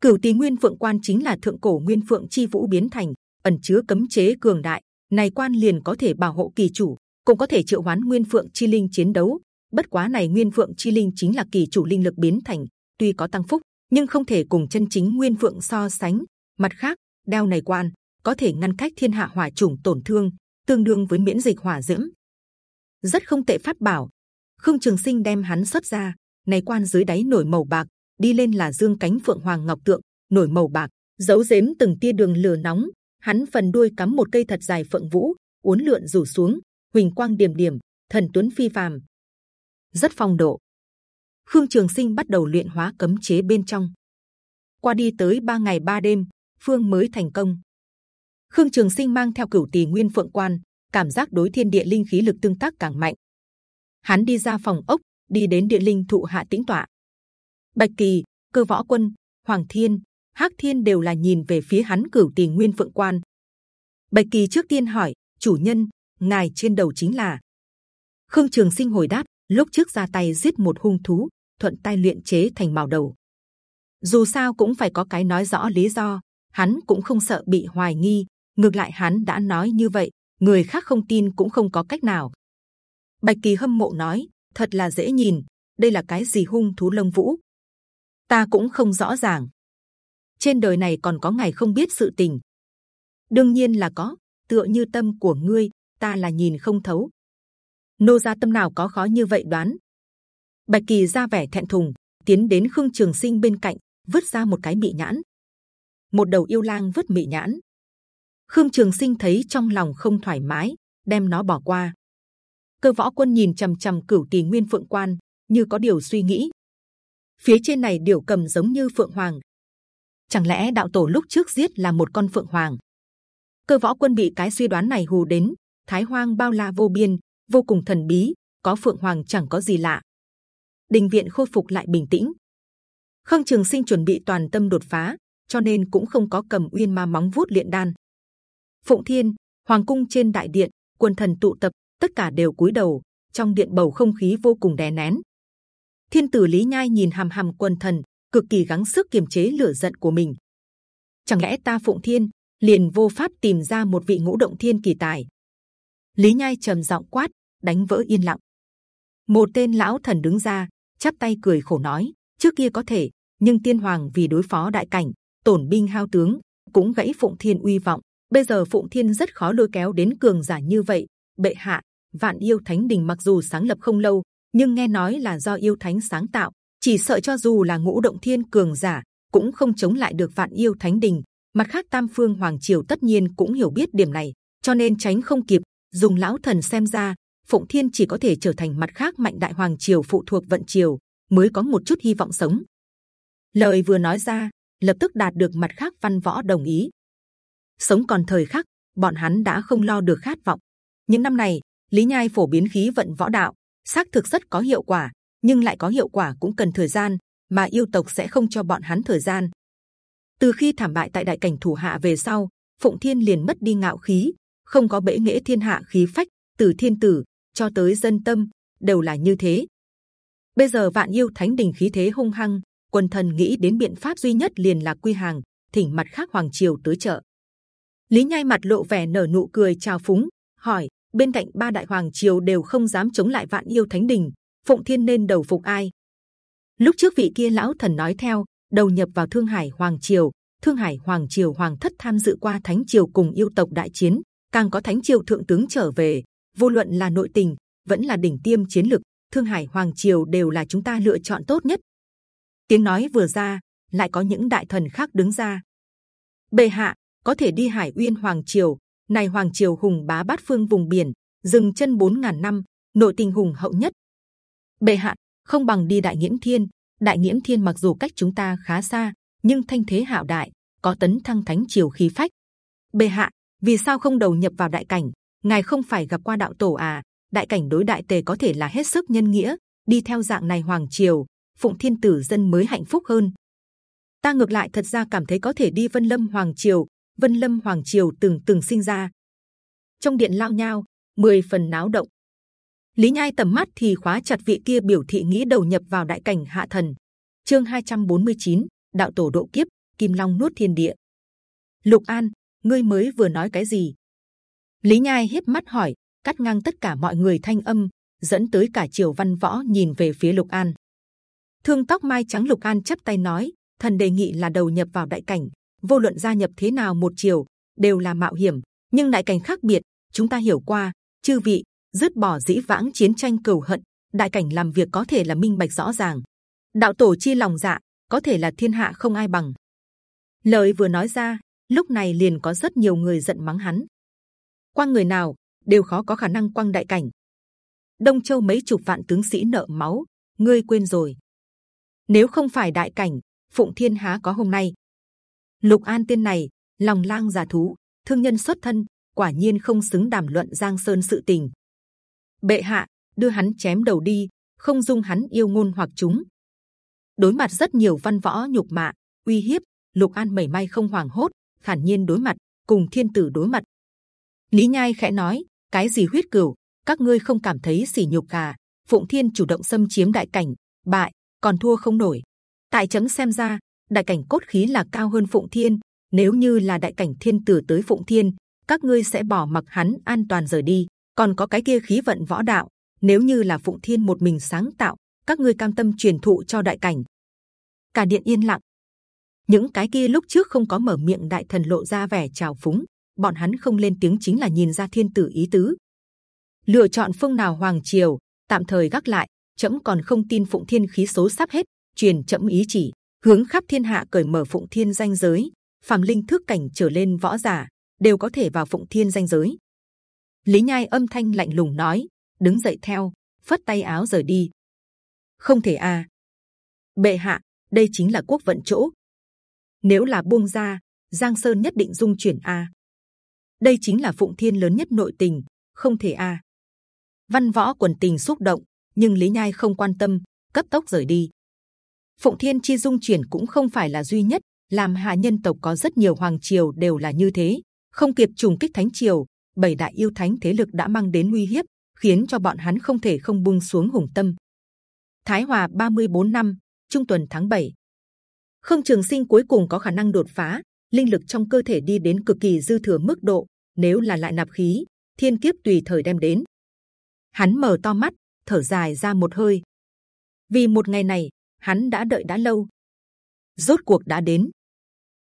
Cửu tỷ nguyên phượng quan chính là thượng cổ nguyên phượng chi vũ biến thành, ẩn chứa cấm chế cường đại. Này quan liền có thể bảo hộ kỳ chủ, cũng có thể triệu hoán nguyên phượng chi linh chiến đấu. Bất quá này nguyên phượng chi linh chính là kỳ chủ linh lực biến thành, tuy có tăng phúc, nhưng không thể cùng chân chính nguyên phượng so sánh. Mặt khác, đeo này quan có thể ngăn cách thiên hạ hỏa chủng tổn thương, tương đương với miễn dịch hỏa diễm. Rất không tệ phát bảo. Khương trường sinh đem hắn xuất ra này quan dưới đáy nổi màu bạc đi lên là dương cánh phượng hoàng ngọc tượng nổi màu bạc giấu giếm từng tia đường lửa nóng. Hắn phần đuôi cắm một cây thật dài phượng vũ uốn lượn rủ xuống huỳnh quang điểm điểm thần tuấn phi phàm rất phong độ. Khương Trường Sinh bắt đầu luyện hóa cấm chế bên trong. Qua đi tới ba ngày ba đêm, phương mới thành công. Khương Trường Sinh mang theo cửu tỷ nguyên phượng quan, cảm giác đối thiên địa linh khí lực tương tác càng mạnh. Hắn đi ra phòng ốc, đi đến địa linh thụ hạ tĩnh tọa. Bạch Kỳ, Cơ Võ Quân, Hoàng Thiên, Hắc Thiên đều là nhìn về phía hắn cửu tỷ nguyên phượng quan. Bạch Kỳ trước tiên hỏi, chủ nhân, ngài trên đầu chính là? Khương Trường Sinh hồi đáp, lúc trước ra tay giết một hung thú, thuận tay luyện chế thành bảo đầu. Dù sao cũng phải có cái nói rõ lý do, hắn cũng không sợ bị hoài nghi. Ngược lại hắn đã nói như vậy, người khác không tin cũng không có cách nào. Bạch Kỳ hâm mộ nói, thật là dễ nhìn. Đây là cái gì hung thú lông vũ? Ta cũng không rõ ràng. Trên đời này còn có ngày không biết sự tình. đương nhiên là có. Tựa như tâm của ngươi, ta là nhìn không thấu. Nô gia tâm nào có khó như vậy đoán? Bạch Kỳ ra vẻ thẹn thùng, tiến đến Khương Trường Sinh bên cạnh, vứt ra một cái mị nhãn. Một đầu yêu lang vứt mị nhãn. Khương Trường Sinh thấy trong lòng không thoải mái, đem nó bỏ qua. Cơ võ quân nhìn trầm trầm cửu tỷ nguyên phượng quan, như có điều suy nghĩ. Phía trên này điều cầm giống như phượng hoàng. Chẳng lẽ đạo tổ lúc trước giết là một con phượng hoàng? Cơ võ quân bị cái suy đoán này hù đến. Thái hoang bao la vô biên, vô cùng thần bí, có phượng hoàng chẳng có gì lạ. Đình viện khôi phục lại bình tĩnh. Khương Trường Sinh chuẩn bị toàn tâm đột phá, cho nên cũng không có cầm uyên ma móng vuốt luyện đan. Phụng Thiên, Hoàng cung trên đại điện, quân thần tụ tập, tất cả đều cúi đầu. Trong điện bầu không khí vô cùng đè nén. Thiên tử Lý Nhai nhìn hàm hàm quân thần, cực kỳ gắng sức kiềm chế lửa giận của mình. Chẳng lẽ ta Phụng Thiên liền vô pháp tìm ra một vị ngũ động thiên kỳ tài? Lý Nhai trầm giọng quát, đánh vỡ yên lặng. Một tên lão thần đứng ra, chắp tay cười khổ nói: trước kia có thể, nhưng tiên hoàng vì đối phó đại cảnh, tổn binh hao tướng, cũng gãy phụng thiên uy vọng. Bây giờ phụng thiên rất khó lôi kéo đến cường giả như vậy. Bệ hạ, vạn yêu thánh đình mặc dù sáng lập không lâu, nhưng nghe nói là do yêu thánh sáng tạo, chỉ sợ cho dù là ngũ động thiên cường giả cũng không chống lại được vạn yêu thánh đình. Mặt khác tam phương hoàng triều tất nhiên cũng hiểu biết điểm này, cho nên tránh không kịp. Dùng lão thần xem ra, phụng thiên chỉ có thể trở thành mặt khác mạnh đại hoàng triều phụ thuộc vận triều, mới có một chút hy vọng sống. Lời vừa nói ra, lập tức đạt được mặt khác văn võ đồng ý. Sống còn thời khắc, bọn hắn đã không lo được khát vọng. Những năm này, Lý Nhai phổ biến khí vận võ đạo, xác thực rất có hiệu quả, nhưng lại có hiệu quả cũng cần thời gian, mà yêu tộc sẽ không cho bọn hắn thời gian. Từ khi thảm bại tại đại cảnh thủ hạ về sau, Phụng Thiên liền mất đi ngạo khí, không có bể nghĩa thiên hạ khí phách. Từ thiên tử cho tới dân tâm đều là như thế. Bây giờ vạn yêu thánh đình khí thế hung hăng, quân thần nghĩ đến biện pháp duy nhất liền là quy hàng, thỉnh mặt khác hoàng triều tới trợ. Lý Nhai mặt lộ vẻ nở nụ cười chào phúng, hỏi: bên cạnh ba đại hoàng triều đều không dám chống lại vạn yêu thánh đình, phụng thiên nên đầu phục ai? Lúc trước vị kia lão thần nói theo, đầu nhập vào thương hải hoàng triều, thương hải hoàng triều hoàng thất tham dự qua thánh triều cùng yêu tộc đại chiến, càng có thánh triều thượng tướng trở về, vô luận là nội tình vẫn là đỉnh tiêm chiến lực Thương Hải Hoàng Triều đều là chúng ta lựa chọn tốt nhất. Tiếng nói vừa ra, lại có những đại thần khác đứng ra. Bệ hạ có thể đi Hải Uyên Hoàng Triều, này Hoàng Triều hùng bá bát phương vùng biển, dừng chân 4.000 năm, nội tình hùng hậu nhất. Bệ hạ không bằng đi Đại Nghiễm Thiên. Đại Nghiễm Thiên mặc dù cách chúng ta khá xa, nhưng thanh thế hạo đại, có tấn thăng thánh triều khí phách. Bệ hạ, vì sao không đầu nhập vào đại cảnh? Ngài không phải gặp qua đạo tổ à? đại cảnh đối đại tề có thể là hết sức nhân nghĩa. Đi theo dạng này hoàng triều phụng thiên tử dân mới hạnh phúc hơn. Ta ngược lại thật ra cảm thấy có thể đi vân lâm hoàng triều. Vân lâm hoàng triều từng từng sinh ra. Trong điện lao nhau mười phần náo động. Lý nhai tầm mắt thì khóa chặt vị kia biểu thị nghĩ đầu nhập vào đại cảnh hạ thần. Chương 249, đạo tổ độ kiếp kim long nuốt thiên địa. Lục an ngươi mới vừa nói cái gì lý nhai hiếp mắt hỏi cắt ngang tất cả mọi người thanh âm, dẫn tới cả triều văn võ nhìn về phía Lục An. Thương tóc mai trắng Lục An chắp tay nói: thần đề nghị là đầu nhập vào đại cảnh, vô luận gia nhập thế nào một triều đều là mạo hiểm, nhưng đại cảnh khác biệt, chúng ta hiểu qua. Chư vị dứt bỏ dĩ vãng chiến tranh cừu hận, đại cảnh làm việc có thể là minh bạch rõ ràng. Đạo tổ chi lòng dạ, có thể là thiên hạ không ai bằng. Lời vừa nói ra, lúc này liền có rất nhiều người giận mắng hắn. quang người nào đều khó có khả năng quang đại cảnh. Đông Châu mấy chục vạn tướng sĩ nợ máu, ngươi quên rồi? Nếu không phải đại cảnh, Phụng Thiên há có hôm nay? Lục An tiên này, lòng lang giả thú, thương nhân xuất thân, quả nhiên không xứng đàm luận Giang Sơn sự tình. Bệ hạ đưa hắn chém đầu đi, không dung hắn yêu ngôn hoặc chúng. Đối mặt rất nhiều văn võ nhục mạ, uy hiếp, Lục An mẩy may không hoảng hốt, thản nhiên đối mặt, cùng thiên tử đối mặt. Lý Nhai khẽ nói, cái gì huyết cửu, các ngươi không cảm thấy sỉ nhục à? Phụng Thiên chủ động xâm chiếm đại cảnh, bại, còn thua không nổi. Tại chấm xem ra, đại cảnh cốt khí là cao hơn Phụng Thiên. Nếu như là đại cảnh thiên tử tới Phụng Thiên, các ngươi sẽ bỏ mặc hắn an toàn rời đi. Còn có cái kia khí vận võ đạo, nếu như là Phụng Thiên một mình sáng tạo, các ngươi cam tâm truyền thụ cho đại cảnh. Cả điện yên lặng. Những cái kia lúc trước không có mở miệng đại thần lộ ra vẻ trào phúng, bọn hắn không lên tiếng chính là nhìn ra thiên tử ý tứ. Lựa chọn phương nào hoàng triều, tạm thời gác lại. chậm còn không tin Phụng Thiên khí số sắp hết, truyền chậm ý chỉ, hướng khắp thiên hạ cởi mở Phụng Thiên danh giới. Phàm linh thức cảnh trở lên võ giả đều có thể vào Phụng Thiên danh giới. Lý Nhai âm thanh lạnh lùng nói, đứng dậy theo, phất tay áo rời đi. Không thể à? Bệ hạ, đây chính là quốc vận chỗ. Nếu là buông ra, Giang Sơn nhất định dung chuyển a. Đây chính là Phụng Thiên lớn nhất nội tình, không thể a. Văn võ quần tình xúc động, nhưng Lý Nhai không quan tâm, cấp tốc rời đi. Phụng Thiên chi dung chuyển cũng không phải là duy nhất, làm hạ nhân tộc có rất nhiều hoàng triều đều là như thế, không kịp trùng kích thánh triều, bảy đại yêu thánh thế lực đã mang đến nguy hiếp, khiến cho bọn hắn không thể không buông xuống hùng tâm. Thái Hòa 34 năm, trung tuần tháng 7. Khương Trường Sinh cuối cùng có khả năng đột phá, linh lực trong cơ thể đi đến cực kỳ dư thừa mức độ. Nếu là lại nạp khí, thiên kiếp tùy thời đem đến. Hắn mở to mắt, thở dài ra một hơi. Vì một ngày này, hắn đã đợi đã lâu. Rốt cuộc đã đến.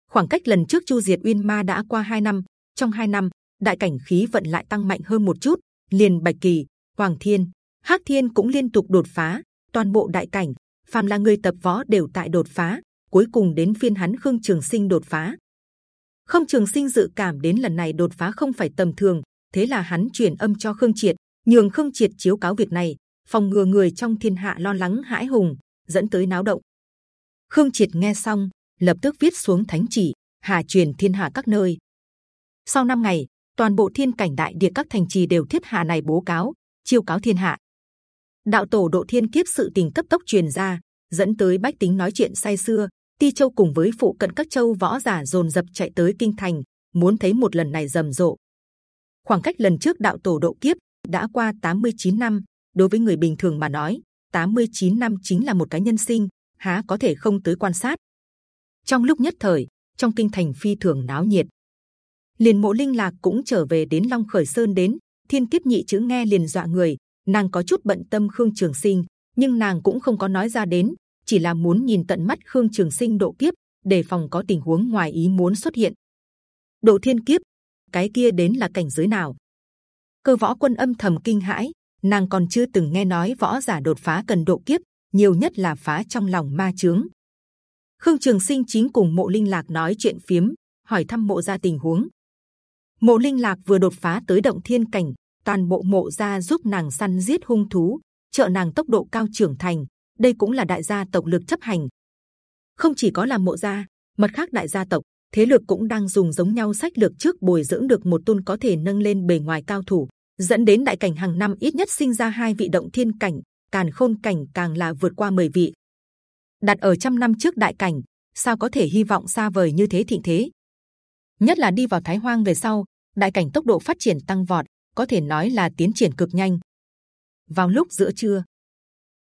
Khoảng cách lần trước chu diệt uyên ma đã qua 2 năm. Trong 2 năm, đại cảnh khí vận lại tăng mạnh hơn một chút. Liền bạch kỳ, hoàng thiên, hắc thiên cũng liên tục đột phá. Toàn bộ đại cảnh, phàm là người tập võ đều tại đột phá. Cuối cùng đến phiên hắn khương trường sinh đột phá. Không trường sinh dự cảm đến lần này đột phá không phải tầm thường, thế là hắn truyền âm cho khương triệt, nhường khương triệt chiếu cáo việc này, phòng ngừa người trong thiên hạ lo lắng hãi hùng, dẫn tới náo động. Khương triệt nghe xong, lập tức viết xuống thánh chỉ, hà truyền thiên hạ các nơi. Sau năm ngày, toàn bộ thiên cảnh đại địa các thành trì đều thiết hạ này bố cáo, chiêu cáo thiên hạ. Đạo tổ độ thiên kiếp sự tình cấp tốc truyền ra, dẫn tới bách tính nói chuyện say xưa. Ti Châu cùng với phụ cận các châu võ giả dồn dập chạy tới kinh thành, muốn thấy một lần này rầm rộ. Khoảng cách lần trước đạo tổ độ kiếp đã qua 89 năm, đối với người bình thường mà nói, 89 năm chính là một cái nhân sinh, há có thể không tới quan sát. Trong lúc nhất thời, trong kinh thành phi thường náo nhiệt, liền mộ linh lạc cũng trở về đến long khởi sơn đến thiên kiếp nhị chữ nghe liền dọa người nàng có chút bận tâm khương trường sinh nhưng nàng cũng không có nói ra đến chỉ là muốn nhìn tận mắt khương trường sinh độ kiếp để phòng có tình huống ngoài ý muốn xuất hiện. Độ thiên kiếp, cái kia đến là cảnh giới nào? Cơ võ quân âm thầm kinh hãi, nàng còn chưa từng nghe nói võ giả đột phá cần độ kiếp, nhiều nhất là phá trong lòng ma chướng. Khương trường sinh chính cùng mộ linh lạc nói chuyện phiếm, hỏi thăm mộ gia tình huống. Mộ linh lạc vừa đột phá tới động thiên cảnh, toàn bộ mộ gia giúp nàng săn giết hung thú, trợ nàng tốc độ cao trưởng thành đây cũng là đại gia tộc lực chấp hành. Không chỉ có là mộ gia, mặt khác đại gia tộc, thế lực cũng đang dùng giống nhau sách lược trước bồi dưỡng được một tôn có thể nâng lên bề ngoài cao thủ, dẫn đến đại cảnh hàng năm ít nhất sinh ra hai vị động thiên cảnh, càn khôn cảnh càng là vượt qua 10 vị. Đặt ở trăm năm trước đại cảnh, sao có thể hy vọng xa vời như thế thịnh thế? Nhất là đi vào thái hoang về sau, đại cảnh tốc độ phát triển tăng vọt, có thể nói là tiến triển cực nhanh. Vào lúc giữa trưa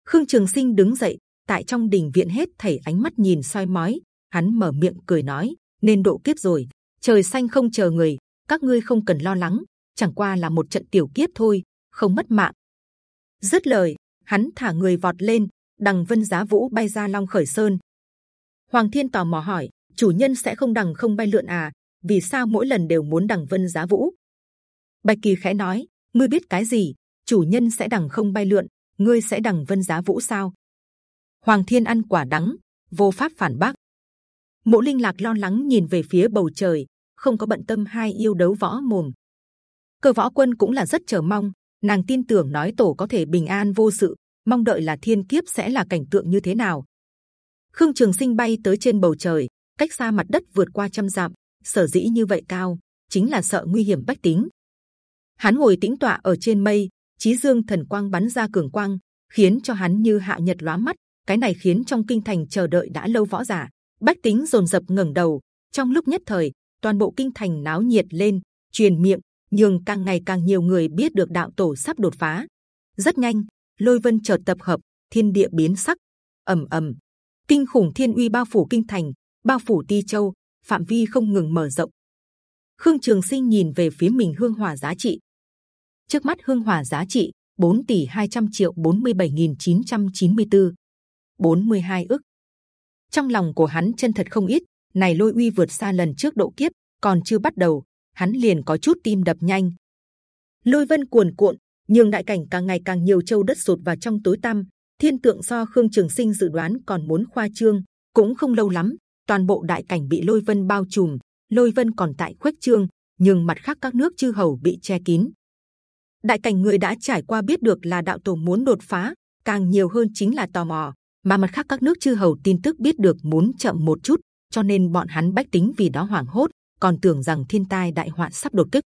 khương trường sinh đứng dậy, tại trong đình viện hết thảy ánh mắt nhìn soi mói, hắn mở miệng cười nói, nên độ kiếp rồi, trời xanh không chờ người, các ngươi không cần lo lắng, chẳng qua là một trận tiểu kiếp thôi, không mất mạng. Dứt lời, hắn thả người vọt lên, đằng vân giá vũ bay ra long khởi sơn. Hoàng thiên tò mò hỏi, chủ nhân sẽ không đằng không bay lượn à? Vì sao mỗi lần đều muốn đằng vân giá vũ? Bạch kỳ khẽ nói, ngươi biết cái gì? Chủ nhân sẽ đằng không bay lượn ngươi sẽ đằng vân giá vũ sao hoàng thiên ăn quả đắng vô pháp phản bác mộ linh lạc lo lắng nhìn về phía bầu trời không có bận tâm hai yêu đấu võ mồm cơ võ quân cũng là rất chờ mong nàng tin tưởng nói tổ có thể bình an vô sự, mong đợi là thiên kiếp sẽ là cảnh tượng như thế nào. Khương Trường Sinh bay tới trên bầu trời, cách xa mặt đất vượt qua trăm dặm, sở dĩ như vậy cao, chính là sợ nguy hiểm bách tính. Hắn ngồi tĩnh tọa ở trên mây, chí dương thần quang bắn ra cường quang, khiến cho hắn như hạ nhật lóa mắt. Cái này khiến trong kinh thành chờ đợi đã lâu võ giả, bách tính rồn rập ngẩng đầu. Trong lúc nhất thời, toàn bộ kinh thành náo nhiệt lên, truyền miệng, nhưng càng ngày càng nhiều người biết được đạo tổ sắp đột phá. Rất nhanh, lôi vân chợt tập hợp, thiên địa biến sắc, ầm ầm, kinh khủng thiên uy bao phủ kinh thành, bao phủ ti châu, phạm vi không ngừng mở rộng. Khương Trường Sinh nhìn về phía mình hương hỏa giá trị. Trước mắt hương hỏa giá trị 4 tỷ 200 triệu 47.994 42 ức. Trong lòng của hắn chân thật không ít, này lôi uy vượt xa lần trước độ kiếp, còn chưa bắt đầu, hắn liền có chút tim đập nhanh. Lôi vân cuồn cuộn, nhường đại cảnh càng ngày càng nhiều châu đất sụt vào trong tối tăm. Thiên tượng so Khương Trường Sinh dự đoán còn muốn khoa trương, cũng không lâu lắm, toàn bộ đại cảnh bị lôi vân bao trùm, lôi vân còn tại khuếch trương, nhưng mặt khác các nước chư hầu bị che kín. Đại cảnh người đã trải qua biết được là đạo tổ muốn đột phá, càng nhiều hơn chính là tò mò, mà mặt khác các nước chư hầu tin tức biết được muốn chậm một chút, cho nên bọn hắn bách tính vì đó hoảng hốt, còn tưởng rằng thiên tai đại họa sắp đột kích.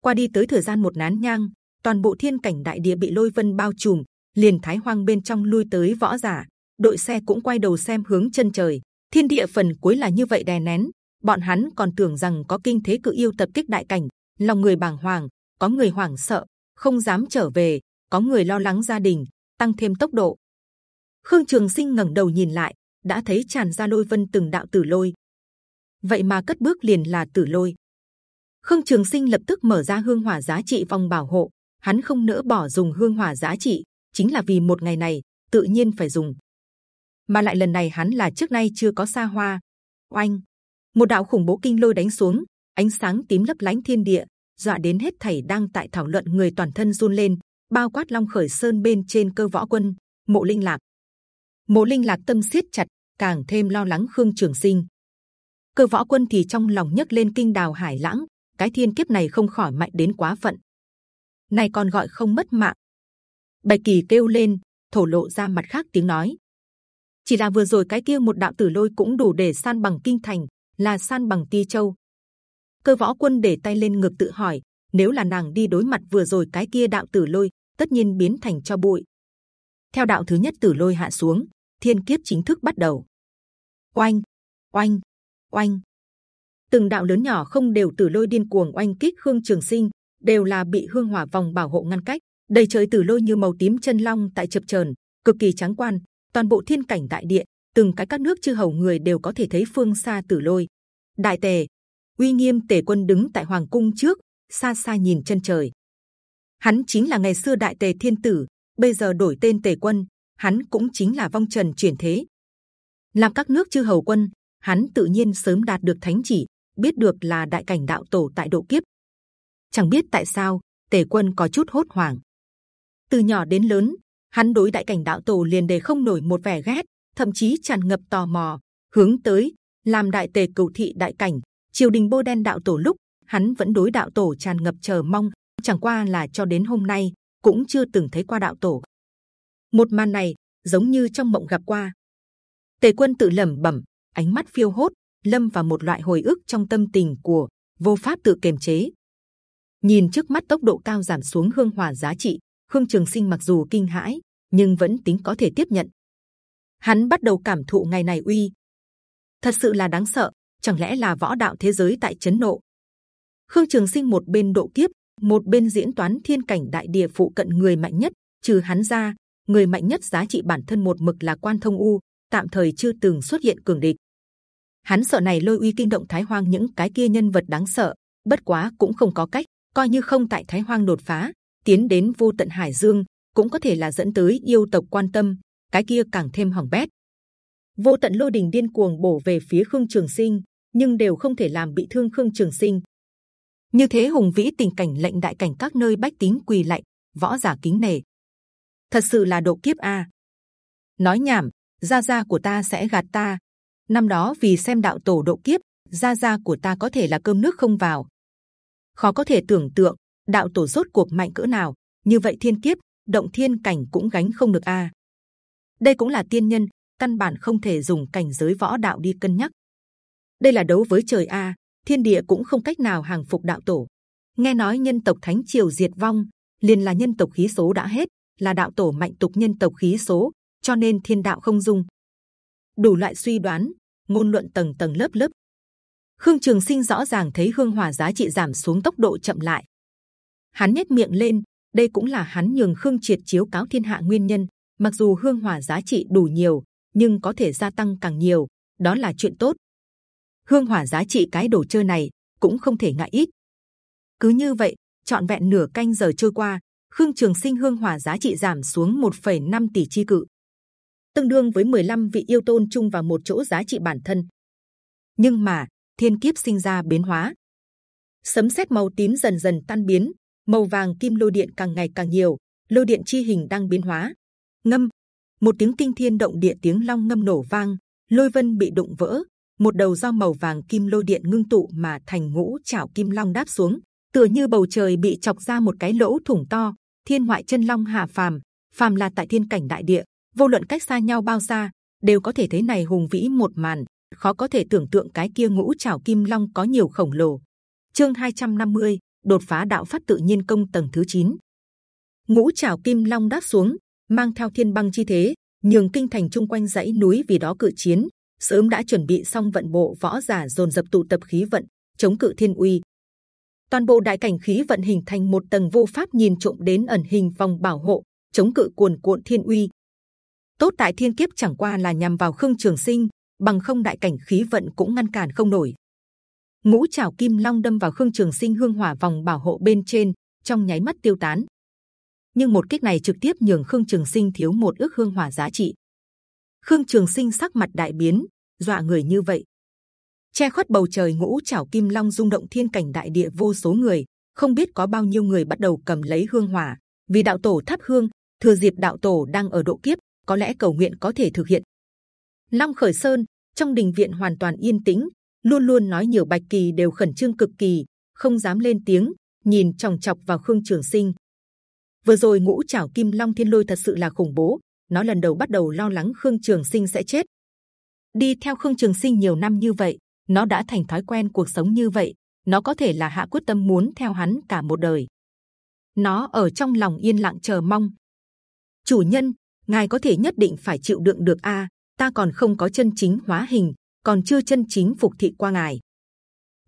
Qua đi tới thời gian một nán nhang, toàn bộ thiên cảnh đại địa bị lôi vân bao trùm, liền thái hoang bên trong lui tới võ giả, đội xe cũng quay đầu xem hướng chân trời. Thiên địa phần cuối là như vậy đè nén, bọn hắn còn tưởng rằng có kinh thế cự yêu tập kích đại cảnh, lòng người bàng hoàng, có người hoảng sợ, không dám trở về, có người lo lắng gia đình, tăng thêm tốc độ. Khương Trường Sinh ngẩng đầu nhìn lại, đã thấy tràn ra lôi vân từng đạo tử lôi. Vậy mà cất bước liền là tử lôi. Khương Trường Sinh lập tức mở ra hương hỏa giá trị vòng bảo hộ. Hắn không nỡ bỏ dùng hương hỏa giá trị, chính là vì một ngày này tự nhiên phải dùng. Mà lại lần này hắn là trước nay chưa có xa hoa. Oanh, một đạo khủng bố kinh lôi đánh xuống, ánh sáng tím lấp lánh thiên địa, dọa đến hết thảy đang tại thảo luận người toàn thân run lên, bao quát long khởi sơn bên trên cơ võ quân, mộ linh lạc. Mộ linh lạc tâm siết chặt, càng thêm lo lắng khương trường sinh. Cơ võ quân thì trong lòng nhấc lên kinh đào hải lãng, cái thiên kiếp này không khỏi mạnh đến quá phận. Này còn gọi không mất mạng. Bạch kỳ kêu lên, thổ lộ ra mặt khác tiếng nói. Chỉ là vừa rồi cái kia một đạo tử lôi cũng đủ để san bằng kinh thành, là san bằng ti châu. Cơ võ quân để tay lên ngực tự hỏi, nếu là nàng đi đối mặt vừa rồi cái kia đạo tử lôi, tất nhiên biến thành cho bụi. Theo đạo thứ nhất tử lôi hạ xuống, thiên kiếp chính thức bắt đầu. Oanh, oanh, oanh. Từng đạo lớn nhỏ không đều tử lôi điên cuồng oanh kích hương trường sinh, đều là bị hương hỏa vòng bảo hộ ngăn cách. Đầy trời tử lôi như màu tím chân long tại chập chờn, cực kỳ trắng quan. Toàn bộ thiên cảnh đại địa, từng cái các nước chư hầu người đều có thể thấy phương xa tử lôi. Đại tề, uy nghiêm tề quân đứng tại hoàng cung trước, xa xa nhìn chân trời. Hắn chính là ngày xưa đại tề thiên tử, bây giờ đổi tên tề quân, hắn cũng chính là vong trần chuyển thế. Làm các nước chư hầu quân, hắn tự nhiên sớm đạt được thánh chỉ, biết được là đại cảnh đạo tổ tại độ kiếp. Chẳng biết tại sao tề quân có chút hốt hoảng. Từ nhỏ đến lớn, hắn đối đại cảnh đạo tổ liền đề không nổi một vẻ ghét, thậm chí tràn ngập tò mò, hướng tới làm đại tề cửu thị đại cảnh, triều đình bô đen đạo tổ lúc hắn vẫn đối đạo tổ tràn ngập chờ mong, chẳng qua là cho đến hôm nay cũng chưa từng thấy qua đạo tổ. Một màn này giống như trong mộng gặp qua. Tề quân tự lẩm bẩm, ánh mắt phiêu hốt, lâm vào một loại hồi ức trong tâm tình của vô pháp tự kiềm chế. Nhìn trước mắt tốc độ cao giảm xuống hương hỏa giá trị, Khương Trường Sinh mặc dù kinh hãi, nhưng vẫn tính có thể tiếp nhận. Hắn bắt đầu cảm thụ ngày này uy, thật sự là đáng sợ. Chẳng lẽ là võ đạo thế giới tại chấn nộ? Khương Trường Sinh một bên độ kiếp, một bên diễn toán thiên cảnh đại địa phụ cận người mạnh nhất, trừ hắn ra, người mạnh nhất giá trị bản thân một mực là quan thông u, tạm thời chưa từng xuất hiện cường địch. Hắn sợ này lôi uy kinh động Thái Hoang những cái kia nhân vật đáng sợ, bất quá cũng không có cách, coi như không tại Thái Hoang đột phá, tiến đến vô tận Hải Dương cũng có thể là dẫn tới yêu tộc quan tâm, cái kia càng thêm hỏng bét. Vô tận lôi đình điên cuồng bổ về phía Khương Trường Sinh, nhưng đều không thể làm bị thương Khương Trường Sinh. Như thế hùng vĩ tình cảnh lệnh đại cảnh các nơi bách tính quỳ lạy, võ giả kính nể. Thật sự là độ kiếp a. Nói nhảm, gia gia của ta sẽ gạt ta. Năm đó vì xem đạo tổ độ kiếp, gia gia của ta có thể là cơm nước không vào. Khó có thể tưởng tượng đạo tổ rốt cuộc mạnh cỡ nào, như vậy thiên kiếp động thiên cảnh cũng gánh không được a đây cũng là tiên nhân căn bản không thể dùng cảnh giới võ đạo đi cân nhắc đây là đấu với trời a, thiên địa cũng không cách nào hàng phục đạo tổ. Nghe nói nhân tộc thánh triều diệt vong, liền là nhân tộc khí số đã hết, là đạo tổ mạnh tục nhân tộc khí số, cho nên thiên đạo không dung. Đủ loại suy đoán, ngôn luận tầng tầng lớp lớp. Khương trường sinh rõ ràng thấy hương hỏa giá trị giảm xuống tốc độ chậm lại. Hắn nhếch miệng lên, đây cũng là hắn nhường khương triệt chiếu cáo thiên hạ nguyên nhân. Mặc dù hương hỏa giá trị đủ nhiều, nhưng có thể gia tăng càng nhiều, đó là chuyện tốt hương hỏa giá trị cái đồ chơi này cũng không thể ngại ít. Cứ như vậy trọn vẹn nửa canh giờ trôi qua khương trường sinh hương hỏa giá trị giảm xuống 1,5 tỷ chi cự tương đương với 15 vị yêu tôn chung vào một chỗ giá trị bản thân. Nhưng mà thiên kiếp sinh ra biến hóa. Sấm sét màu tím dần dần tan biến màu vàng kim lôi điện càng ngày càng nhiều lôi điện chi hình đang biến hóa. Ngâm một tiếng kinh thiên động địa tiếng long ngâm nổ vang lôi vân bị đụng vỡ một đầu do màu vàng kim lôi điện ngưng tụ mà thành ngũ chảo kim long đáp xuống tựa như bầu trời bị chọc ra một cái lỗ thủng to. Thiên ngoại chân long hạ phàm phàm là tại thiên cảnh đại địa vô luận cách xa nhau bao xa đều có thể thấy này hùng vĩ một màn khó có thể tưởng tượng cái kia ngũ chảo kim long có nhiều khổng lồ. Chương 250, đột phá đạo phát tự nhiên công tầng thứ 9. ngũ chảo kim long đáp xuống mang theo thiên băng chi thế nhường kinh thành chung quanh dãy núi vì đó cự chiến sớm đã chuẩn bị xong vận bộ võ giả dồn dập tụ tập khí vận, chống cự thiên uy. Toàn bộ đại cảnh khí vận hình thành một tầng vô pháp nhìn trộm đến ẩn hình vòng bảo hộ, chống cự cuồn cuộn thiên uy. Tốt tại thiên kiếp chẳng qua là nhằm vào khương trường sinh, bằng không đại cảnh khí vận cũng ngăn cản không nổi. Ngũ chảo kim long đâm vào khương trường sinh hương hỏa vòng bảo hộ bên trên, trong nháy mắt tiêu tán. Nhưng một kích này trực tiếp nhường khương trường sinh thiếu một ước hương hỏa giá trị khương trường sinh sắc mặt đại biến, dọa người như vậy. Che khuất bầu trời ngũ chảo kim long rung động thiên cảnh đại địa vô số người, không biết có bao nhiêu người bắt đầu cầm lấy hương hỏa. Vì đạo tổ thắp hương, thừa dịp đạo tổ đang ở độ kiếp, có lẽ cầu nguyện có thể thực hiện. Long khởi sơn, trong đình viện hoàn toàn yên tĩnh, luôn luôn nói nhiều bạch kỳ đều khẩn trương cực kỳ, không dám lên tiếng, nhìn chòng chọc vào khương trường sinh. Vừa rồi ngũ chảo kim long thiên lôi thật sự là khủng bố nó lần đầu bắt đầu lo lắng khương trường sinh sẽ chết. Đi theo khương trường sinh nhiều năm như vậy, nó đã thành thói quen cuộc sống như vậy. Nó có thể là hạ quyết tâm muốn theo hắn cả một đời. Nó ở trong lòng yên lặng chờ mong. Chủ nhân, ngài có thể nhất định phải chịu đựng được a, ta còn không có chân chính hóa hình, còn chưa chân chính phục thị qua ngài.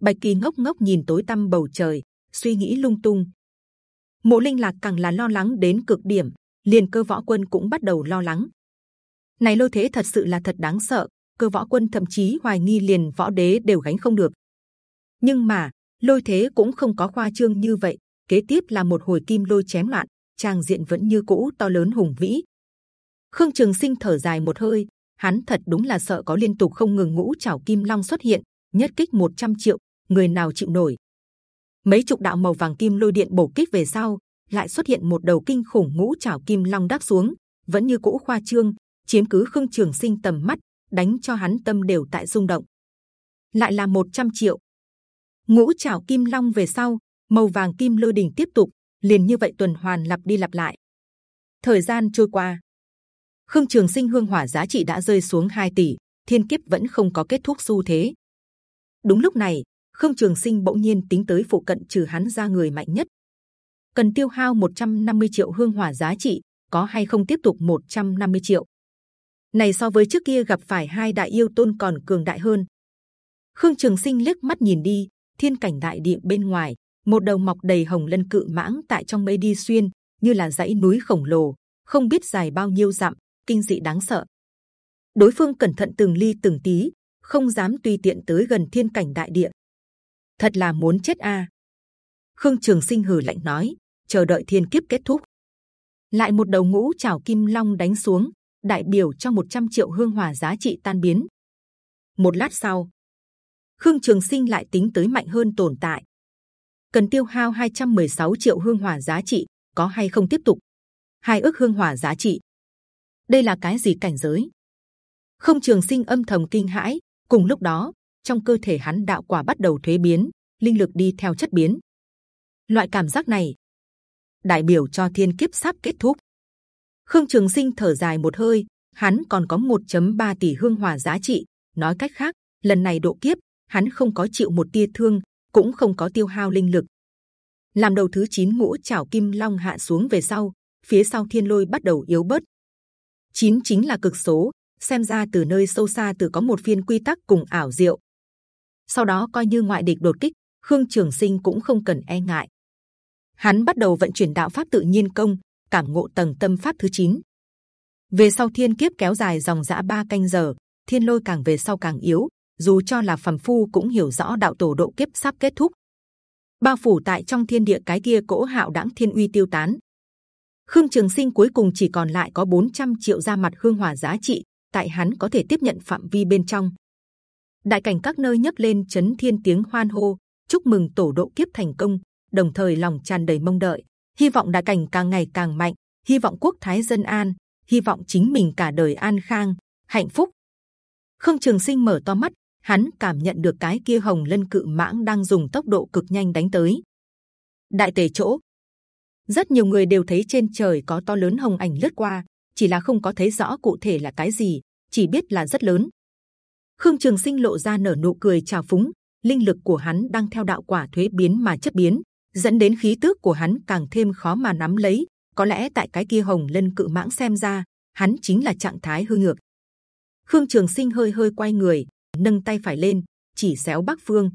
Bạch kỳ ngốc ngốc nhìn tối tăm bầu trời, suy nghĩ lung tung. Mộ linh lạc càng là lo lắng đến cực điểm liền cơ võ quân cũng bắt đầu lo lắng. Này lôi thế thật sự là thật đáng sợ, cơ võ quân thậm chí hoài nghi liền võ đế đều gánh không được. Nhưng mà lôi thế cũng không có khoa trương như vậy, kế tiếp là một hồi kim lôi chém loạn trang diện vẫn như cũ to lớn hùng vĩ. Khương trường sinh thở dài một hơi, hắn thật đúng là sợ có liên tục không ngừng ngũ chảo kim long xuất hiện, nhất kích 100 triệu, người nào chịu nổi? Mấy chục đạo màu vàng kim lôi điện bổ kích về sau lại xuất hiện một đầu kinh khủng ngũ chảo kim long đáp xuống, vẫn như cũ khoa trương, chiếm cứ khương trường sinh tầm mắt, đánh cho hắn tâm đều tại rung động. Lại là 100 triệu. Ngũ chảo kim long về sau, màu vàng kim lư đỉnh tiếp tục, liền như vậy tuần hoàn lặp đi lặp lại. Thời gian trôi qua. Khương trường sinh hương hỏa giá trị đã rơi xuống 2 tỷ, thiên kiếp vẫn không có kết thúc xu thế. Đúng lúc này khương trường sinh bỗng nhiên tính tới phụ cận trừ hắn ra người mạnh nhất cần tiêu hao 150 triệu hương hỏa giá trị, có hay không tiếp tục 150 triệu? Này so với trước kia gặp phải hai đại yêu tôn còn cường đại hơn. Khương trường sinh liếc mắt nhìn đi, thiên cảnh đại địa bên ngoài, một đầu mọc đầy hồng lân cự mãng tại trong mây đi xuyên, như là dãy núi khổng lồ, không biết dài bao nhiêu dặm, kinh dị đáng sợ. Đối phương cẩn thận từng ly từng tí, không dám tùy tiện tới gần thiên cảnh đại địa. Thật là muốn chết a. Khương trường sinh hừ lạnh nói chờ đợi thiên kiếp kết thúc. Lại một đầu ngũ chảo kim long đánh xuống, đại biểu cho 100 triệu hương hỏa giá trị tan biến. Một lát sau, khương trường sinh lại tính tới mạnh hơn tồn tại. Cần tiêu hao 216 triệu hương hỏa giá trị, có hay không tiếp tục? Hai ước hương hỏa giá trị. Đây là cái gì cảnh giới? Không trường sinh âm thầm kinh hãi. Cùng lúc đó, trong cơ thể hắn đạo quả bắt đầu thuế biến, linh lực đi theo chất biến. Loại cảm giác này đại biểu cho thiên kiếp sắp kết thúc. Khương Trường Sinh thở dài một hơi, hắn còn có 1.3 tỷ hương hỏa giá trị. Nói cách khác, lần này độ kiếp, hắn không có chịu một tia thương, cũng không có tiêu hao linh lực. Làm đầu thứ 9 ngũ chảo kim long hạ xuống về sau, phía sau thiên lôi bắt đầu yếu bớt. Chín chính là cực số, xem ra từ nơi sâu xa từ có một viên quy tắc cùng ảo diệu. Sau đó coi như ngoại địch đột kích, Khương Trường Sinh cũng không cần e ngại. Hắn bắt đầu vận chuyển đạo pháp tự nhiên công, cảm ngộ tầng tâm pháp thứ 9. Về sau thiên kiếp kéo dài dòng dã ba canh giờ, thiên lôi càng về sau càng yếu. Dù cho là phàm phu cũng hiểu rõ đạo tổ độ kiếp sắp kết thúc. Bao phủ tại trong thiên địa cái kia cỗ hạo đãng thiên uy tiêu tán. Khương Trường Sinh cuối cùng chỉ còn lại có 400 triệu ra mặt hương hỏa giá trị, tại hắn có thể tiếp nhận phạm vi bên trong. Đại cảnh các nơi nhấc lên chấn thiên tiếng hoan hô, chúc mừng tổ độ kiếp thành công, đồng thời lòng tràn đầy mong đợi, hy vọng đại cảnh càng ngày càng mạnh, hy vọng quốc thái dân an, hy vọng chính mình cả đời an khang, hạnh phúc. Khương Trường Sinh mở to mắt, hắn cảm nhận được cái kia hồng lân cự mãng đang dùng tốc độ cực nhanh đánh tới. Đại tề chỗ, rất nhiều người đều thấy trên trời có to lớn hồng ảnh lướt qua, chỉ là không có thấy rõ cụ thể là cái gì, chỉ biết là rất lớn. Khương Trường Sinh lộ ra nở nụ cười chào phúng, linh lực của hắn đang theo đạo quả thuế biến mà chất biến, dẫn đến khí tức của hắn càng thêm khó mà nắm lấy. Có lẽ tại cái kia hồng lân cự mãng xem ra, hắn chính là trạng thái hư ngược. Khương Trường Sinh hơi hơi quay người, nâng tay phải lên, chỉ xéo bắc phương.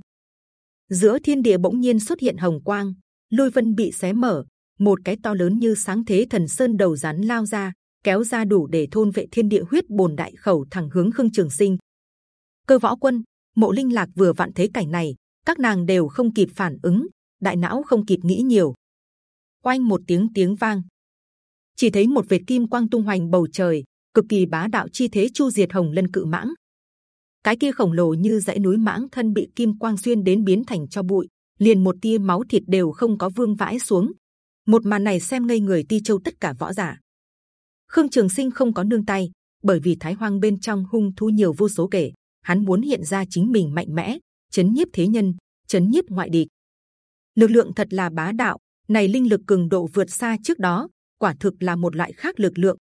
Giữa thiên địa bỗng nhiên xuất hiện hồng quang, lôi vân bị xé mở, một cái to lớn như sáng thế thần sơn đầu rắn lao ra, kéo ra đủ để thôn vệ thiên địa huyết bồn đại khẩu thẳng hướng khương trường sinh. Cơ võ quân, mộ linh lạc vừa vặn thấy cảnh này, các nàng đều không kịp phản ứng, đại não không kịp nghĩ nhiều. Oanh một tiếng tiếng vang, chỉ thấy một vệt kim quang tung hoành bầu trời, cực kỳ bá đạo chi thế chu diệt hồng lân cự mãng. Cái kia khổng lồ như dãy núi mãng thân bị kim quang xuyên đến biến thành cho bụi, liền một tia máu thịt đều không có vương vãi xuống. Một màn này xem ngây người ti châu tất cả võ giả. Khương Trường Sinh không có nương tay, bởi vì Thái Hoang bên trong hung thú nhiều vô số kể, hắn muốn hiện ra chính mình mạnh mẽ, chấn nhiếp thế nhân, chấn nhiếp ngoại địch. Lực lượng thật là bá đạo, này linh lực cường độ vượt xa trước đó, quả thực là một loại khác lực lượng.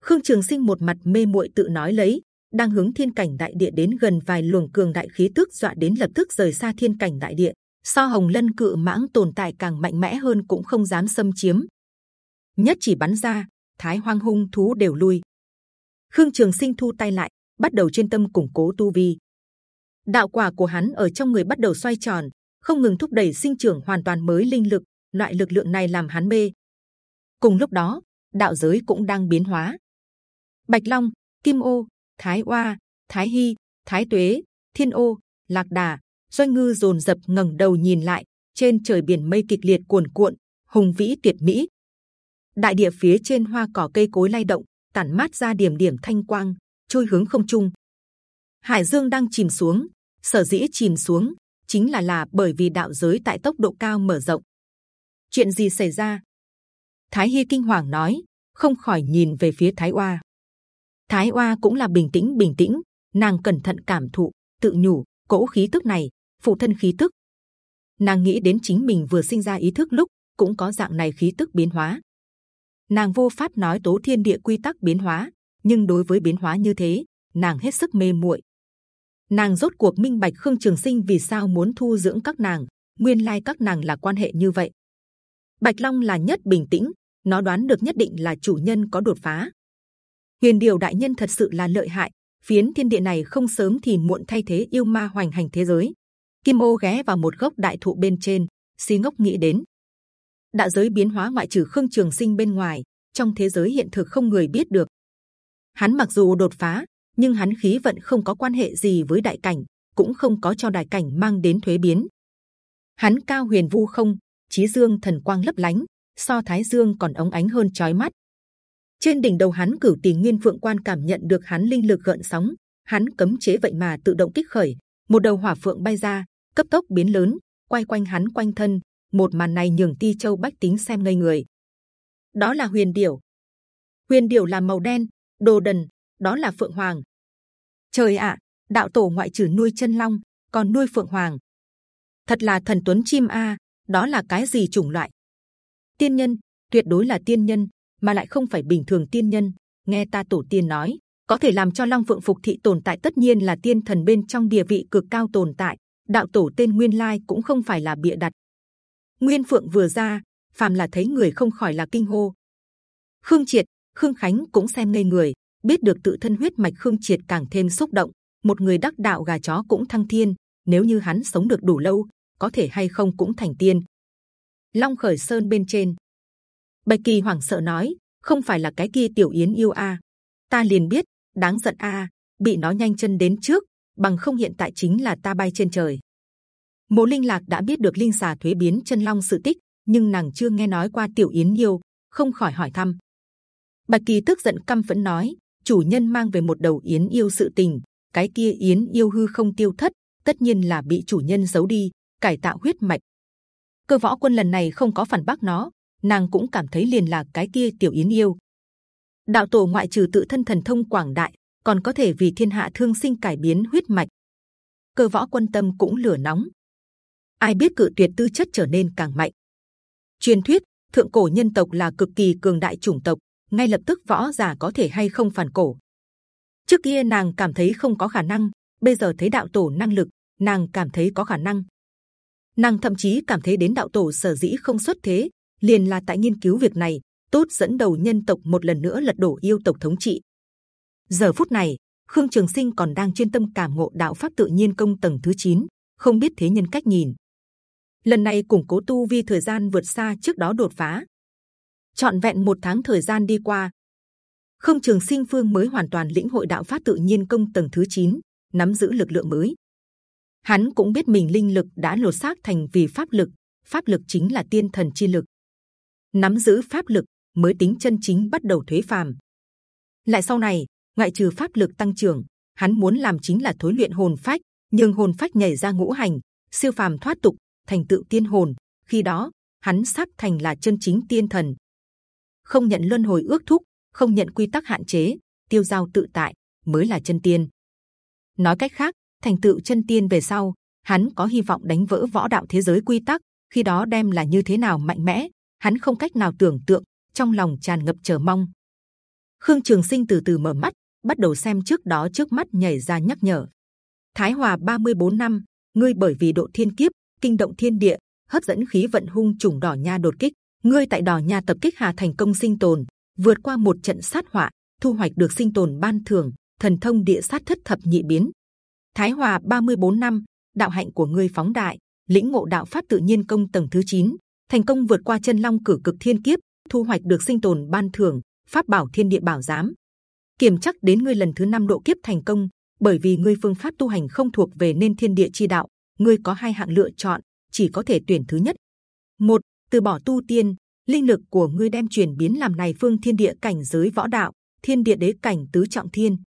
Khương Trường Sinh một mặt mê muội tự nói lấy, đang hướng thiên cảnh đại địa đến gần vài luồng cường đại khí tức dọa đến lập tức rời xa thiên cảnh đại địa. So hồng lân cự mãng tồn tại càng mạnh mẽ hơn cũng không dám xâm chiếm. Nhất chỉ bắn ra, thái hoang hung thú đều lui. Khương Trường Sinh thu tay lại, bắt đầu chuyên tâm củng cố tu vi. Đạo quả của hắn ở trong người bắt đầu xoay tròn, không ngừng thúc đẩy sinh trưởng hoàn toàn mới linh lực. Loại lực lượng này làm hắn mê. Cùng lúc đó, đạo giới cũng đang biến hóa. Bạch Long, Kim Ô, Thái Oa, Thái Hy, Thái Tuế, Thiên Ô, Lạc Đà, Doanh Ngư rồn rập ngẩng đầu nhìn lại, trên trời biển mây kịch liệt cuồn cuộn, hùng vĩ tuyệt mỹ. Đại địa phía trên hoa cỏ cây cối lay động, tản mát ra điểm điểm thanh quang, trôi hướng không trung. Hải dương đang chìm xuống, sở dĩ chìm xuống chính là là bởi vì đạo giới tại tốc độ cao mở rộng. Chuyện gì xảy ra? Thái Hi kinh hoàng nói, không khỏi nhìn về phía Thái Oa. Thái Oa cũng là bình tĩnh bình tĩnh, nàng cẩn thận cảm thụ, tự nhủ, cỗ khí tức này, phụ thân khí tức. Nàng nghĩ đến chính mình vừa sinh ra ý thức lúc cũng có dạng này khí tức biến hóa. Nàng vô pháp nói tố thiên địa quy tắc biến hóa, nhưng đối với biến hóa như thế, nàng hết sức mê muội. Nàng rốt cuộc minh bạch Khương Trường Sinh vì sao muốn thu dưỡng các nàng, nguyên lai các nàng là quan hệ như vậy. Bạch Long là nhất bình tĩnh, nó đoán được nhất định là chủ nhân có đột phá. Huyền Điều đại nhân thật sự là lợi hại, phiến thiên địa này không sớm thì muộn thay thế yêu ma hoành hành thế giới. Kim ô ghé vào một gốc đại thụ bên trên, si ngốc nghĩ đến. Đạo giới biến hóa ngoại trừ Khương Trường Sinh bên ngoài, trong thế giới hiện thực không người biết được. Hắn mặc dù đột phá, nhưng hắn khí vận không có quan hệ gì với đại cảnh, cũng không có cho đại cảnh mang đến thuế biến. Hắn cao huyền vu không, trí dương thần quang lấp lánh, so thái dương còn ống ánh hơn chói mắt. Trên đỉnh đầu hắn cửu tỷ nguyên phượng quan cảm nhận được hắn linh lực gợn sóng, hắn cấm chế vậy mà tự động kích khởi, một đầu hỏa phượng bay ra, cấp tốc biến lớn, quay quanh hắn quanh thân. Một màn này nhường Ti Châu Bách tính xem ngây người. Đó là huyền điểu. Huyền điểu là màu đen, đồ đần. Đó là phượng hoàng. Trời ạ, đạo tổ ngoại trừ nuôi chân long, còn nuôi phượng hoàng. Thật là thần tuấn chim a. đó là cái gì chủng loại? tiên nhân tuyệt đối là tiên nhân mà lại không phải bình thường tiên nhân nghe ta tổ tiên nói có thể làm cho long phượng phục thị tồn tại tất nhiên là tiên thần bên trong địa vị cực cao tồn tại đạo tổ tên nguyên lai cũng không phải là bịa đặt nguyên phượng vừa ra phàm là thấy người không khỏi là kinh hô khương triệt khương khánh cũng xem ngây người biết được tự thân huyết mạch khương triệt càng thêm xúc động. Một người đắc đạo gà chó cũng thăng thiên, nếu như hắn sống được đủ lâu, có thể hay không cũng thành tiên. Long khởi sơn bên trên. Bạch kỳ hoảng sợ nói, không phải là cái kia tiểu yến yêu a. Ta liền biết, đáng giận a bị nó nhanh chân đến trước, bằng không hiện tại chính là ta bay trên trời. Mộ linh lạc đã biết được linh xà thuế biến chân long sự tích, nhưng nàng chưa nghe nói qua tiểu yến yêu, không khỏi hỏi thăm. Bạch kỳ tức giận căm phẫn nói chủ nhân mang về một đầu yến yêu sự tình, cái kia yến yêu hư không tiêu thất, tất nhiên là bị chủ nhân giấu đi, cải tạo huyết mạch. Cơ võ quân lần này không có phản bác nó, nàng cũng cảm thấy liền là cái kia tiểu yến yêu. Đạo tổ ngoại trừ tự thân thần thông quảng đại, còn có thể vì thiên hạ thương sinh cải biến huyết mạch. Cơ võ quân tâm cũng lửa nóng. Ai biết cự tuyệt tư chất trở nên càng mạnh. Truyền thuyết, thượng cổ nhân tộc là cực kỳ cường đại chủng tộc ngay lập tức võ giả có thể hay không phản cổ. Trước kia nàng cảm thấy không có khả năng bây giờ thấy đạo tổ năng lực nàng cảm thấy có khả năng. Nàng thậm chí cảm thấy đến đạo tổ sở dĩ không xuất thế liền là tại nghiên cứu việc này tốt dẫn đầu nhân tộc một lần nữa lật đổ yêu tộc thống trị. Giờ phút này khương trường sinh còn đang chuyên tâm cảm ngộ đạo pháp tự nhiên công tầng thứ 9, không biết thế nhân cách nhìn. Lần này củng cố tu vi thời gian vượt xa trước đó đột phá trọn vẹn một tháng thời gian đi qua. Không trường sinh phương mới hoàn toàn lĩnh hội đạo pháp tự nhiên công tầng thứ 9, nắm giữ lực lượng mới. Hắn cũng biết mình linh lực đã lột xác thành vì pháp lực pháp lực chính là tiên thần chi lực. Nắm giữ pháp lực mới tính chân chính bắt đầu thuế phàm. Lại sau này ngoại trừ pháp lực tăng trưởng hắn muốn làm chính là thối luyện hồn phách nhưng hồn phách nhảy ra ngũ hành siêu phàm thoát tục thành tựu tiên hồn. Khi đó hắn sắp thành là chân chính tiên thần không nhận luân hồi ước thúc, không nhận quy tắc hạn chế, tiêu giao tự tại mới là chân tiên. Nói cách khác, thành tựu chân tiên về sau, hắn có hy vọng đánh vỡ võ đạo thế giới quy tắc, khi đó đem là như thế nào mạnh mẽ, hắn không cách nào tưởng tượng, trong lòng tràn ngập chờ mong. Khương trường sinh từ từ mở mắt, bắt đầu xem trước đó trước mắt nhảy ra nhắc nhở. Thái hòa 34 năm, ngươi bởi vì độ thiên kiếp, kinh động thiên địa, hấp dẫn khí vận hung trùng đỏ nha đột kích ngươi tại đỏ nhà tập kích hà thành công sinh tồn vượt qua một trận sát họa thu hoạch được sinh tồn ban thưởng thần thông địa sát thất thập nhị biến. Thái hòa 34 năm đạo hạnh của ngươi phóng đại lĩnh ngộ đạo pháp tự nhiên công tầng thứ 9, thành công vượt qua chân long cử cực thiên kiếp thu hoạch được sinh tồn ban thưởng pháp bảo thiên địa bảo giám. Kiểm chắc đến ngươi lần thứ năm độ kiếp thành công bởi vì ngươi phương pháp tu hành không thuộc về nên thiên địa chi đạo ngươi có hai hạng lựa chọn chỉ có thể tuyển thứ nhất. Một từ bỏ tu tiên, linh lực của ngươi đem chuyển biến làm này phương thiên địa cảnh giới võ đạo, thiên địa đế cảnh tứ trọng thiên.